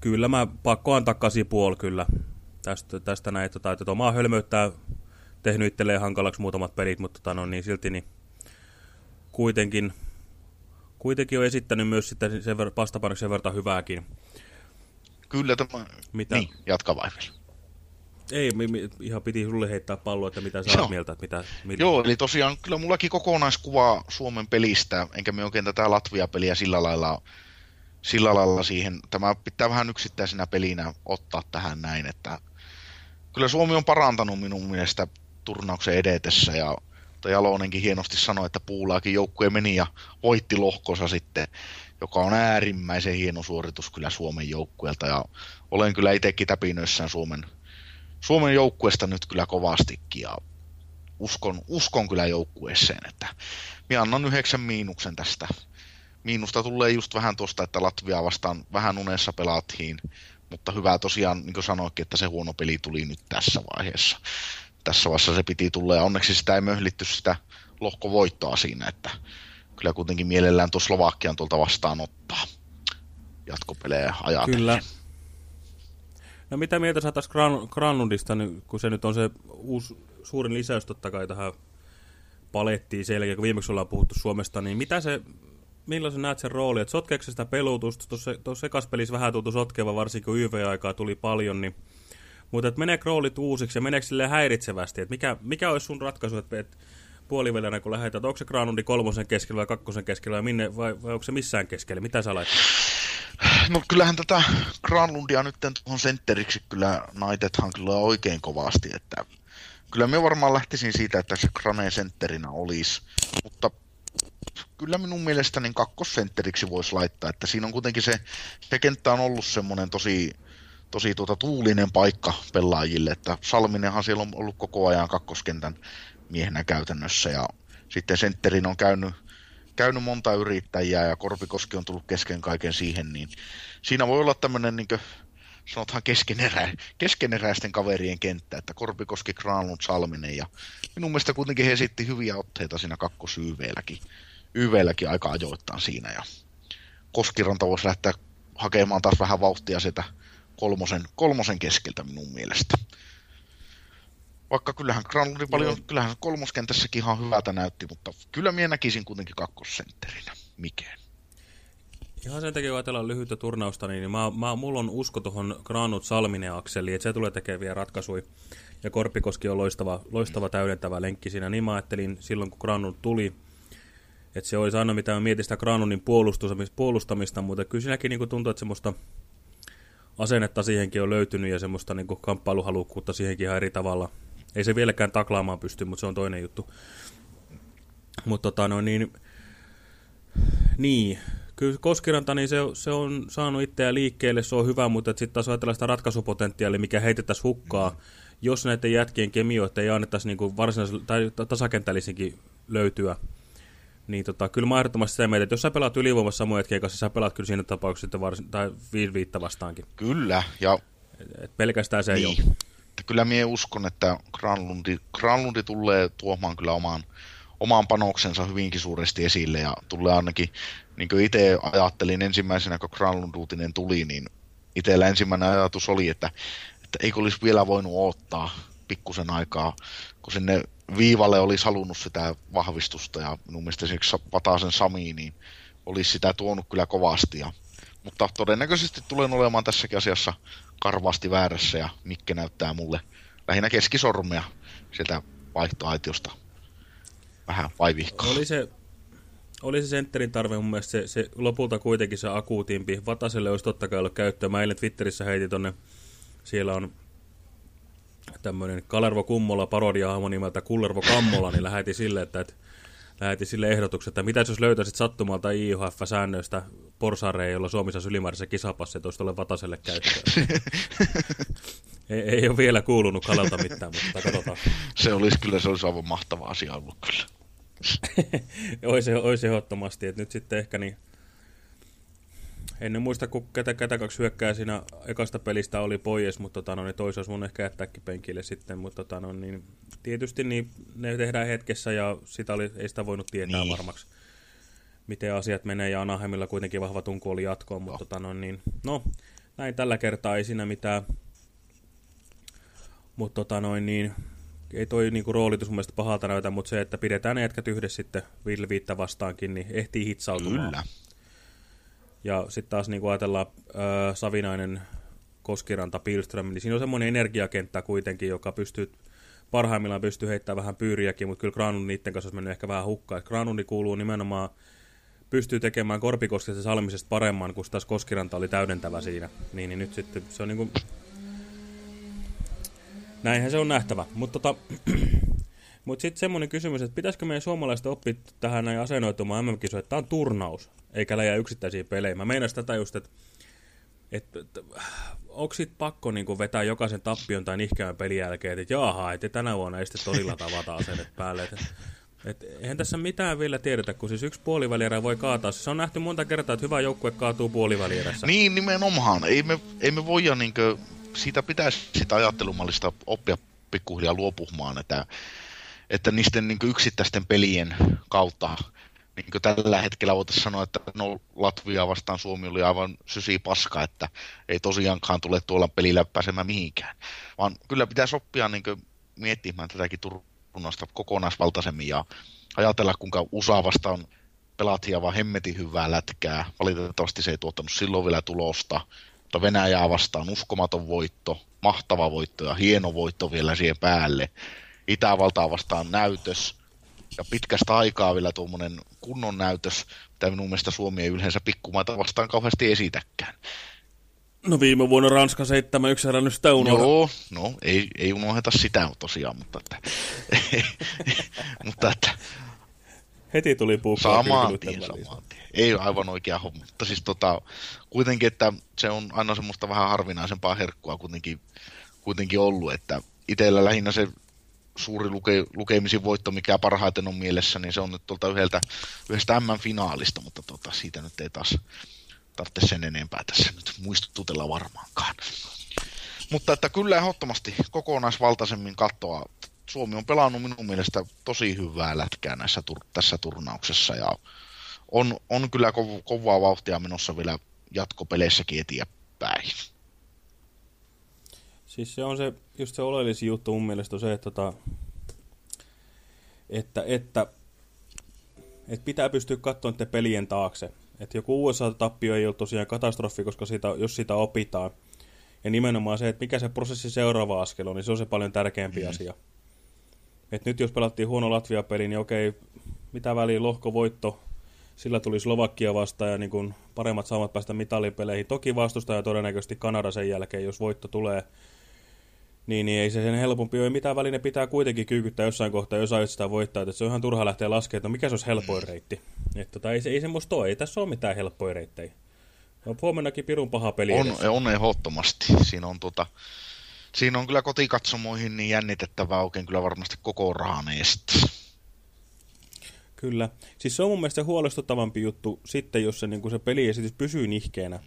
kyllä mä pakko antaa puoli kyllä tästä, tästä näin, tota, että omaa hölmöyttää tehnyt itselleen hankalaksi muutamat pelit, mutta tota, no, niin silti niin kuitenkin, kuitenkin on esittänyt myös sitten sen ver, vastapainoksi sen verran hyvääkin. Kyllä tämä, mitä? niin, jatka vai Ei, mi, mi, ihan piti sulle heittää pallo, että mitä sä oot mieltä. Että mitä, millä... Joo, eli tosiaan kyllä mullakin kokonaiskuva Suomen pelistä, enkä me oikein tätä Latvia-peliä sillä lailla, sillä lailla siihen, tämä pitää vähän yksittäisenä pelinä ottaa tähän näin, että kyllä Suomi on parantanut minun mielestä turnauksen edetessä ja Jalonenkin hienosti sanoi, että puulaakin joukkue meni ja voitti lohkossa sitten, joka on äärimmäisen hieno suoritus kyllä Suomen joukkueelta ja olen kyllä itsekin täpinöissään Suomen, Suomen joukkueesta nyt kyllä kovastikin ja uskon, uskon kyllä joukkueeseen, että minä annan yhdeksän miinuksen tästä. Miinusta tulee just vähän tuosta, että Latvia vastaan vähän unessa pelattiin, mutta hyvä tosiaan, niin kuin sanoikin, että se huono peli tuli nyt tässä vaiheessa tässä vaiheessa se piti tulla ja onneksi sitä ei möhlitty sitä lohkovoittoa siinä, että kyllä kuitenkin mielellään tuo Slovakian tuolta vastaan ottaa jatkopelejä ajatellen. Kyllä. No mitä mieltä saataisiin Gran Granlundista, kun se nyt on se uusi, suurin lisäys totta kai tähän palettiin sen jälkeen, kun viimeksi ollaan puhuttu Suomesta, niin mitä se, millaisen näet sen rooli, että sotkeeko sitä pelutusta, tuossa sekaspelissä vähän tuntuu sotkeva, varsinkin kun YV-aikaa tuli paljon, niin mutta että meneekö roolit uusiksi ja meneekö sille häiritsevästi? Että mikä, mikä olisi sun ratkaisu, että, että puolivälillä kun lähdetään, onko se Granundi kolmosen keskellä vai kakkosen keskellä vai, minne, vai, vai onko se missään keskellä? Mitä sä laitat? No kyllähän tätä Granlundia nyt tuohon sentteriksi kyllä naitethan kyllä oikein kovasti, että kyllä me varmaan lähtisin siitä, että se Grane sentterinä olisi, mutta kyllä minun mielestäni niin kakkosentteriksi voisi laittaa, että siinä on kuitenkin se, se kenttä on ollut semmoinen tosi, tosi tuota tuulinen paikka pelaajille, että Salminenhan siellä on ollut koko ajan kakkoskentän miehenä käytännössä ja sitten sentterin on käynyt, käynyt monta yrittäjää ja Korpikoski on tullut kesken kaiken siihen, niin siinä voi olla tämmöinen niin kuin, sanotaan keskenerä, keskeneräisten kaverien kenttä, että Korpikoski, Granlund, Salminen ja minun mielestä kuitenkin he esitti hyviä otteita siinä kakkosyyveelläkin, YVlläkin aika ajoittain siinä ja Koskiranta voisi lähteä hakemaan taas vähän vauhtia sitä kolmosen, kolmosen keskeltä minun mielestä. Vaikka kyllähän Granlundi paljon, no. kyllähän kolmoskentässäkin ihan hyvältä näytti, mutta kyllä minä näkisin kuitenkin kakkosentterinä. Mikään. Ihan sen takia, kun ajatellaan lyhyttä turnausta, niin mä, mä, mulla on usko tuohon Granut Salminen akseliin, että se tulee tekemään vielä ratkaisuja. Ja Korpikoski on loistava, loistava täydentävä lenkki siinä. Niin mä ajattelin silloin, kun Granut tuli, että se olisi aina mitä mietin sitä Granunin puolustamista, mutta kyllä siinäkin niin tuntuu, että semmoista asennetta siihenkin on löytynyt ja semmoista niin kamppailuhalukkuutta siihenkin ihan eri tavalla. Ei se vieläkään taklaamaan pysty, mutta se on toinen juttu. Mutta tota, no niin, niin, kyllä Koskiranta, niin se, se on saanut itseä liikkeelle, se on hyvä, mutta sitten taas ajatellaan sitä ratkaisupotentiaalia, mikä heitettäisiin hukkaa, jos näiden jätkien kemioita ei annettaisi niin varsinaisella tai tasakentällisinkin löytyä niin tota, kyllä mä ehdottomasti sitä mieltä, että jos sä pelaat ylivoimassa samoin hetken kanssa, sä pelaat kyllä siinä tapauksessa sitten varsin, tai viittä vastaankin. Kyllä, ja... Et, et pelkästään se niin. ei ole. Kyllä minä uskon, että Granlundi, Granlundi tulee tuomaan kyllä omaan, omaan panoksensa hyvinkin suuresti esille, ja tulee ainakin, niin kuin itse ajattelin ensimmäisenä, kun Granlund uutinen tuli, niin itsellä ensimmäinen ajatus oli, että, että eikö olisi vielä voinut odottaa pikkusen aikaa, kun sinne viivalle olisi halunnut sitä vahvistusta ja minun mielestä esimerkiksi Patasen Sami niin olisi sitä tuonut kyllä kovasti. Ja, mutta todennäköisesti tulen olemaan tässäkin asiassa karvaasti väärässä ja Mikke näyttää mulle lähinnä keskisormia sieltä vaihtoaitiosta vähän vaivihkaa. Oli se, oli se sentterin tarve mun mielestä se, se lopulta kuitenkin se akuutimpi. Vataselle olisi totta kai ollut käyttöä. Mä eilen Twitterissä heitin tonne, siellä on tämmöinen Kalervo Kummola parodia nimeltä Kullervo Kammola, niin lähetin sille, että, että lähetin sille ehdotuksen, että mitä jos löytäisit sattumalta IHF-säännöistä porsareja, jolla Suomi saisi ylimääräisen olisi tuolle Vataselle käyttöön. ei, ei ole vielä kuulunut Kalalta mitään, mutta katsotaan. Se olisi kyllä, se olisi aivan mahtava asia ollut kyllä. olisi, olisi ehdottomasti, että nyt sitten ehkä niin en muista, kun ketä, ketä kaksi hyökkää siinä ekasta pelistä oli pois, mutta tota, no, niin toisi olisi mun ehkä jättääkin penkille sitten, mutta tota, no, niin, tietysti niin, ne tehdään hetkessä ja sitä oli, ei sitä voinut tietää niin. varmaksi, miten asiat menee ja Anaheimilla kuitenkin vahva tunku oli jatkoon, mutta no. Tota, no, niin, no, näin tällä kertaa ei siinä mitään, mutta tota, noin, niin, ei toi niinku roolitus mun mielestä pahalta näytä, mutta se, että pidetään ne jätkät yhdessä sitten Viittä vastaankin, niin ehtii hitsautumaan. Kyllä. Ja sitten taas niin kuin ajatellaan äh, Savinainen, Koskiranta, Pilström, niin siinä on semmoinen energiakenttä kuitenkin, joka pystyy parhaimmillaan pystyy heittämään vähän pyyriäkin, mutta kyllä Granun niiden kanssa olisi mennyt ehkä vähän hukkaan. Granuni kuuluu nimenomaan, pystyy tekemään Korpikoskesta salmisesta paremman, kun taas Koskiranta oli täydentävä siinä. Niin, niin nyt sitten se on niin kuin... Näinhän se on nähtävä. Mutta tota, mut sitten semmoinen kysymys, että pitäisikö meidän suomalaiset oppia tähän näin asennoitumaan MM-kisoihin, että tämä on turnaus eikä läjä yksittäisiä pelejä. Mä meinas tätä just, että et, et, onko sit pakko niin vetää jokaisen tappion tai nihkeän pelin jälkeen, että jaha, että tänä vuonna ei sitten torilla tavata aseet päälle. Et, et, eihän tässä mitään vielä tiedetä, kun siis yksi puolivälierä voi kaataa. Se on nähty monta kertaa, että hyvä joukkue kaatuu puolivälierässä. Niin, nimenomaan. Ei me, ei me voida, niin kuin, siitä pitäisi sitä ajattelumallista oppia pikkuhiljaa luopumaan, että, että niisten niin yksittäisten pelien kautta niin tällä hetkellä voitaisiin sanoa, että no Latvia vastaan Suomi oli aivan sysi paska, että ei tosiaankaan tule tuolla pelillä pääsemään mihinkään. Vaan kyllä pitäisi oppia niin miettimään tätäkin turnausta kokonaisvaltaisemmin ja ajatella, kuinka USA vastaan pelattiin vaan hemmetin hyvää lätkää. Valitettavasti se ei tuottanut silloin vielä tulosta. Mutta Venäjää vastaan uskomaton voitto, mahtava voitto ja hieno voitto vielä siihen päälle. Itävaltaa vastaan näytös, ja pitkästä aikaa vielä tuommoinen kunnon näytös, mitä minun mielestä Suomi ei yleensä pikkumaita vastaan kauheasti esitäkään. No viime vuonna Ranska 7-1 älä nyt sitä Joo, no ei, ei unoheta sitä tosiaan, mutta että, mutta että Heti tuli puukkoa Samaan tien, samaan tien. Ei aivan oikea homma, mutta siis tota, kuitenkin, että se on aina semmoista vähän harvinaisempaa herkkua kuitenkin, kuitenkin ollut, että itsellä lähinnä se suuri luke, lukemisin voitto, mikä parhaiten on mielessä, niin se on nyt tuolta yhdeltä, yhdestä M-finaalista, mutta tota, siitä nyt ei taas tarvitse sen enempää tässä nyt muistutella varmaankaan. Mutta että kyllä ehdottomasti kokonaisvaltaisemmin katsoa. Suomi on pelannut minun mielestä tosi hyvää lätkää näissä, tässä turnauksessa ja on, on kyllä ko- kovaa vauhtia menossa vielä jatkopeleissäkin eteenpäin. Siis se on se, just se oleellisin juttu mun mielestä on se, että, tota, että, että, että pitää pystyä katsomaan te pelien taakse. Että joku USA-tappio ei ole tosiaan katastrofi, koska siitä, jos sitä opitaan. Ja nimenomaan se, että mikä se prosessi seuraava askel on, niin se on se paljon tärkeämpi mm. asia. Et nyt jos pelattiin huono Latvia-peli, niin okei, mitä väliä lohkovoitto, sillä tuli Slovakia vastaan ja niin kun paremmat saamat päästä mitalipeleihin. Toki vastustaja todennäköisesti Kanada sen jälkeen, jos voitto tulee niin, niin ei se sen helpompi ole. Mitään väline pitää kuitenkin kyykyttää jossain kohtaa, jos ajat sitä voittaa. Että se on ihan turha lähteä laskemaan, että no mikä se olisi helpoin reitti. Että tota, ei, se, ei semmoista ole. Ei tässä ole mitään helppoja reittejä. No, huomennakin pirun paha peli On, on ehdottomasti. Siinä on, tota, siinä on kyllä kotikatsomoihin niin jännitettävää oikein kyllä varmasti koko rahan Kyllä. Siis se on mun mielestä huolestuttavampi juttu sitten, jos se, niin se peliesitys pysyy nihkeenä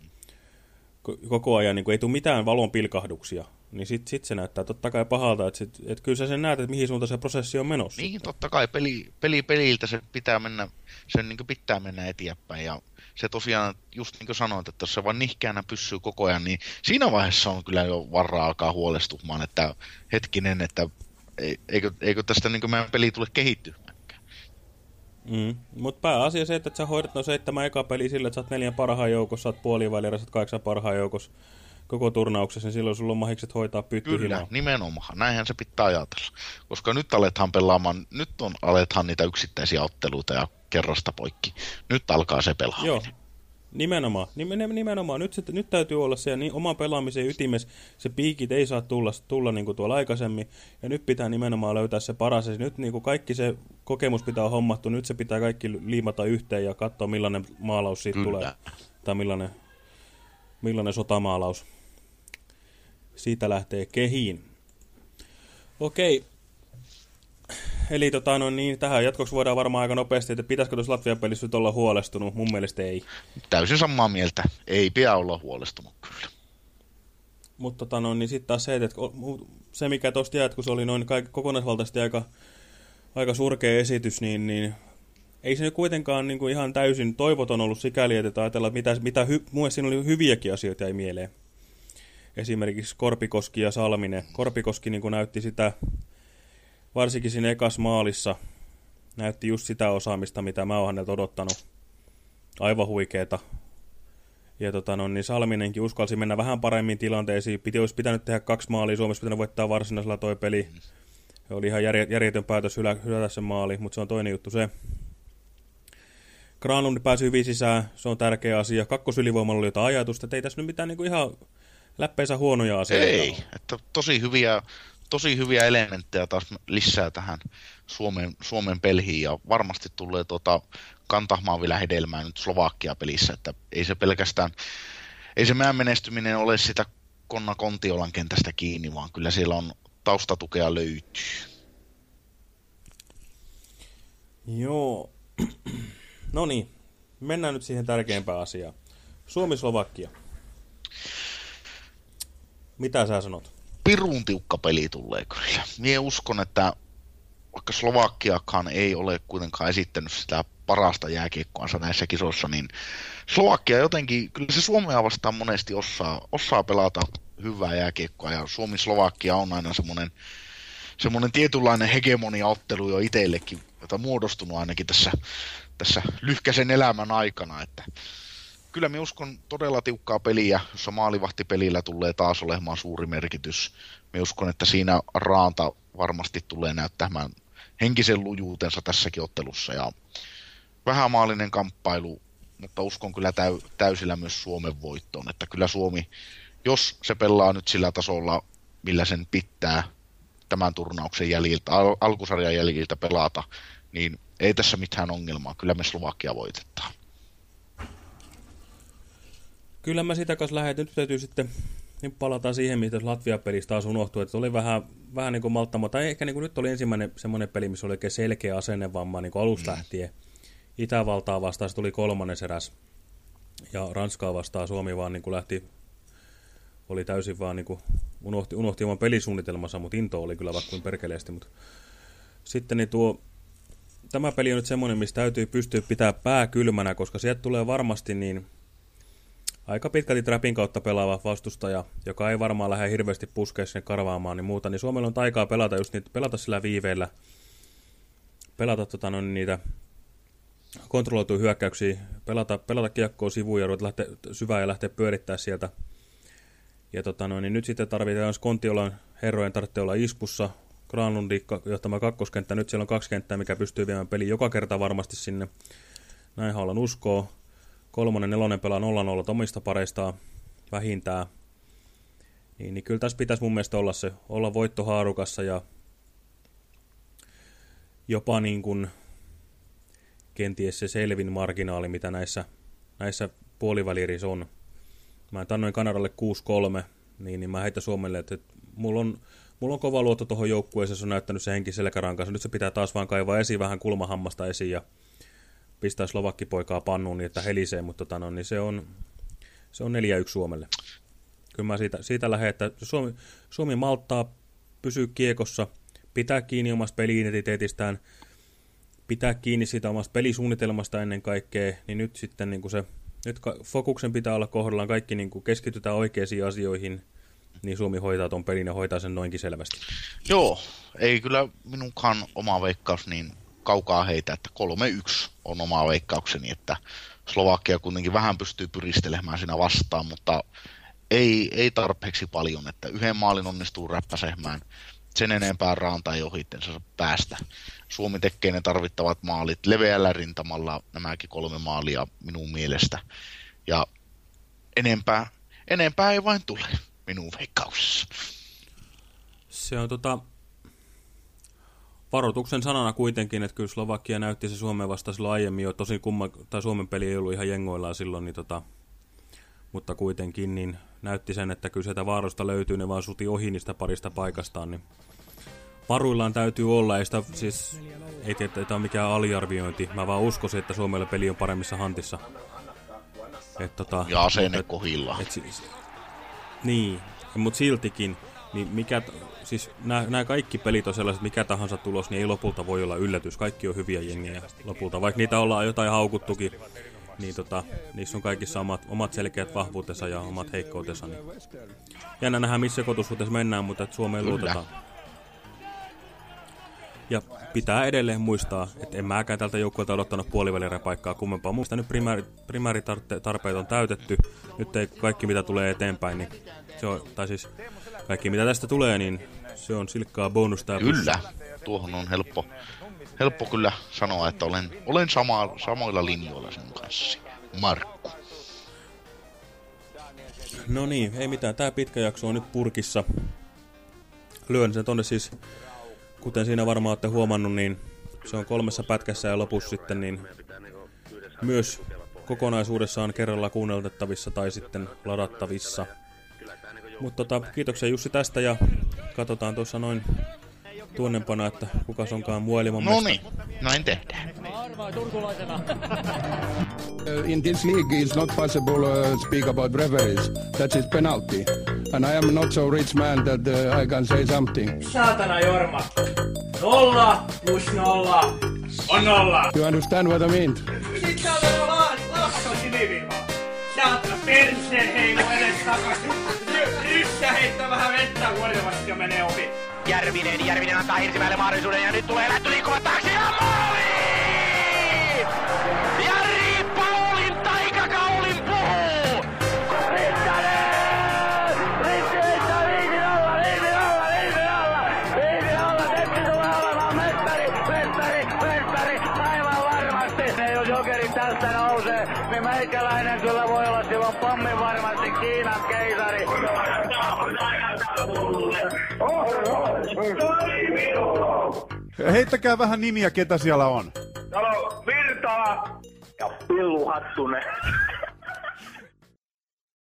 koko ajan, niin kuin ei tule mitään valon pilkahduksia niin sitten sit se näyttää totta kai pahalta, että, sit, että kyllä sä sen näet, että mihin suuntaan se prosessi on menossa. Niin, totta kai peli, peli peliltä se pitää mennä, sen niin pitää mennä eteenpäin ja se tosiaan, just niin kuin sanoit, että jos se vaan nihkeänä pysyy koko ajan, niin siinä vaiheessa on kyllä jo varaa alkaa huolestumaan, että hetkinen, että eikö, eikö tästä niin meidän peli tule kehittyä. Mm. Mutta pääasia se, että sä hoidat no seitsemän eka peli sillä, että sä oot neljän parhaan joukossa, sä oot puolivälierä, sä oot kahdeksan parhaan joukossa koko turnauksessa, niin silloin sulla on mahikset hoitaa pytty Kyllä, nimenomaan. Näinhän se pitää ajatella. Koska nyt alethan pelaamaan, nyt on alethan niitä yksittäisiä otteluita ja kerrasta poikki. Nyt alkaa se pelaaminen. Joo. Nimenomaan, nimenomaan. Nyt, se, nyt täytyy olla se niin oma pelaamisen ytimessä, se piikit ei saa tulla, tulla niin kuin tuolla aikaisemmin, ja nyt pitää nimenomaan löytää se paras, ja nyt niin kuin kaikki se kokemus pitää hommattu, nyt se pitää kaikki liimata yhteen ja katsoa millainen maalaus siitä Kyllä. tulee, tai millainen, millainen sotamaalaus siitä lähtee kehiin. Okei, Eli tota, no niin, tähän jatkoksi voidaan varmaan aika nopeasti, että pitäisikö tuossa Latvian pelissä nyt olla huolestunut? Mun mielestä ei. Täysin samaa mieltä. Ei pidä olla huolestunut kyllä. Mutta tota, no, niin sitten taas se, että se mikä tuosta jäät, kun se oli noin kaik, kokonaisvaltaisesti aika, aika surkea esitys, niin, niin ei se nyt kuitenkaan niin kuin ihan täysin toivoton ollut sikäli, että ajatella, että mitä, mitä hy, mun siinä oli hyviäkin asioita jäi mieleen. Esimerkiksi Korpikoski ja Salminen. Korpikoski niin kuin näytti sitä varsinkin siinä ekas maalissa näytti just sitä osaamista, mitä mä oon häneltä odottanut. Aivan huikeeta. Ja tota, no, niin Salminenkin uskalsi mennä vähän paremmin tilanteisiin. Piti, olisi pitänyt tehdä kaksi maalia, Suomessa pitänyt voittaa varsinaisella toi peli. Se oli ihan järjetön päätös hylä, hylätä se maali, mutta se on toinen juttu se. Granlund pääsi hyvin sisään, se on tärkeä asia. Kakkosylivoimalla oli jotain ajatusta, että ei tässä nyt mitään niin kuin ihan läppeensä huonoja asioita. Ei, että tosi hyviä tosi hyviä elementtejä taas lisää tähän Suomen, Suomen peliin ja varmasti tulee tuota, kantamaan vielä hedelmää nyt Slovakia-pelissä, että ei se pelkästään, ei se meidän menestyminen ole sitä Konna Kontiolan kentästä kiinni, vaan kyllä siellä on taustatukea löytyy. Joo. No niin, mennään nyt siihen tärkeimpään asiaan. Suomi-Slovakia. Mitä sä sanot? Pirun tiukka peli tulee kyllä. Mie uskon, että vaikka Slovakiakaan ei ole kuitenkaan esittänyt sitä parasta jääkiekkoansa näissä kisoissa, niin Slovakia jotenkin, kyllä se Suomea vastaan monesti osaa, osaa pelata hyvää jääkiekkoa, ja Suomi-Slovakia on aina semmoinen, semmoinen tietynlainen hegemoniaottelu jo itsellekin, jota muodostunut ainakin tässä, tässä lyhkäisen elämän aikana, että kyllä minä uskon todella tiukkaa peliä, jossa maalivahtipelillä tulee taas olemaan suuri merkitys. Minä uskon, että siinä Raanta varmasti tulee näyttämään henkisen lujuutensa tässäkin ottelussa. Ja vähämaalinen kamppailu, mutta uskon kyllä täy, täysillä myös Suomen voittoon. Että kyllä Suomi, jos se pelaa nyt sillä tasolla, millä sen pitää tämän turnauksen jäljiltä, al- alkusarjan jäljiltä pelata, niin ei tässä mitään ongelmaa. Kyllä me Slovakia voitetaan. Kyllä mä sitä kanssa lähdin. Nyt täytyy sitten nyt palataan siihen, mitä Latvia-pelistä taas unohtui, että oli vähän, vähän niin kuin malttamo, tai ehkä niin kuin nyt oli ensimmäinen semmoinen peli, missä oli oikein selkeä asennevamma niin kuin alusta mm. lähtien. Itävaltaa vastaan se tuli kolmannen eräs, ja Ranskaa vastaan Suomi vaan niin kuin lähti, oli täysin vaan niin kuin unohti, unohti oman pelisuunnitelmansa, mutta into oli kyllä vaikka kuin perkeleesti, mutta sitten niin tuo, tämä peli on nyt semmoinen, missä täytyy pystyä pitää pää kylmänä, koska sieltä tulee varmasti niin aika pitkälti trapin kautta pelaava vastustaja, joka ei varmaan lähde hirveästi puskea sinne karvaamaan niin muuta, niin Suomella on taikaa pelata just niitä, pelata sillä viiveellä, pelata tota, no, niitä kontrolloituja hyökkäyksiä, pelata, pelata kiekkoa sivuun ja ruveta lähteä syvään ja lähteä pyörittää sieltä. Ja tota, no, niin nyt sitten tarvitaan, jos Kontiolan herrojen tarvitsee olla iskussa, Granlundi johtama kakkoskenttä, nyt siellä on kaksi kenttää, mikä pystyy viemään peli joka kerta varmasti sinne. Näin haluan uskoa kolmonen, nelonen pelaa 0-0 omista pareistaan vähintään. Niin, niin kyllä tässä pitäisi mun mielestä olla se, olla voitto haarukassa ja jopa niin kuin kenties se selvin marginaali, mitä näissä, näissä puolivälirissä on. Mä annoin Kanadalle 6-3, niin, niin mä heitä Suomelle, että, että mulla, on, mulla on kova luotto tuohon joukkueeseen, se on näyttänyt se henki selkärankansa. Nyt se pitää taas vaan kaivaa esiin vähän kulmahammasta esiin ja pistää slovakkipoikaa pannuun niin, että helisee, mutta tota, no, niin se on, se on 4-1 Suomelle. Kyllä mä siitä, siitä lähden, että Suomi, Suomi malttaa pysyä kiekossa, pitää kiinni omasta peliidentiteetistään, pitää kiinni siitä omasta pelisuunnitelmasta ennen kaikkea, niin nyt sitten niin kuin se, nyt fokuksen pitää olla kohdallaan, kaikki niin kuin keskitytään oikeisiin asioihin, niin Suomi hoitaa ton pelin ja hoitaa sen noinkin selvästi. Joo, ei kyllä minunkaan oma veikkaus niin kaukaa heitä, että 3-1 on oma veikkaukseni, että Slovakia kuitenkin vähän pystyy pyristelemään siinä vastaan, mutta ei, ei tarpeeksi paljon, että yhden maalin onnistuu räppäsemään, sen enempää raanta ei ohittensa päästä. Suomi tekee ne tarvittavat maalit leveällä rintamalla, nämäkin kolme maalia minun mielestä. Ja enempää, enempää ei vain tule minun veikkauksessa. Se on tota, varoituksen sanana kuitenkin, että kyllä Slovakia näytti se Suomen vasta silloin aiemmin jo, tosin kumma, tai Suomen peli ei ollut ihan jengoillaan silloin, niin tota, mutta kuitenkin niin näytti sen, että kyllä sieltä vaarosta löytyy, ne vaan suti ohi niistä parista paikastaan, niin varuillaan täytyy olla, ei sitä siis, ei tiedä, että tämä on mikään aliarviointi, mä vaan uskoisin, että Suomella peli on paremmissa hantissa. Et, tota, Ja asenne kohilla. et siis, niin, mutta siltikin, niin mikä, siis nämä kaikki pelit on sellaiset, mikä tahansa tulos, niin ei lopulta voi olla yllätys. Kaikki on hyviä jengiä lopulta, vaikka niitä ollaan jotain haukuttukin, niin tota, niissä on kaikissa omat, omat selkeät vahvuutensa ja omat heikkoutensa. Niin. Jännä nähdä, missä kotosuhteessa mennään, mutta että Suomeen Kyllä. luotetaan. Ja pitää edelleen muistaa, että en mäkään tältä joukkueelta odottanut puolivälieräpaikkaa kummempaa. Muista nyt primääri, primääritarpeet on täytetty. Nyt ei kaikki mitä tulee eteenpäin, niin se on, tai siis kaikki mitä tästä tulee, niin se on silkkaa bonusta. Kyllä, tuohon on helppo, helppo kyllä sanoa, että olen, olen sama, samoilla linjoilla sen kanssa. Markku. No niin, ei mitään. Tää pitkä jakso on nyt purkissa. Lyön sen tonne siis, kuten siinä varmaan olette huomannut, niin se on kolmessa pätkässä ja lopussa sitten niin myös kokonaisuudessaan kerralla kuunneltettavissa tai sitten ladattavissa. Mutta tota, kiitoksia Jussi tästä ja katsotaan tuossa noin tuonnempana, että kuka onkaan muoeliman No niin, näin tehdään. Uh, in this league, it's not possible uh, speak about referees. That is penalty, and I am not so rich man that uh, I can say something. Saatana Jorma. Nolla plus nolla on nolla. You understand what I mean? Sitten on vielä vaan lakko siniviivaa. Saatana perseen heilu edes takaisin. Yssä heittää vähän vettä kuorivasti ja menee ohi. Järvinen, Järvinen antaa Hirsimäelle mahdollisuuden ja nyt tulee lähtö liikkuva taakse ja meikäläinen kyllä voi olla silloin pommin varmasti Kiinan keisari. Heittäkää vähän nimiä, ketä siellä on. Täällä on Virtala ja Pillu Hattunen.